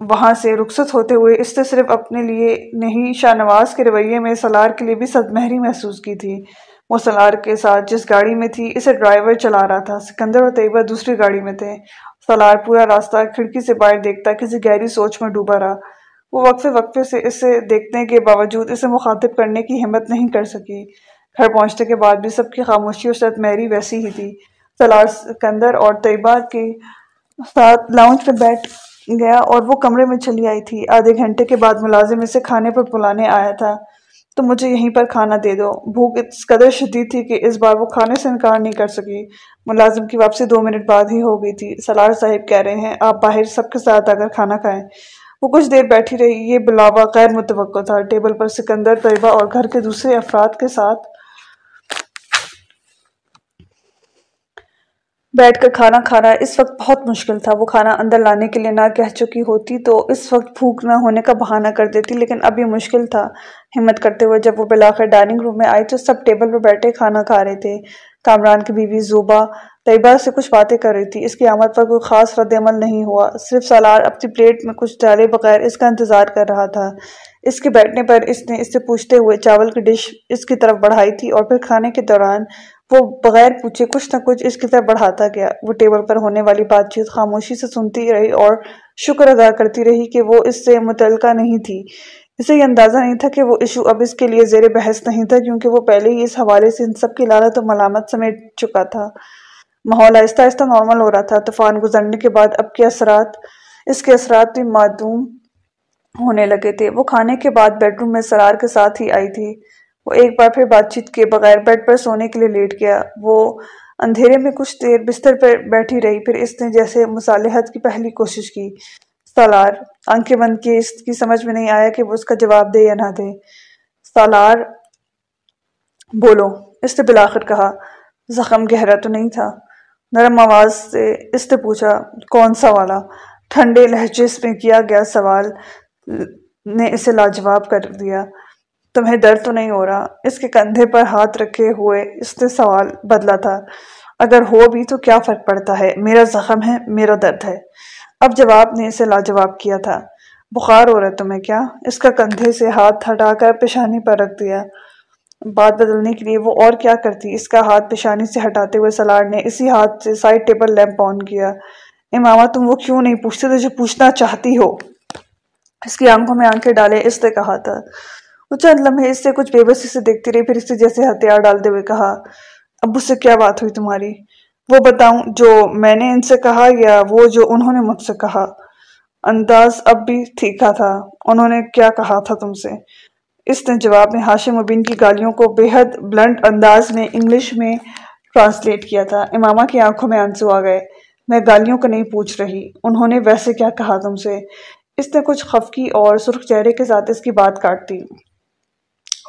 وہاں سے رخصت ہوتے ہوئے اس نے صرف اپنے لیے نہیں شاہ نواز کے رویے میں سلار کے لیے بھی صدمہری محسوس کی تھی۔ وہ سلار کے ساتھ جس گاڑی میں تھی، اسے ڈرائیور چلا رہا تھا۔ سکندر اور طیبہ دوسری گاڑی میں تھے۔ سلار پورا راستہ کھڑکی سے باہر دیکھتا، کسی گہری سوچ میں ڈوبا رہا۔ وہ وقفے وقفے سے اسے دیکھنے کے باوجود اسے مخاطب کرنے کی ہمت نہیں کر سکی۔ گھر پہنچنے کے بعد بھی سب کی خاموشی اور سرد میری ویسی ہی تھی۔ سلار سکندر اور طیبہ کے ساتھ لاؤنج پہ بیٹھ گیا اور وہ کمرے میں چلی آئی تھی۔ آدھے گھنٹے کے بعد ملازم اسے کھانے پر بلانے آیا تھا۔ تو مجھے یہیں پر کھانا دے دو۔ بھوک اس قدر شدید تھی کہ اس بار وہ کھانے سے انکار نہیں کر سکی۔ ملازم کی واپسی دو منٹ بعد ہی ہو گئی تھی۔ سلار صاحب کہہ رہے ہیں، آپ باہر سب کے ساتھ اگر کھانا کھائیں۔ وہ کچھ دیر بیٹھی رہی۔ یہ بلاوا غیر متوقع تھا۔ ٹیبل پر سکندر طیبہ اور گھر کے دوسرے افراد کے ساتھ بیٹھ کر کھانا کھانا اس وقت بہت مشکل تھا۔ وہ کھانا اندر لانے کے لیے نہ کہہ چکی ہوتی تو اس وقت بھوک نہ ہونے کا بہانہ کر دیتی، لیکن اب یہ مشکل تھا۔ ہمت کرتے ہوئے جب وہ بلاخر ڈائننگ روم میں آئی تو سب ٹیبل پر بیٹھے کھانا کھا رہے تھے۔ کامران کی بیوی زوبا طیبہ سے کچھ باتیں کر رہی تھی۔ اس کی آمد پر کوئی خاص رد عمل نہیں ہوا۔ صرف سالار اپنی پلیٹ میں کچھ ڈالے بغیر اس کا انتظار کر رہا تھا۔ اس کے بیٹھنے پر اس نے اس سے پوچھتے ہوئے چاول کی ڈش اس کی طرف بڑھائی تھی اور پھر کھانے کے دوران وہ بغیر پوچھے کچھ نہ کچھ اس کی طرف بڑھاتا گیا۔ وہ ٹیبل پر ہونے والی بات چیت خاموشی سے سنتی رہی اور شکر ادا کرتی رہی کہ وہ اس سے متعلقہ نہیں تھی۔ اسے یہ اندازہ نہیں تھا کہ وہ ایشو اب اس کے لیے زیر بحث نہیں تھا، کیونکہ وہ پہلے ہی اس حوالے سے ان سب کی لالت و ملامت سمیٹ چکا تھا۔ ماحول آہستہ آہستہ نارمل ہو رہا تھا۔ طوفان گزرنے کے بعد اب کے اثرات، اس کے اثرات بھی معدوم ہونے لگے تھے۔ وہ کھانے کے بعد بیڈ روم میں سرار کے ساتھ ہی آئی تھی۔ وہ ایک بار پھر بات چیت کے بغیر بیڈ پر سونے کے لیے لیٹ گیا۔ وہ اندھیرے میں کچھ دیر بستر پر بیٹھی رہی، پھر اس نے جیسے مصالحت کی پہلی کوشش کی۔ سالار، آنکھیں بند کی اس کی سمجھ میں نہیں آیا کہ وہ اس کا جواب دے یا نہ دے۔ سالار، بولو، اس نے بلاخر کہا، زخم گہرا تو نہیں تھا۔ نرم آواز سے اس نے پوچھا، کون سا والا؟ ٹھنڈے لہجے میں کیا گیا سوال، نے اسے لاجواب کر دیا۔ تمہیں درد تو نہیں ہو رہا؟ اس کے کندھے پر ہاتھ رکھے ہوئے اس نے سوال بدلا تھا۔ اگر ہو بھی تو کیا فرق پڑتا ہے؟ میرا زخم ہے، میرا درد ہے۔ اب جواب نے اسے لاجواب کیا تھا۔ بخار ہو رہا ہے تمہیں کیا؟ اس کا کندھے سے ہاتھ ہٹا کر پیشانی پر رکھ دیا۔ بات بدلنے کے لیے وہ اور کیا کرتی؟ اس کا ہاتھ پیشانی سے ہٹاتے ہوئے سلار نے اسی ہاتھ سے سائڈ ٹیبل لیمپ آن کیا۔ امامہ، تم وہ کیوں نہیں پوچھتے تھے جو پوچھنا چاہتی ہو؟ اس کی آنکھوں میں آنکھیں ڈالے اس نے کہا تھا۔ وہ چند لمحے اس سے کچھ بے بسی سے دیکھتی رہی، پھر اس سے جیسے ہتھیار ڈالتے ہوئے کہا، ابو سے کیا بات ہوئی تمہاری؟ وہ بتاؤں، جو میں نے ان سے کہا یا وہ جو انہوں نے مجھ سے کہا؟ انداز اب بھی ٹھیکا تھا۔ انہوں نے کیا کہا تھا تم سے؟ اس نے جواب میں ہاشم مبین کی گالیوں کو بے حد بلنٹ انداز میں انگلش میں ٹرانسلیٹ کیا تھا۔ امامہ کی آنکھوں میں آنسو آ گئے۔ میں گالیوں کو نہیں پوچھ رہی۔ انہوں نے ویسے کیا کہا تم سے؟ اس نے کچھ خفکی اور سرخ چہرے کے ساتھ اس کی بات کاٹ دی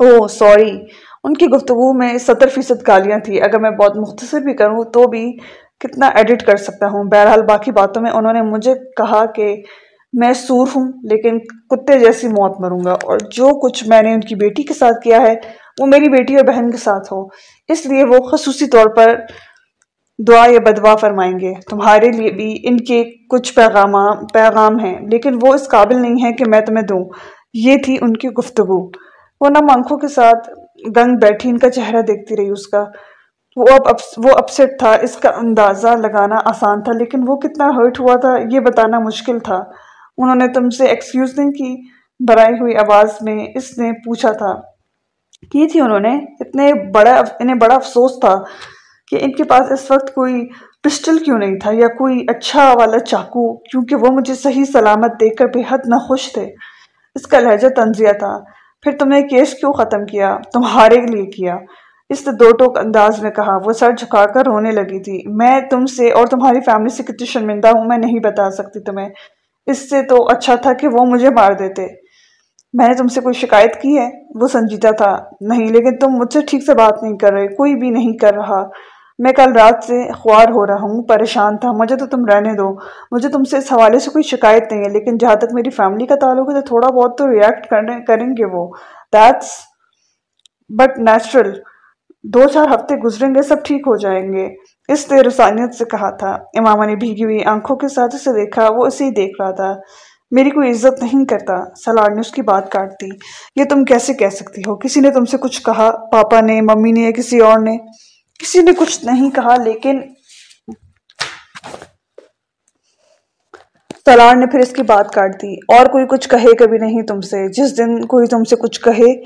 Oh, او سوری ان کی گفتگو میں ستر فیصد گالیاں تھی اگر میں بہت مختصر بھی کروں تو بھی کتنا ایڈٹ کر سکتا ہوں۔ بہرحال باقی باتوں میں انہوں نے مجھے کہا کہ میں سور ہوں، لیکن کتے جیسی موت مروں گا۔ اور جو کچھ میں نے ان کی بیٹی کے ساتھ کیا ہے، وہ میری بیٹی اور بہن کے ساتھ ہو۔ اس لیے وہ خصوصی طور پر دعا یا بدوا فرمائیں گے۔ تمہارے لیے بھی ان کے کچھ پیغام پیغام ہیں، لیکن وہ اس قابل نہیں ہے کہ میں تمہیں دوں۔ یہ تھی ان کی گفتگو۔ وہ نم آنکھوں کے ساتھ دنگ بیٹھی، ان کا چہرہ دیکھتی رہی اس کا۔ وہ اب وہ اپسٹ تھا، اس کا اندازہ لگانا آسان تھا، لیکن وہ کتنا ہرٹ ہوا تھا، یہ بتانا مشکل تھا۔ انہوں نے تم سے ایکسکیوز نہیں کی برائی ہوئی آواز میں اس نے پوچھا تھا۔ کی تھی انہوں نے؟ اتنے بڑا انہیں بڑا افسوس تھا کہ ان کے پاس اس وقت کوئی پسٹل کیوں نہیں تھا یا کوئی اچھا والا چاقو، کیونکہ وہ مجھے صحیح سلامت دیکھ کر بے حد نہ خوش تھے۔ اس کا لہجہ تنزیہ تھا۔ پھر تم نے کیس کیوں ختم کیا؟ تمہارے لیے کیا؟ اس نے دو ٹوک انداز میں کہا، وہ سر جھکا کر رونے لگی تھی۔ میں تم سے اور تمہاری فیملی سے کتنی شرمندہ ہوں، میں نہیں بتا سکتی تمہیں۔ اس سے تو اچھا تھا کہ وہ مجھے مار دیتے۔ میں نے تم سے کوئی شکایت کی ہے؟ وہ سنجیدہ تھا۔ نہیں، لیکن تم مجھ سے ٹھیک سے بات نہیں کر رہے، کوئی بھی نہیں کر رہا۔ میں کل رات سے خوار ہو رہا ہوں، پریشان تھا۔ مجھے تو تم رہنے دو۔ مجھے تم سے اس حوالے سے کوئی شکایت نہیں ہے، لیکن جہاں تک میری فیملی کا تعلق ہے تو تھوڑا بہت تو ریئیکٹ کریں گے وہ۔ دیٹس بٹ نیچرل دو چار ہفتے گزریں گے، سب ٹھیک ہو جائیں گے۔ اس نے رسانیت سے کہا تھا۔ امامہ نے بھیگی ہوئی آنکھوں کے ساتھ اسے دیکھا، وہ اسے ہی دیکھ رہا تھا۔ میری کوئی عزت نہیں کرتا۔ سلار نے اس کی بات کاٹ دی۔ یہ تم کیسے کہہ سکتی ہو؟ کسی نے تم سے کچھ کہا؟ پاپا نے، ممی نے یا کسی اور نے؟ کسی نے کچھ نہیں کہا، لیکن سلار نے پھر اس کی بات کاٹ دی۔ اور کوئی کچھ کہے کبھی نہیں تم سے۔ جس دن کوئی تم سے کچھ کہے،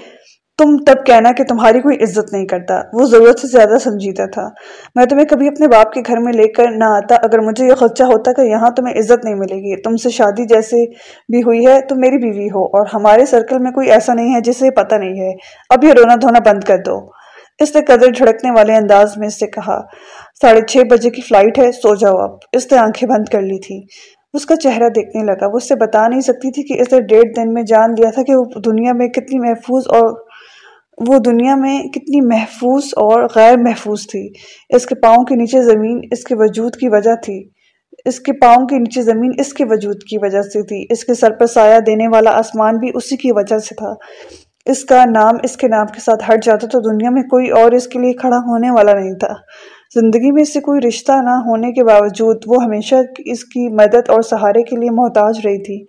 تم تب کہنا کہ تمہاری کوئی عزت نہیں کرتا۔ وہ ضرورت سے زیادہ سنجیدہ تھا۔ میں تمہیں کبھی اپنے باپ کے گھر میں لے کر نہ آتا۔ اگر مجھے یہ خدشہ ہوتا کہ یہاں تمہیں عزت نہیں ملے گی، تم سے شادی جیسے بھی ہوئی ہے تم میری بیوی ہو۔ اور ہمارے سرکل میں کوئی ایسا نہیں ہے جسے پتہ نہیں ہے۔ اب یہ رونا دھونا بند کر دو۔ اس نے قدر جھڑکنے والے انداز میں اس سے کہا، ساڑھے چھ بجے کی فلائٹ ہے، سو جاؤ اب اس نے آنکھیں بند کر لی تھی اس کا چہرہ دیکھنے لگا۔ وہ اس سے بتا نہیں سکتی تھی کہ اس نے ڈیڑھ دن میں جان لیا تھا کہ وہ دنیا میں کتنی محفوظ اور وہ دنیا میں کتنی محفوظ اور غیر محفوظ تھی۔ اس کے پاؤں کے نیچے زمین اس کے وجود کی وجہ تھی۔ اس کے پاؤں کے نیچے زمین اس کے وجود کی وجہ سے تھی۔ اس کے سر پر سایہ دینے والا آسمان بھی اسی کی وجہ سے تھا۔ اس کا نام اس کے نام کے ساتھ ہٹ جاتا تو دنیا میں کوئی اور اس کے لیے کھڑا ہونے والا نہیں تھا۔ زندگی میں اس سے کوئی رشتہ نہ ہونے کے باوجود وہ ہمیشہ اس کی مدد اور سہارے کے لیے محتاج رہی تھی۔